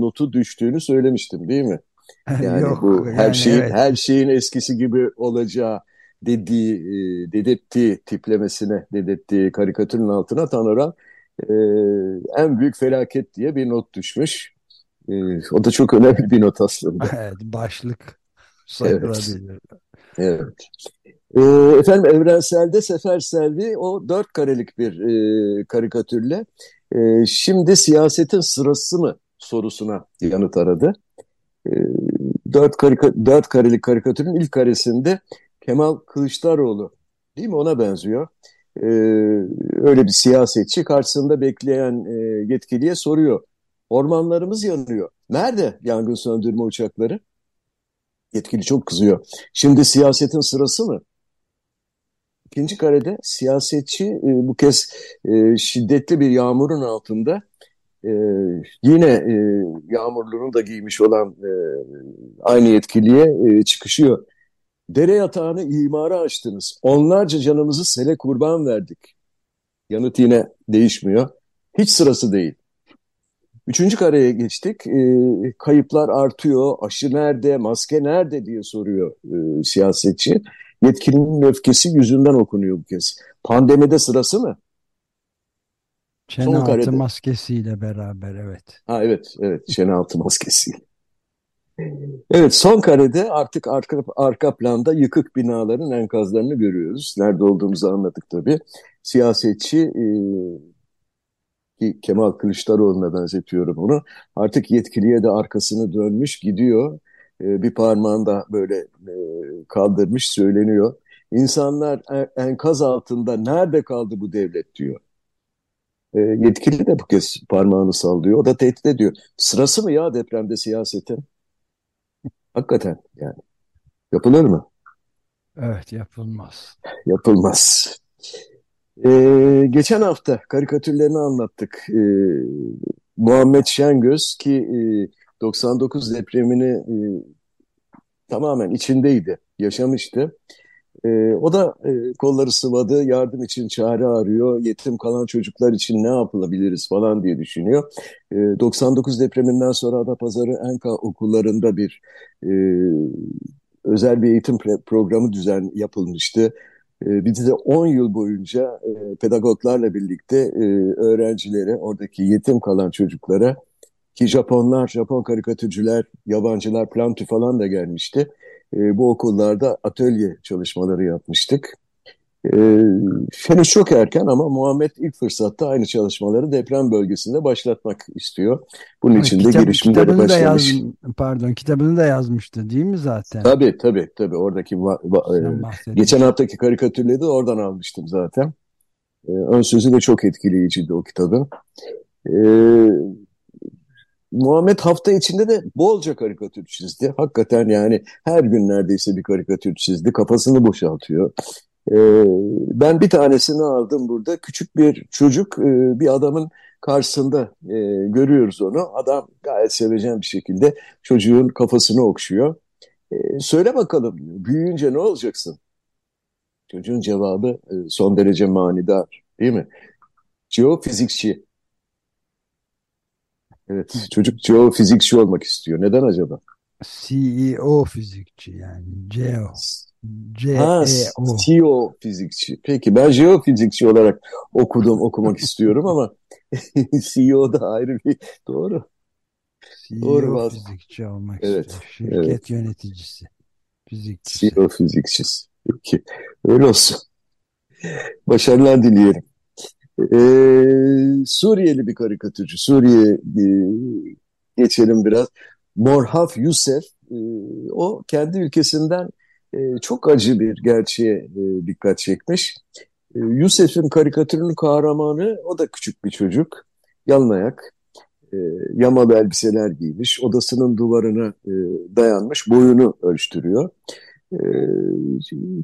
notu düştüğünü söylemiştim değil mi? Yani Yok, bu her yani şeyin evet. her şeyin eskisi gibi olacağı dediği, e, dedettiği tiplemesine, dedettiği karikatürün altına Tanrı'dan e, en büyük felaket diye bir not düşmüş. E, o da çok önemli bir not aslında. Evet, başlık sayılabilir. Evet. evet. E, efendim Evrensel'de Sefer Selvi o dört karelik bir e, karikatürle e, şimdi siyasetin sırası mı sorusuna yanıt aradı. E, dört, karika, dört karelik karikatürün ilk karesinde Kemal Kılıçdaroğlu değil mi ona benziyor. Ee, öyle bir siyasetçi karşısında bekleyen e, yetkiliye soruyor. Ormanlarımız yanıyor. Nerede yangın söndürme uçakları? Yetkili çok kızıyor. Şimdi siyasetin sırası mı? İkinci karede siyasetçi e, bu kez e, şiddetli bir yağmurun altında e, yine e, yağmurluğunu da giymiş olan e, aynı yetkiliye e, çıkışıyor. Dere yatağını imara açtınız. Onlarca canımızı sele kurban verdik. Yanıt yine değişmiyor. Hiç sırası değil. Üçüncü kareye geçtik. E, kayıplar artıyor. Aşı nerede, maske nerede diye soruyor e, siyasetçi. Yetkilinin öfkesi yüzünden okunuyor bu kez. Pandemide sırası mı? Çene altı maskesiyle beraber evet. Ha evet evet çene altı maskesiyle. Evet son karede artık arka, arka planda yıkık binaların enkazlarını görüyoruz. Nerede olduğumuzu anladık tabii. Siyasetçi e, ki Kemal Kılıçdaroğlu'na benzetiyorum onu. Artık yetkiliye de arkasını dönmüş gidiyor. E, bir parmağını da böyle e, kaldırmış söyleniyor. İnsanlar enkaz altında nerede kaldı bu devlet diyor. E, yetkili de bu kez parmağını sallıyor. O da tehdit ediyor. Sırası mı ya depremde siyasetin? Hakikaten yani. Yapılır mı? Evet yapılmaz. Yapılmaz. Ee, geçen hafta karikatürlerini anlattık. Ee, Muhammed Şengöz ki e, 99 depremini e, tamamen içindeydi, yaşamıştı. E, o da e, kolları sıvadı, yardım için çare arıyor, yetim kalan çocuklar için ne yapılabiliriz falan diye düşünüyor. E, 99 depreminden sonra Adapazarı Enka okullarında bir e, özel bir eğitim programı düzen yapılmıştı. E, bizi de 10 yıl boyunca e, pedagoglarla birlikte e, öğrencilere, oradaki yetim kalan çocuklara ki Japonlar, Japon karikatürcüler, yabancılar, Plantu falan da gelmişti. E, bu okullarda atölye çalışmaları yapmıştık. E, henüz çok erken ama Muhammed ilk fırsatta aynı çalışmaları deprem bölgesinde başlatmak istiyor. Bunun için de girişimleri başlamış. Yaz, pardon kitabını da yazmıştı değil mi zaten? Tabii tabii tabii oradaki e, geçen haftaki karikatürleri de oradan almıştım zaten. E, ön sözü de çok etkileyiciydi o kitabın. E, Muhammed hafta içinde de bolca karikatür çizdi. Hakikaten yani her gün neredeyse bir karikatür çizdi. Kafasını boşaltıyor. Ee, ben bir tanesini aldım burada. Küçük bir çocuk e, bir adamın karşısında e, görüyoruz onu. Adam gayet sevecen bir şekilde çocuğun kafasını okşuyor. E, söyle bakalım büyüyünce ne olacaksın? Çocuğun cevabı e, son derece manidar değil mi? Geofizikçi. Evet, çocuk geofizikçi olmak istiyor. Neden acaba? CEO fizikçi yani. Geo. C-E-O. CEO fizikçi. Peki ben jeofizikçi olarak okudum, okumak istiyorum ama CEO da ayrı bir doğru. CEO doğru fizikçi olmak evet, istiyor. Şirket evet. yöneticisi. Fizikçisi. CEO fizikçisi. Peki. Öyle olsun. Başarılar dileyelim. Ee, Suriyeli bir karikatürcü. Suriye e, geçelim biraz. Morhaf Yusef e, o kendi ülkesinden e, çok acı bir gerçeğe e, dikkat çekmiş. E, Yusef'in karikatürünün kahramanı o da küçük bir çocuk. Yalın ayak, e, yamalı elbiseler giymiş, odasının duvarına e, dayanmış, boyunu ölçtürüyor. E,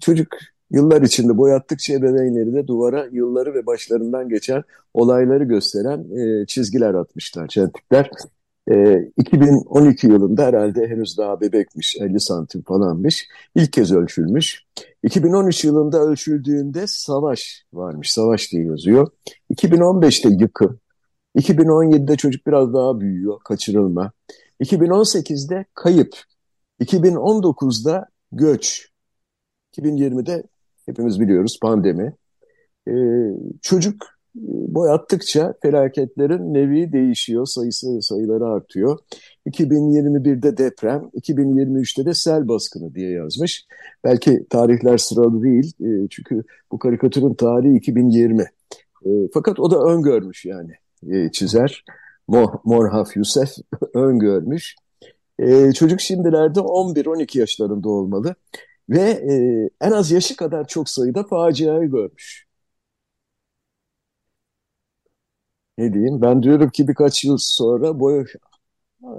çocuk Yıllar içinde boyattıkça ebeveynleri de duvara yılları ve başlarından geçen olayları gösteren e, çizgiler atmışlar, çentikler. E, 2012 yılında herhalde henüz daha bebekmiş, 50 santim falanmış. İlk kez ölçülmüş. 2013 yılında ölçüldüğünde savaş varmış, savaş diye yazıyor. 2015'te yıkım. 2017'de çocuk biraz daha büyüyor, kaçırılma. 2018'de kayıp. 2019'da göç. 2020'de Hepimiz biliyoruz pandemi. Ee, çocuk e, boyattıkça felaketlerin nevi değişiyor, sayısı sayıları artıyor. 2021'de deprem, 2023'te de sel baskını diye yazmış. Belki tarihler sıralı değil e, çünkü bu karikatürün tarihi 2020. E, fakat o da öngörmüş yani e, çizer. Mor, Morhaf Yusef öngörmüş. E, çocuk şimdilerde 11-12 yaşlarında olmalı ve e, en az yaşı kadar çok sayıda faciayı görmüş. Ne diyeyim? Ben diyorum ki birkaç yıl sonra boyu e,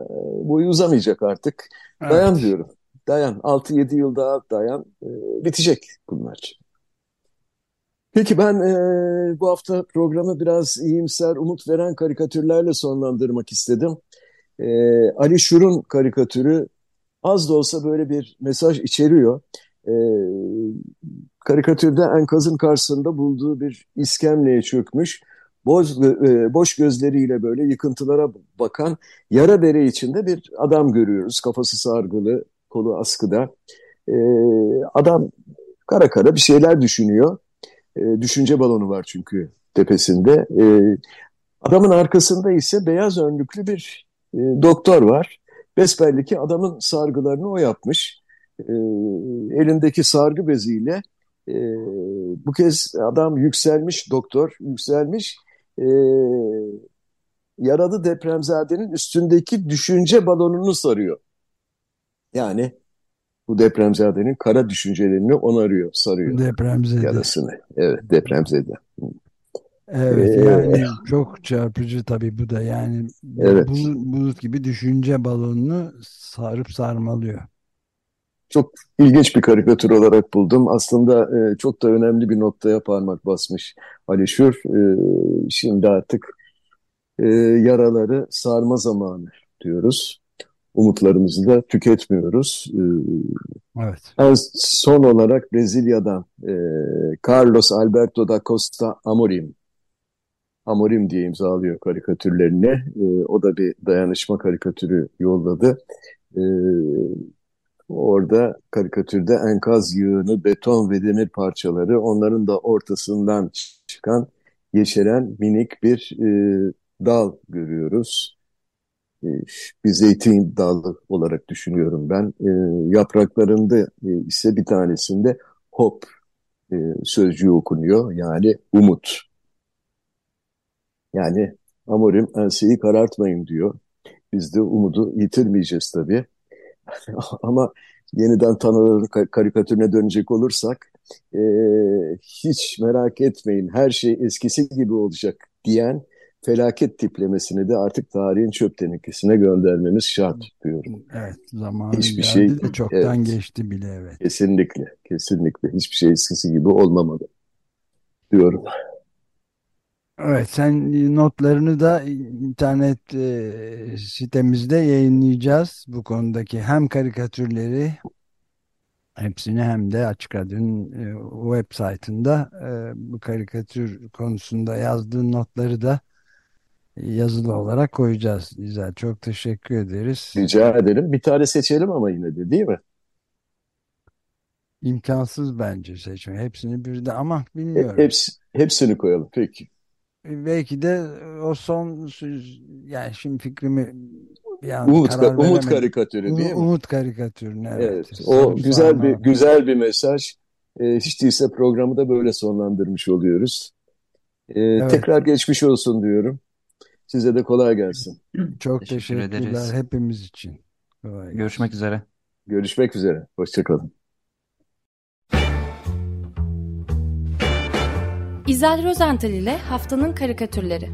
boyu uzamayacak artık. Evet. Dayan diyorum. Dayan. 6-7 yıl daha dayan. E, bitecek bunlar. Peki ben e, bu hafta programı biraz iyimser, umut veren karikatürlerle sonlandırmak istedim. E, Ali Şur'un karikatürü az da olsa böyle bir mesaj içeriyor. E, karikatürde enkazın karşısında bulduğu bir iskemleye çökmüş, boş, e, boş gözleriyle böyle yıkıntılara bakan yara bere içinde bir adam görüyoruz. Kafası sargılı, kolu askıda. E, adam kara kara bir şeyler düşünüyor. E, düşünce balonu var çünkü tepesinde. E, adamın arkasında ise beyaz önlüklü bir e, doktor var. Besbelli ki adamın sargılarını o yapmış. E, elindeki sargı beziyle e, bu kez adam yükselmiş, doktor yükselmiş. E, yaralı depremzadenin üstündeki düşünce balonunu sarıyor. Yani bu depremzadenin kara düşüncelerini onarıyor, sarıyor. Depremzede. Yarasını. Evet, depremzede. Evet Ee, yani çok çarpıcı tabii bu da yani Evet. bulut, bulut gibi düşünce balonunu sarıp sarmalıyor. Çok ilginç bir karikatür olarak buldum. Aslında e, çok da önemli bir noktaya parmak basmış Ali Şür. E, şimdi artık e, yaraları sarma zamanı diyoruz. Umutlarımızı da tüketmiyoruz. E, Evet. en son olarak Brezilya'dan e, Carlos Alberto da Costa Amorim. Amorim diye imzalıyor karikatürlerini. E, o da bir dayanışma karikatürü yolladı. E, orada karikatürde enkaz yığını, beton ve demir parçaları, onların da ortasından çıkan yeşeren minik bir e, dal görüyoruz. E, bir zeytin dalı olarak düşünüyorum ben. E, yapraklarında e, ise bir tanesinde hop e, sözcüğü okunuyor. Yani umut. Yani Amorim enseyi karartmayın diyor. Biz de umudu yitirmeyeceğiz tabii. Ama yeniden Tanrı'nın ka- karikatürüne dönecek olursak e, hiç merak etmeyin her şey eskisi gibi olacak diyen felaket tiplemesini de artık tarihin çöp tenekesine göndermemiz şart diyorum. Evet zamanı Hiçbir geldi şey de çoktan evet geçti bile evet. kesinlikle kesinlikle hiçbir şey eskisi gibi olmamalı diyorum. Evet sen notlarını da internet e, sitemizde yayınlayacağız bu konudaki hem karikatürleri hepsini hem de Açık Radyo'nun e, web saytında e, bu karikatür konusunda yazdığın notları da yazılı olarak koyacağız. Güzel çok teşekkür ederiz. Rica ederim. Bir tane seçelim ama yine de değil mi? İmkansız bence seçmek. Hepsini bir de ama He- bilmiyorum. Hepsi, hepsini koyalım. Peki. Belki de o son yani şimdi fikrimi bir an Umut, karar umut karikatürü değil mi? Umut karikatürünü evet. Evet. O Sarıp güzel bir sarmalamak. güzel bir mesaj. Ee, hiç değilse programı da böyle sonlandırmış oluyoruz. Ee, Evet. tekrar geçmiş olsun diyorum. Size de kolay gelsin. Çok Teşekkür teşekkürler ederiz. hepimiz için. Kolay gelsin. Görüşmek üzere. Görüşmek üzere. Hoşçakalın. İzel Rozental ile Haftanın Karikatürleri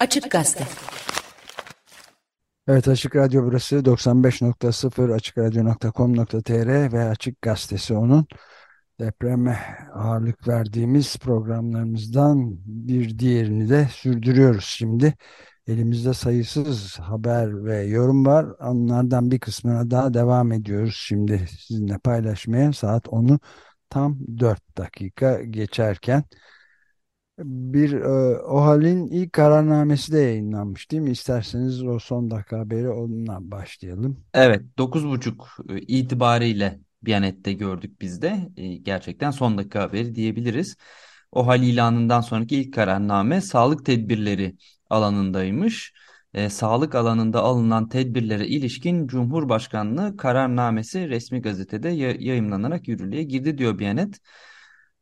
Açık Gazete. Evet Açık Radyo burası 95.0 açıkradyo.com.tr ve Açık Gazetesi onun depreme ağırlık verdiğimiz programlarımızdan bir diğerini de sürdürüyoruz şimdi. Elimizde sayısız haber ve yorum var. Onlardan bir kısmına daha devam ediyoruz şimdi sizinle paylaşmaya. Saat 10'u tam 4 dakika geçerken. Bir e, OHAL'in ilk kararnamesi de yayınlanmış değil mi? İsterseniz o son dakika haberi onunla başlayalım. Evet, 9.30 itibariyle Biyanet'te gördük biz de. E, Gerçekten son dakika haberi diyebiliriz. O hal ilanından sonraki ilk kararname sağlık tedbirleri alanındaymış. E, sağlık alanında alınan tedbirlere ilişkin Cumhurbaşkanlığı kararnamesi resmi gazetede ya- yayımlanarak yürürlüğe girdi diyor Biyanet.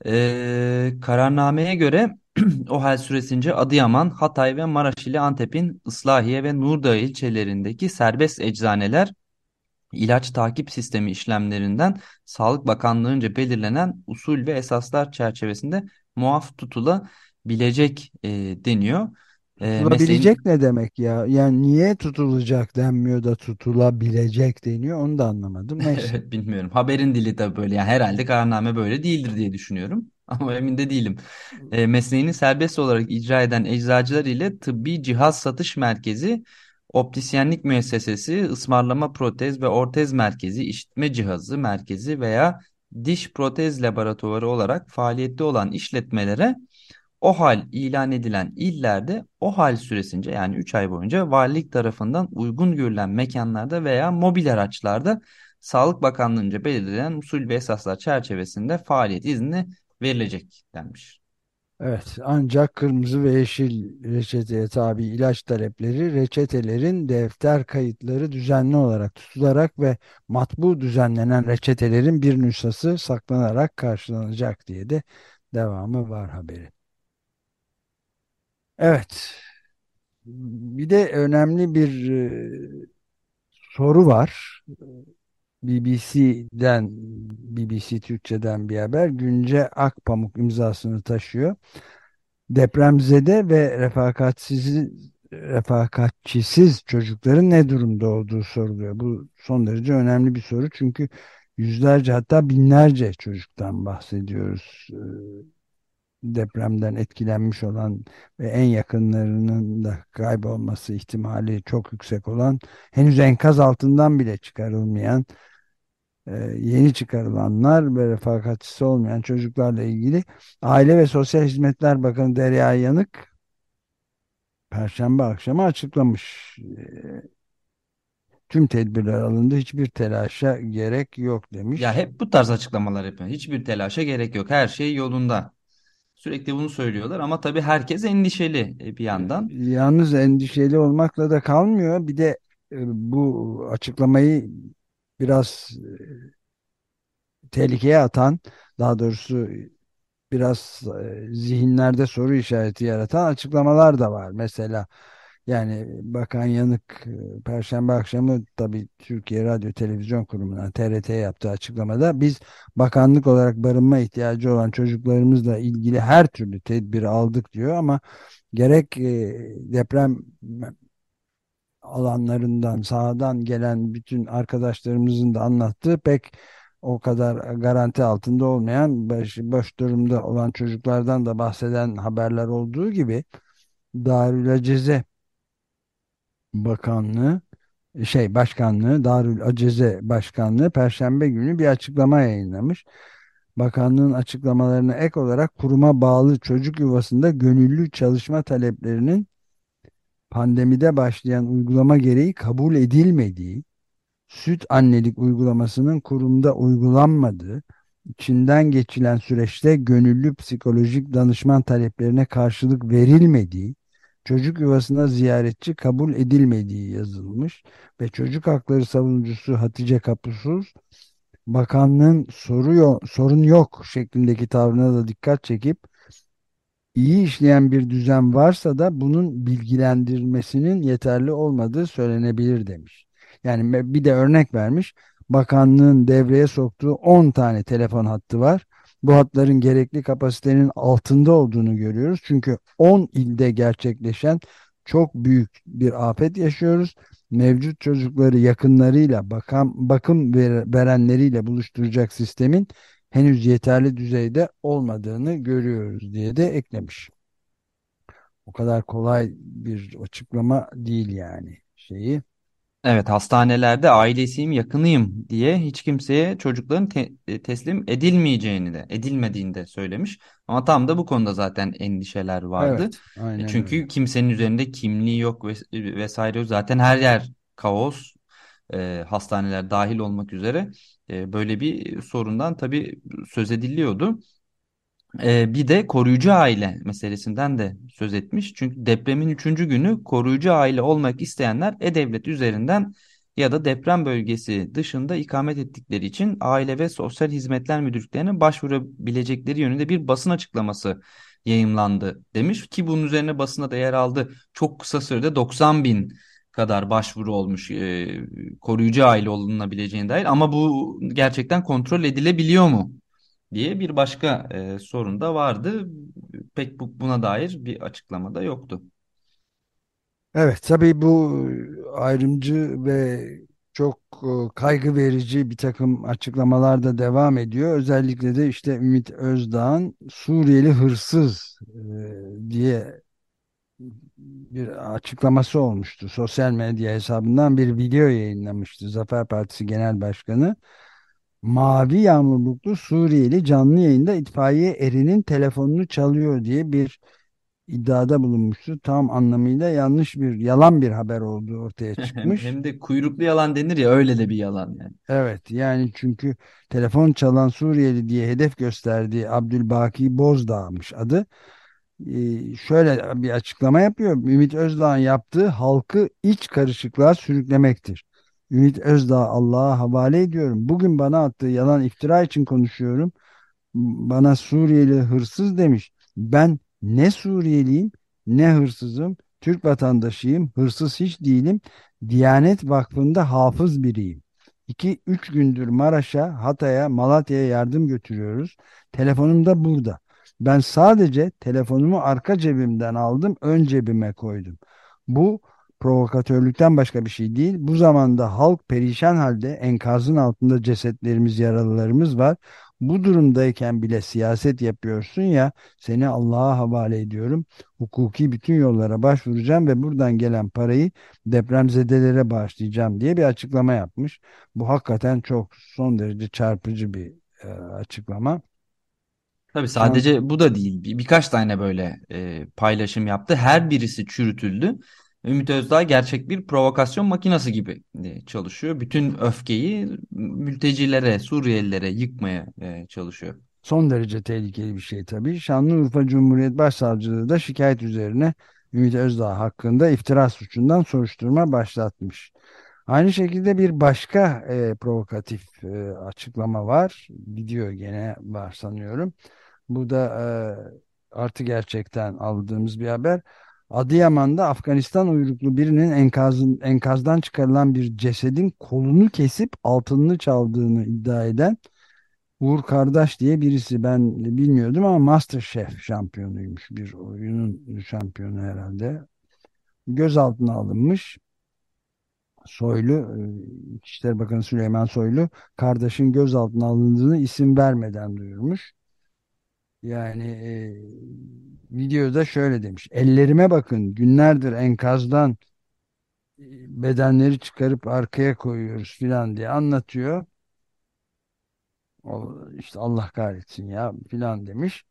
E, kararnameye göre o hal süresince Adıyaman, Hatay ve Maraş ile Antep'in Islahiye ve Nurdağ ilçelerindeki serbest eczaneler ilaç takip sistemi işlemlerinden Sağlık Bakanlığı'nca belirlenen usul ve esaslar çerçevesinde muaf tutulabilecek e, deniyor. E, mesleğin Tutulabilecek ne demek ya? Yani niye tutulacak denmiyor da tutulabilecek deniyor onu da anlamadım. Neyse. Evet bilmiyorum. Haberin dili de böyle. Yani herhalde kararname böyle değildir diye düşünüyorum. Ama emin de değilim. E, mesleğini serbest olarak icra eden eczacılar ile tıbbi cihaz satış merkezi, optisyenlik müessesesi, ısmarlama protez ve ortez merkezi, işitme cihazı merkezi veya diş protez laboratuvarı olarak faaliyette olan işletmelere o hal ilan edilen illerde o hal süresince yani 3 ay boyunca valilik tarafından uygun görülen mekanlarda veya mobil araçlarda Sağlık Bakanlığı'nca belirlenen usul ve esaslar çerçevesinde faaliyet izni verilecek denmiş. Evet, ancak kırmızı ve yeşil reçeteye tabi ilaç talepleri reçetelerin defter kayıtları düzenli olarak tutularak ve matbu düzenlenen reçetelerin bir nüshası saklanarak karşılanacak diye de devamı var haberi. Evet, bir de önemli bir e, soru var. BBC'den, BBC Türkçe'den bir haber. Günce Akpamuk imzasını taşıyor. Depremzede ve refakatsiz, refakatçisiz çocukların ne durumda olduğu soruluyor. Bu son derece önemli bir soru çünkü yüzlerce hatta binlerce çocuktan bahsediyoruz. Ee, Depremden etkilenmiş olan ve en yakınlarının da kaybolması ihtimali çok yüksek olan, henüz enkaz altından bile çıkarılmayan e, yeni çıkarılanlar ve refakatçisi olmayan çocuklarla ilgili Aile ve Sosyal Hizmetler Bakanı Derya Yanık Perşembe akşamı açıklamış. E, tüm tedbirler alındı. Hiçbir telaşa gerek yok demiş. Ya hep bu tarz açıklamalar yapıyor. Hiçbir telaşa gerek yok. Her şey yolunda. Sürekli bunu söylüyorlar ama tabii herkes endişeli e, bir yandan. Yalnız endişeli olmakla da kalmıyor. Bir de e, bu açıklamayı biraz e, tehlikeye atan, daha doğrusu biraz e, zihinlerde soru işareti yaratan açıklamalar da var. Mesela yani Bakan Yanık e, Perşembe akşamı tabii Türkiye Radyo Televizyon Kurumu'na TRT'ye yaptığı açıklamada biz bakanlık olarak barınma ihtiyacı olan çocuklarımızla ilgili her türlü tedbiri aldık diyor ama gerek deprem alanlarından, sahadan gelen bütün arkadaşlarımızın da anlattığı pek o kadar garanti altında olmayan, boş, boş durumda olan çocuklardan da bahseden haberler olduğu gibi Darül Aceze Bakanlığı şey başkanlığı Darül Aceze Başkanlığı Perşembe günü bir açıklama yayınlamış. Bakanlığın açıklamalarına ek olarak kuruma bağlı çocuk yuvasında gönüllü çalışma taleplerinin pandemide başlayan uygulama gereği kabul edilmediği, süt annelik uygulamasının kurumda uygulanmadığı, içinden geçilen süreçte gönüllü psikolojik danışman taleplerine karşılık verilmediği, çocuk yuvasına ziyaretçi kabul edilmediği yazılmış ve çocuk hakları savunucusu Hatice Kapusuz bakanlığın soru yok, sorun yok şeklindeki tavrına da dikkat çekip iyi işleyen bir düzen varsa da bunun bilgilendirmesinin yeterli olmadığı söylenebilir demiş. Yani bir de örnek vermiş. Bakanlığın devreye soktuğu 10 tane telefon hattı var. Bu hatların gerekli kapasitenin altında olduğunu görüyoruz. Çünkü 10 ilde gerçekleşen çok büyük bir afet yaşıyoruz. Mevcut çocukları yakınlarıyla, bakam, bakım verenleriyle buluşturacak sistemin henüz yeterli düzeyde olmadığını görüyoruz diye de eklemiş. O kadar kolay bir açıklama değil yani şeyi. Evet hastanelerde ailesiyim yakınıyım diye hiç kimseye çocukların te e, teslim edilmeyeceğini de edilmediğini de söylemiş. Ama tam da bu konuda zaten endişeler vardı. Evet, aynen Çünkü öyle. kimsenin üzerinde kimliği yok ves vesaire yok. Zaten her yer kaos e, hastaneler dahil olmak üzere e, böyle bir sorundan tabii söz ediliyordu. E, bir de koruyucu aile meselesinden de söz etmiş. Çünkü depremin üçüncü günü koruyucu aile olmak isteyenler E-Devlet üzerinden ya da deprem bölgesi dışında ikamet ettikleri için Aile ve Sosyal Hizmetler Müdürlüklerine başvurabilecekleri yönünde bir basın açıklaması yayımlandı demiş ki bunun üzerine basına da yer aldı. Çok kısa sürede 90 bin kadar başvuru olmuş e, koruyucu aile olunabileceğine dair ama bu gerçekten kontrol edilebiliyor mu diye bir başka e, sorun da vardı. Pek bu, buna dair bir açıklama da yoktu. Evet tabii bu ayrımcı ve çok e, kaygı verici bir takım açıklamalar da devam ediyor. Özellikle de işte Ümit Özdağ'ın Suriyeli hırsız e, diye bir açıklaması olmuştu. Sosyal medya hesabından bir video yayınlamıştı Zafer Partisi Genel Başkanı. mavi yağmurluklu Suriyeli canlı yayında itfaiye erinin telefonunu çalıyor diye bir iddiada bulunmuştu. Tam anlamıyla yanlış bir yalan bir haber olduğu ortaya çıkmış. hem de kuyruklu yalan denir ya öyle de bir yalan yani. Evet yani çünkü telefon çalan Suriyeli diye hedef gösterdiği Abdülbaki Bozdağ'mış adı. Şöyle bir açıklama yapıyor. Ümit Özdağ'ın yaptığı halkı iç karışıklığa sürüklemektir. Ümit Özdağ Allah'a havale ediyorum. Bugün bana attığı yalan iftira için konuşuyorum. Bana Suriyeli hırsız demiş. Ben ne Suriyeliyim ne hırsızım. Türk vatandaşıyım. Hırsız hiç değilim. Diyanet Vakfı'nda hafız biriyim. 2-3 gündür Maraş'a, Hatay'a, Malatya'ya yardım götürüyoruz. Telefonum da burada. Ben sadece telefonumu arka cebimden aldım, ön cebime koydum. Bu provokatörlükten başka bir şey değil. Bu zamanda halk perişan halde enkazın altında cesetlerimiz, yaralılarımız var. Bu durumdayken bile siyaset yapıyorsun ya seni Allah'a havale ediyorum. Hukuki bütün yollara başvuracağım ve buradan gelen parayı depremzedelere bağışlayacağım diye bir açıklama yapmış. Bu hakikaten çok son derece çarpıcı bir e, açıklama. Tabii sadece bu da değil. Bir, birkaç tane böyle e, paylaşım yaptı. Her birisi çürütüldü. Ümit Özdağ gerçek bir provokasyon makinesi gibi e, çalışıyor. Bütün öfkeyi mültecilere, Suriyelilere yıkmaya e, çalışıyor. son derece tehlikeli bir şey tabii. Şanlıurfa Cumhuriyet Başsavcılığı da şikayet üzerine Ümit Özdağ hakkında iftira suçundan soruşturma başlatmış. Aynı şekilde bir başka e, provokatif e, açıklama var. Video gene var sanıyorum. Bu da e, artı gerçekten aldığımız bir haber. Adıyaman'da Afganistan uyruklu birinin enkazın, enkazdan çıkarılan bir cesedin kolunu kesip altınını çaldığını iddia eden Uğur Kardeş diye birisi ben bilmiyordum ama MasterChef şampiyonuymuş. Bir oyunun şampiyonu herhalde. Gözaltına alınmış. Soylu, e, İçişleri Bakanı Süleyman Soylu kardeşin gözaltına alındığını isim vermeden duyurmuş. Yani e, videoda şöyle demiş. Ellerime bakın günlerdir enkazdan bedenleri çıkarıp arkaya koyuyoruz filan diye anlatıyor. O, işte Allah kahretsin ya filan demiş.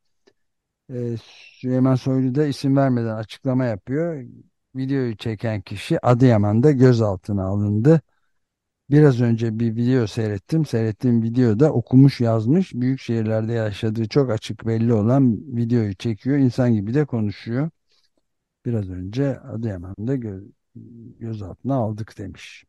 E, Süleyman Soylu da isim vermeden açıklama yapıyor. Videoyu çeken kişi Adıyaman'da gözaltına alındı. Biraz önce bir video seyrettim. Seyrettiğim videoda okumuş yazmış. Büyük şehirlerde yaşadığı çok açık belli olan videoyu çekiyor. İnsan gibi de konuşuyor. Biraz önce Adıyaman'da gö gözaltına aldık demiş.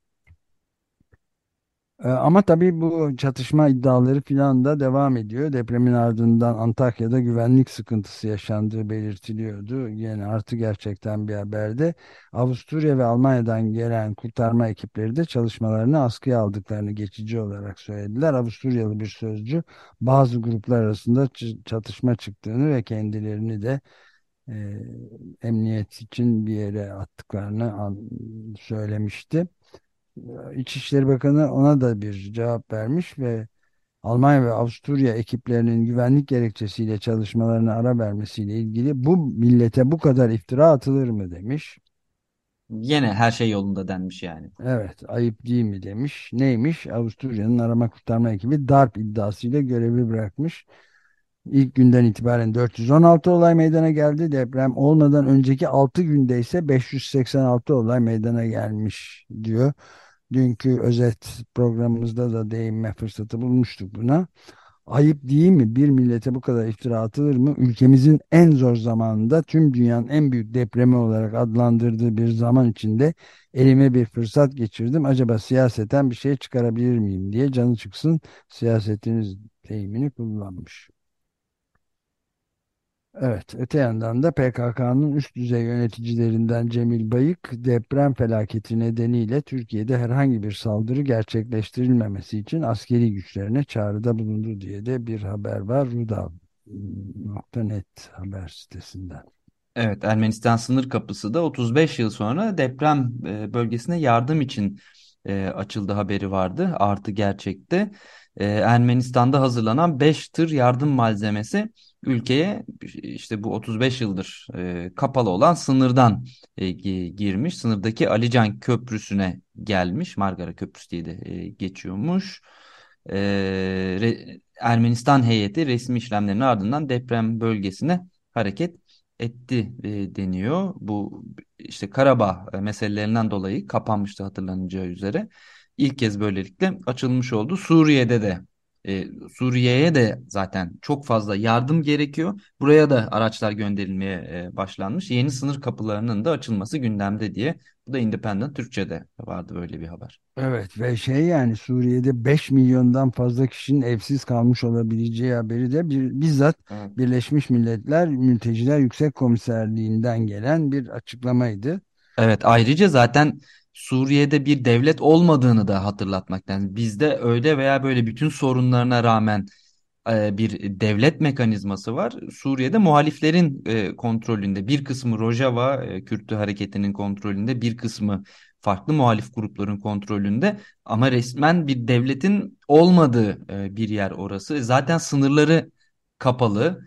Ee, Ama tabii bu çatışma iddiaları filan da devam ediyor. Depremin ardından Antakya'da güvenlik sıkıntısı yaşandığı belirtiliyordu. Yine artı gerçekten bir haberde. Avusturya ve Almanya'dan gelen kurtarma ekipleri de çalışmalarını askıya aldıklarını geçici olarak söylediler. Avusturyalı bir sözcü bazı gruplar arasında çatışma çıktığını ve kendilerini de e, emniyet için bir yere attıklarını söylemişti. İçişleri Bakanı ona da bir cevap vermiş ve Almanya ve Avusturya ekiplerinin güvenlik gerekçesiyle çalışmalarına ara vermesiyle ilgili bu millete bu kadar iftira atılır mı demiş. Yine her şey yolunda denmiş yani. Evet, ayıp değil mi demiş. Neymiş? Avusturya'nın arama kurtarma ekibi darp iddiasıyla görevi bırakmış. İlk günden itibaren 416 olay meydana geldi. Deprem olmadan önceki 6 günde ise 586 olay meydana gelmiş diyor. Dünkü özet programımızda da değinme fırsatı bulmuştuk buna. Ayıp değil mi? Bir millete bu kadar iftira atılır mı? Ülkemizin en zor zamanında tüm dünyanın en büyük depremi olarak adlandırdığı bir zaman içinde elime bir fırsat geçirdim. Acaba siyaseten bir şey çıkarabilir miyim diye canı çıksın siyasetiniz deyimini kullanmış. Evet, öte yandan da PKK'nın üst düzey yöneticilerinden Cemil Bayık deprem felaketi nedeniyle Türkiye'de herhangi bir saldırı gerçekleştirilmemesi için askeri güçlerine çağrıda bulundu diye de bir haber var Rudav.net haber sitesinden. Evet, Ermenistan sınır kapısı da 35 yıl sonra deprem e, bölgesine yardım için e, açıldı haberi vardı. Artı gerçekte e, Ermenistan'da hazırlanan 5 tır yardım malzemesi ülkeye işte bu 35 yıldır e, kapalı olan sınırdan e, girmiş. Sınırdaki Alican Köprüsü'ne gelmiş. Margara Köprüsü diye de e, geçiyormuş. e, re, Ermenistan heyeti resmi işlemlerin ardından deprem bölgesine hareket etti e, deniyor. Bu işte Karabağ e, meselelerinden dolayı kapanmıştı hatırlanacağı üzere. İlk kez böylelikle açılmış oldu. Suriye'de de e, Suriye'ye de zaten çok fazla yardım gerekiyor. Buraya da araçlar gönderilmeye e, başlanmış. Yeni sınır kapılarının da açılması gündemde diye. Bu da Independent Türkçe'de vardı böyle bir haber. Evet ve şey yani Suriye'de 5 milyondan fazla kişinin evsiz kalmış olabileceği haberi de bir, bizzat Evet. Birleşmiş Milletler Mülteciler Yüksek Komiserliğinden gelen bir açıklamaydı. Evet ayrıca zaten Suriye'de bir devlet olmadığını da hatırlatmak lazım. Bizde öyle veya böyle bütün sorunlarına rağmen e, bir devlet mekanizması var. Suriye'de muhaliflerin e, kontrolünde bir kısmı Rojava e, Kürtü hareketinin kontrolünde bir kısmı farklı muhalif grupların kontrolünde ama resmen bir devletin olmadığı bir yer orası. Zaten sınırları kapalı.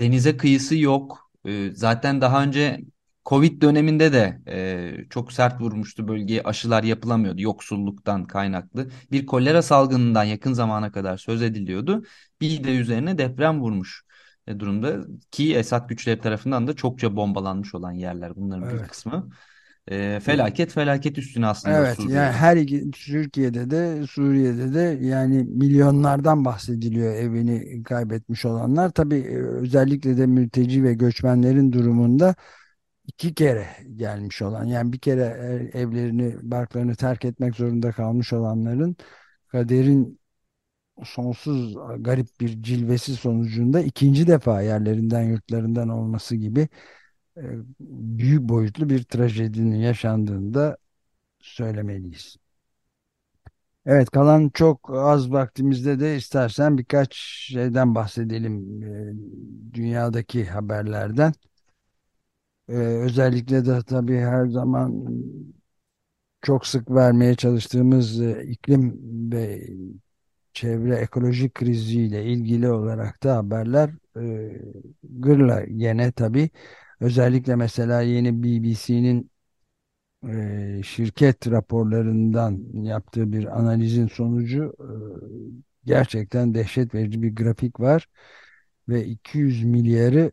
Denize kıyısı yok. Zaten daha önce Covid döneminde de e, çok sert vurmuştu bölgeye aşılar yapılamıyordu yoksulluktan kaynaklı. Bir kolera salgınından yakın zamana kadar söz ediliyordu. Bir de üzerine deprem vurmuş e, durumda ki Esad güçleri tarafından da çokça bombalanmış olan yerler bunların bir Evet. kısmı. E, felaket felaket üstüne aslında Evet Suriye. yani her iki Türkiye'de de Suriye'de de yani milyonlardan bahsediliyor evini kaybetmiş olanlar. Tabii e, özellikle de mülteci ve göçmenlerin durumunda iki kere gelmiş olan yani bir kere evlerini barklarını terk etmek zorunda kalmış olanların kaderin sonsuz garip bir cilvesi sonucunda ikinci defa yerlerinden yurtlarından olması gibi e, büyük boyutlu bir trajedinin yaşandığında söylemeliyiz. Evet kalan çok az vaktimizde de istersen birkaç şeyden bahsedelim e, dünyadaki haberlerden. E, özellikle de tabii her zaman çok sık vermeye çalıştığımız e, iklim ve çevre ekolojik kriziyle ilgili olarak da haberler e, gırla gene tabii. Özellikle mesela yeni BBC'nin e, şirket raporlarından yaptığı bir analizin sonucu e, gerçekten dehşet verici bir grafik var ve 200 milyarı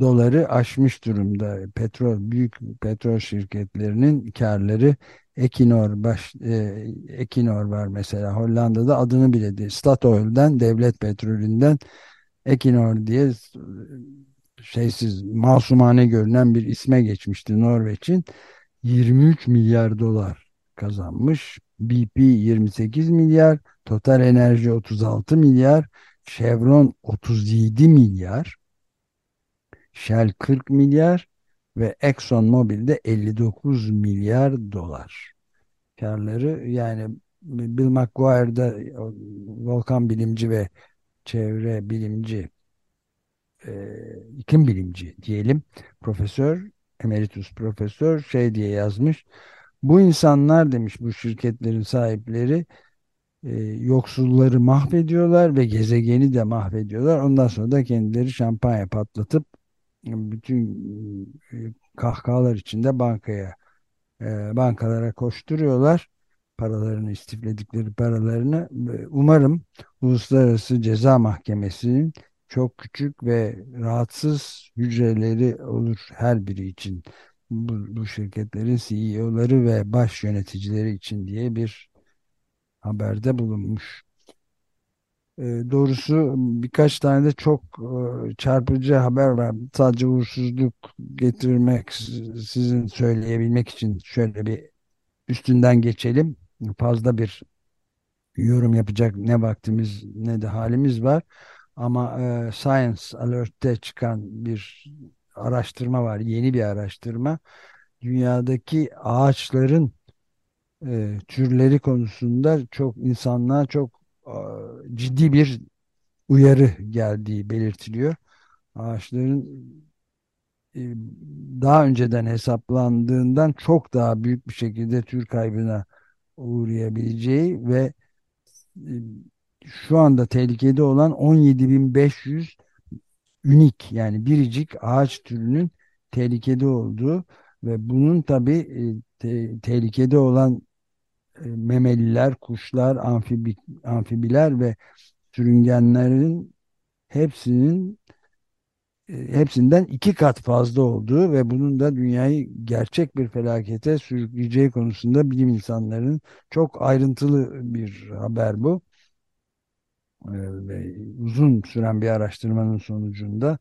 doları aşmış durumda. Petrol büyük petrol şirketlerinin karları Equinor baş e, Equinor var mesela Hollanda'da adını bile değil. Statoil'den devlet petrolünden Equinor diye şeysiz masumane görünen bir isme geçmişti Norveç'in 23 milyar dolar kazanmış. BP 28 milyar, Total Enerji 36 milyar, Chevron 37 milyar, Shell 40 milyar ve Exxon Mobil'de 59 milyar dolar. Karları yani Bill McGuire'da volkan bilimci ve çevre bilimci e, iklim bilimci diyelim profesör emeritus profesör şey diye yazmış. Bu insanlar demiş bu şirketlerin sahipleri e, yoksulları mahvediyorlar ve gezegeni de mahvediyorlar. Ondan sonra da kendileri şampanya patlatıp bütün e, kahkahalar içinde bankaya e, bankalara koşturuyorlar paralarını istifledikleri paralarını umarım Uluslararası Ceza Mahkemesi'nin çok küçük ve rahatsız hücreleri olur her biri için bu, bu şirketlerin CEO'ları ve baş yöneticileri için diye bir haberde bulunmuş. E, doğrusu birkaç tane de çok e, çarpıcı haber var. Sadece uğursuzluk getirmek, sizin söyleyebilmek için şöyle bir üstünden geçelim. Fazla bir yorum yapacak ne vaktimiz ne de halimiz var. Ama e, Science Alert'te çıkan bir araştırma var. Yeni bir araştırma. Dünyadaki ağaçların e, türleri konusunda çok insanlığa çok ciddi bir uyarı geldiği belirtiliyor. Ağaçların e, daha önceden hesaplandığından çok daha büyük bir şekilde tür kaybına uğrayabileceği ve e, şu anda tehlikede olan 17.500 ünik yani biricik ağaç türünün tehlikede olduğu ve bunun tabi e, te- tehlikede olan memeliler, kuşlar, amfibi, amfibiler ve sürüngenlerin hepsinin e, hepsinden iki kat fazla olduğu ve bunun da dünyayı gerçek bir felakete sürükleyeceği konusunda bilim insanlarının çok ayrıntılı bir haber bu. E, ve uzun süren bir araştırmanın sonucunda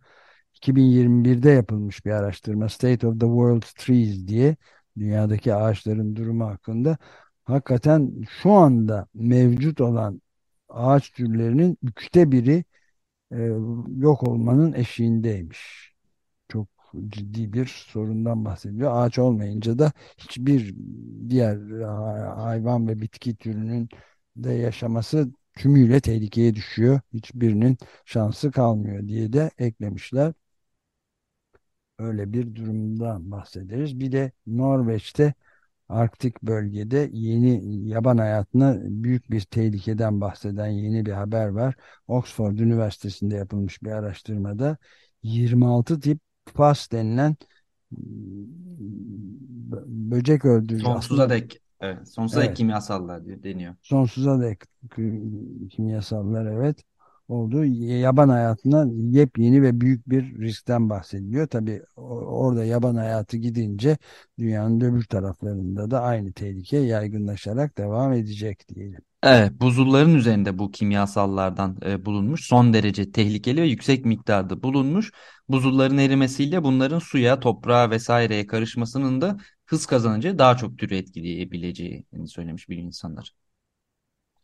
2021'de yapılmış bir araştırma State of the World Trees diye dünyadaki ağaçların durumu hakkında hakikaten şu anda mevcut olan ağaç türlerinin üçte biri e, yok olmanın eşiğindeymiş. Çok ciddi bir sorundan bahsediyor. Ağaç olmayınca da hiçbir diğer hayvan ve bitki türünün de yaşaması tümüyle tehlikeye düşüyor. Hiçbirinin şansı kalmıyor diye de eklemişler. Öyle bir durumdan bahsederiz. Bir de Norveç'te Arktik bölgede yeni yaban hayatına büyük bir tehlikeden bahseden yeni bir haber var. Oxford Üniversitesi'nde yapılmış bir araştırmada 26 tip FAS denilen böcek öldürücü. Sonsuza dek evet, sonsuza evet. dek kimyasallar deniyor. Sonsuza dek kimyasallar evet olduğu yaban hayatına yepyeni ve büyük bir riskten bahsediliyor. Tabi orada yaban hayatı gidince dünyanın öbür taraflarında da aynı tehlike yaygınlaşarak devam edecek diyelim. Evet, buzulların üzerinde bu kimyasallardan e, bulunmuş. Son derece tehlikeli ve yüksek miktarda bulunmuş. Buzulların erimesiyle bunların suya, toprağa vesaireye karışmasının da hız kazanınca daha çok türü etkileyebileceğini söylemiş bilim insanlar.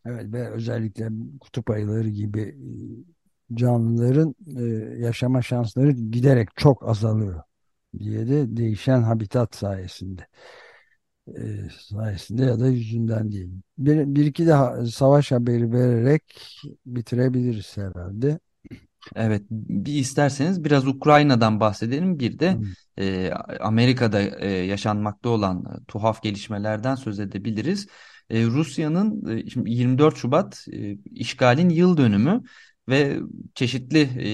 Evet ve özellikle kutup ayıları gibi e, canlıların e, yaşama şansları giderek çok azalıyor diye de değişen habitat sayesinde e, sayesinde ya da yüzünden değil. Bir, bir iki daha savaş haberi vererek bitirebiliriz herhalde. Evet, bir isterseniz biraz Ukrayna'dan bahsedelim. Bir de e, Amerika'da e, yaşanmakta olan tuhaf gelişmelerden söz edebiliriz e, Rusya'nın e, 24 Şubat e, işgalin yıl dönümü ve çeşitli e,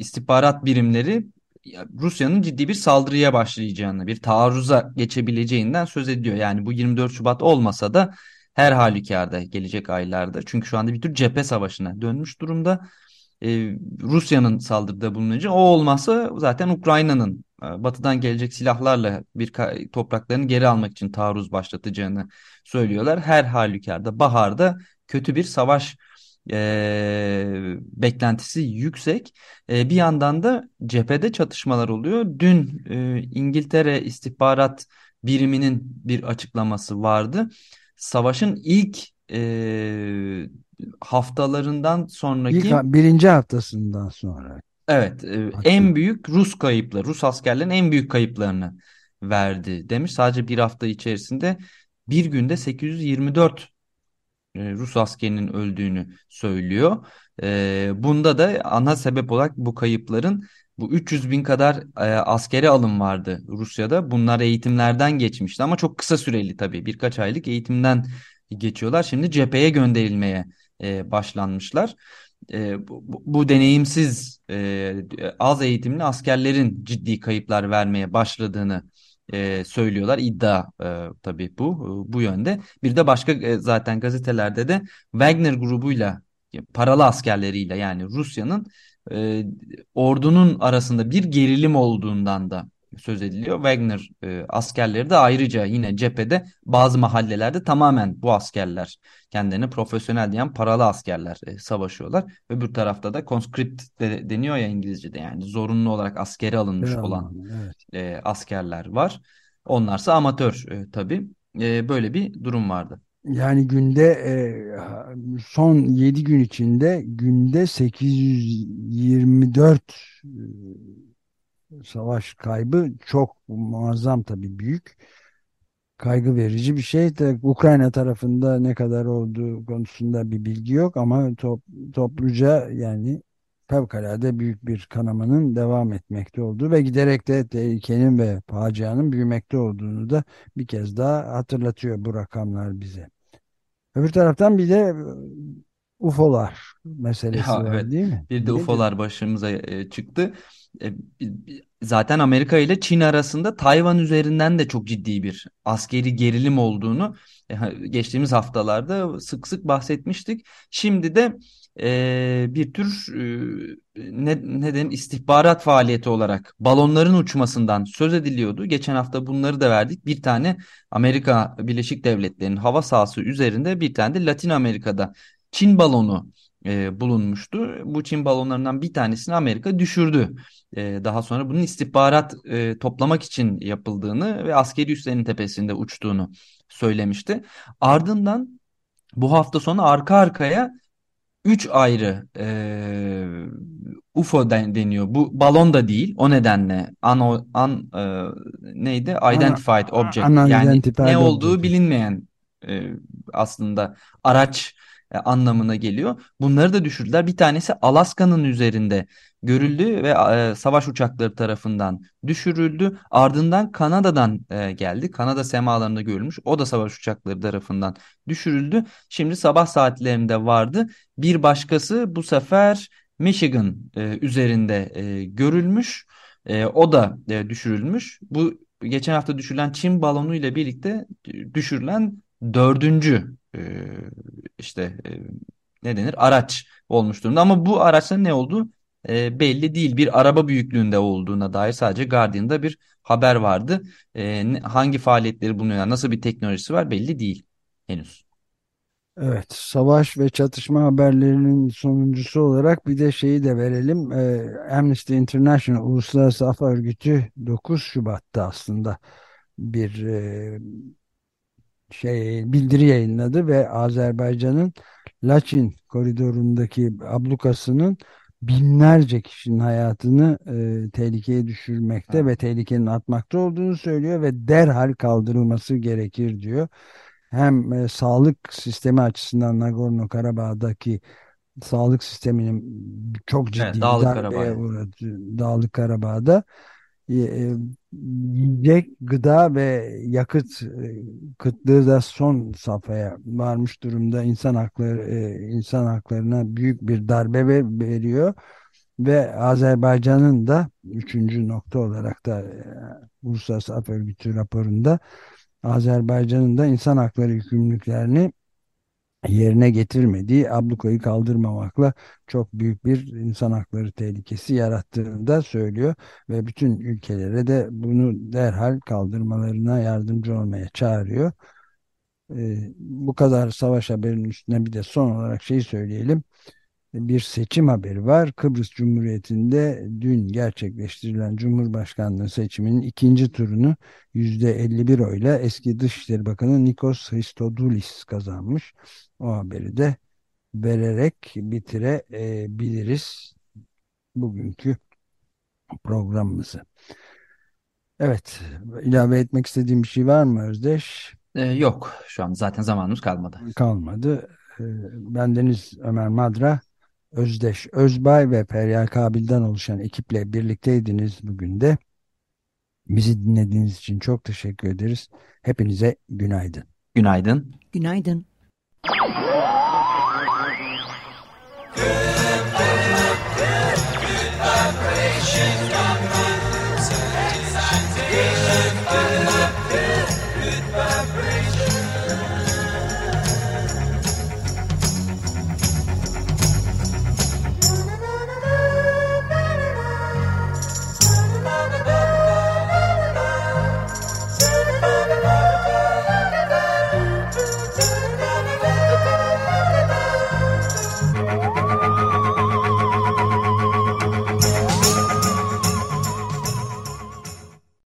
istihbarat birimleri Rusya'nın ciddi bir saldırıya başlayacağını, bir taarruza geçebileceğinden söz ediyor. Yani bu 24 Şubat olmasa da her halükarda gelecek aylarda. Çünkü şu anda bir tür cephe savaşına dönmüş durumda. Ee, Rusya'nın saldırıda bulununca o olmazsa zaten Ukrayna'nın batıdan gelecek silahlarla bir topraklarını geri almak için taarruz başlatacağını söylüyorlar. Her halükarda baharda kötü bir savaş e, beklentisi yüksek. E, bir yandan da cephede çatışmalar oluyor. Dün e, İngiltere istihbarat biriminin bir açıklaması vardı. Savaşın ilk e, haftalarından sonraki... İlk, birinci haftasından sonra. Evet, e, en büyük Rus kayıpları, Rus askerlerin en büyük kayıplarını verdi demiş. Sadece bir hafta içerisinde bir günde 824 e, Rus askerinin öldüğünü söylüyor. E, bunda da ana sebep olarak bu kayıpların bu 300 bin kadar e, askeri alım vardı Rusya'da. Bunlar eğitimlerden geçmişti ama çok kısa süreli tabii birkaç aylık eğitimden geçiyorlar. Şimdi cepheye gönderilmeye e, başlanmışlar. E, bu, bu deneyimsiz e, az eğitimli askerlerin ciddi kayıplar vermeye başladığını e, söylüyorlar. İddia e, tabii bu bu yönde. Bir de başka e, zaten gazetelerde de Wagner grubuyla paralı askerleriyle yani Rusya'nın e, ordunun arasında bir gerilim olduğundan da söz ediliyor. Wagner e, askerleri de ayrıca yine cephede bazı mahallelerde tamamen bu askerler kendilerini profesyonel diyen paralı askerler e, savaşıyorlar. Öbür tarafta da conscript de, deniyor ya İngilizce'de yani zorunlu olarak askeri alınmış evet, olan evet. e, askerler var. Onlarsa amatör e, tabii. E, böyle bir durum vardı. Yani günde e, son 7 gün içinde günde 824 savaş kaybı çok muazzam tabii büyük kaygı verici bir şey de Ukrayna tarafında ne kadar olduğu konusunda bir bilgi yok ama top, topluca yani fevkalade büyük bir kanamanın devam etmekte olduğu ve giderek de tehlikenin ve facianın büyümekte olduğunu da bir kez daha hatırlatıyor bu rakamlar bize. Öbür taraftan bir de UFO'lar meselesi Ya var evet. değil mi? Bir de? UFO'lar başımıza e, çıktı. E, zaten Amerika ile Çin arasında Tayvan üzerinden de çok ciddi bir askeri gerilim olduğunu e, geçtiğimiz haftalarda sık sık bahsetmiştik. Şimdi de e, bir tür e, ne, ne diyeyim, istihbarat faaliyeti olarak balonların uçmasından söz ediliyordu. Geçen hafta bunları da verdik. Bir tane Amerika Birleşik Devletleri'nin hava sahası üzerinde bir tane de Latin Amerika'da Çin balonu e, bulunmuştu. Bu Çin balonlarından bir tanesini Amerika düşürdü. E, daha sonra bunun istihbarat e, toplamak için yapıldığını ve askeri üslerin tepesinde uçtuğunu söylemişti. Ardından bu hafta sonu arka arkaya üç ayrı e, UFO den- deniyor. Bu balon da değil. O nedenle un, un, e, neydi? Identified object. Yani ne olduğu bilinmeyen e, aslında araç e, anlamına geliyor. Bunları da düşürdüler. Bir tanesi Alaska'nın üzerinde görüldü ve e, savaş uçakları tarafından düşürüldü. Ardından Kanada'dan e, geldi. Kanada semalarında görülmüş. O da savaş uçakları tarafından düşürüldü. Şimdi sabah saatlerinde vardı. Bir başkası bu sefer Michigan e, üzerinde e, görülmüş. E, o da e, düşürülmüş. Bu geçen hafta düşürülen Çin balonu ile birlikte düşürülen dördüncü e, işte e, ne denir araç olmuş durumda. Ama bu araçların ne olduğu e, belli değil. Bir araba büyüklüğünde olduğuna dair sadece Guardian'da bir haber vardı. E, hangi faaliyetleri bulunuyor, nasıl bir teknolojisi var belli değil henüz. Evet, savaş ve çatışma haberlerinin sonuncusu olarak bir de şeyi de verelim. Ee, Amnesty International Uluslararası Af Örgütü 9 Şubat'ta aslında bir e, şey bildiri yayınladı ve Azerbaycan'ın Laçin koridorundaki ablukasının binlerce kişinin hayatını e, tehlikeye düşürmekte Evet. ve tehlikenin artmakta olduğunu söylüyor ve derhal kaldırılması gerekir diyor. Hem e, sağlık sistemi açısından Nagorno-Karabağ'daki sağlık sisteminin çok ciddi Evet, Dağlık Karabağ. uğradı. Dağlık Karabağ'da e, e, yiyecek, gıda ve yakıt e, kıtlığı da son safhaya varmış durumda. İnsan hakları e, insan haklarına büyük bir darbe ve- veriyor ve Azerbaycan'ın da üçüncü nokta olarak da e, Uluslararası Af Örgütü raporunda Azerbaycan'ın da insan hakları yükümlülüklerini yerine getirmediği ablukayı kaldırmamakla çok büyük bir insan hakları tehlikesi yarattığını da söylüyor ve bütün ülkelere de bunu derhal kaldırmalarına yardımcı olmaya çağırıyor. Ee, bu kadar savaş haberinin üstüne bir de son olarak şey söyleyelim. Bir seçim haberi var. Kıbrıs Cumhuriyeti'nde dün gerçekleştirilen Cumhurbaşkanlığı seçiminin ikinci turunu %51 oyla eski Dışişleri Bakanı Nikos Christodoulis kazanmış. O haberi de vererek bitirebiliriz bugünkü programımızı. Evet, ilave etmek istediğim bir şey var mı Özdeş? E, yok şu an zaten zamanımız kalmadı. Kalmadı. Ee, Bendeniz Ömer Madra, Özdeş Özbay ve Feryal Kabil'den oluşan ekiple birlikteydiniz bugün de. Bizi dinlediğiniz için çok teşekkür ederiz. Hepinize günaydın. Günaydın. Günaydın. Günaydın.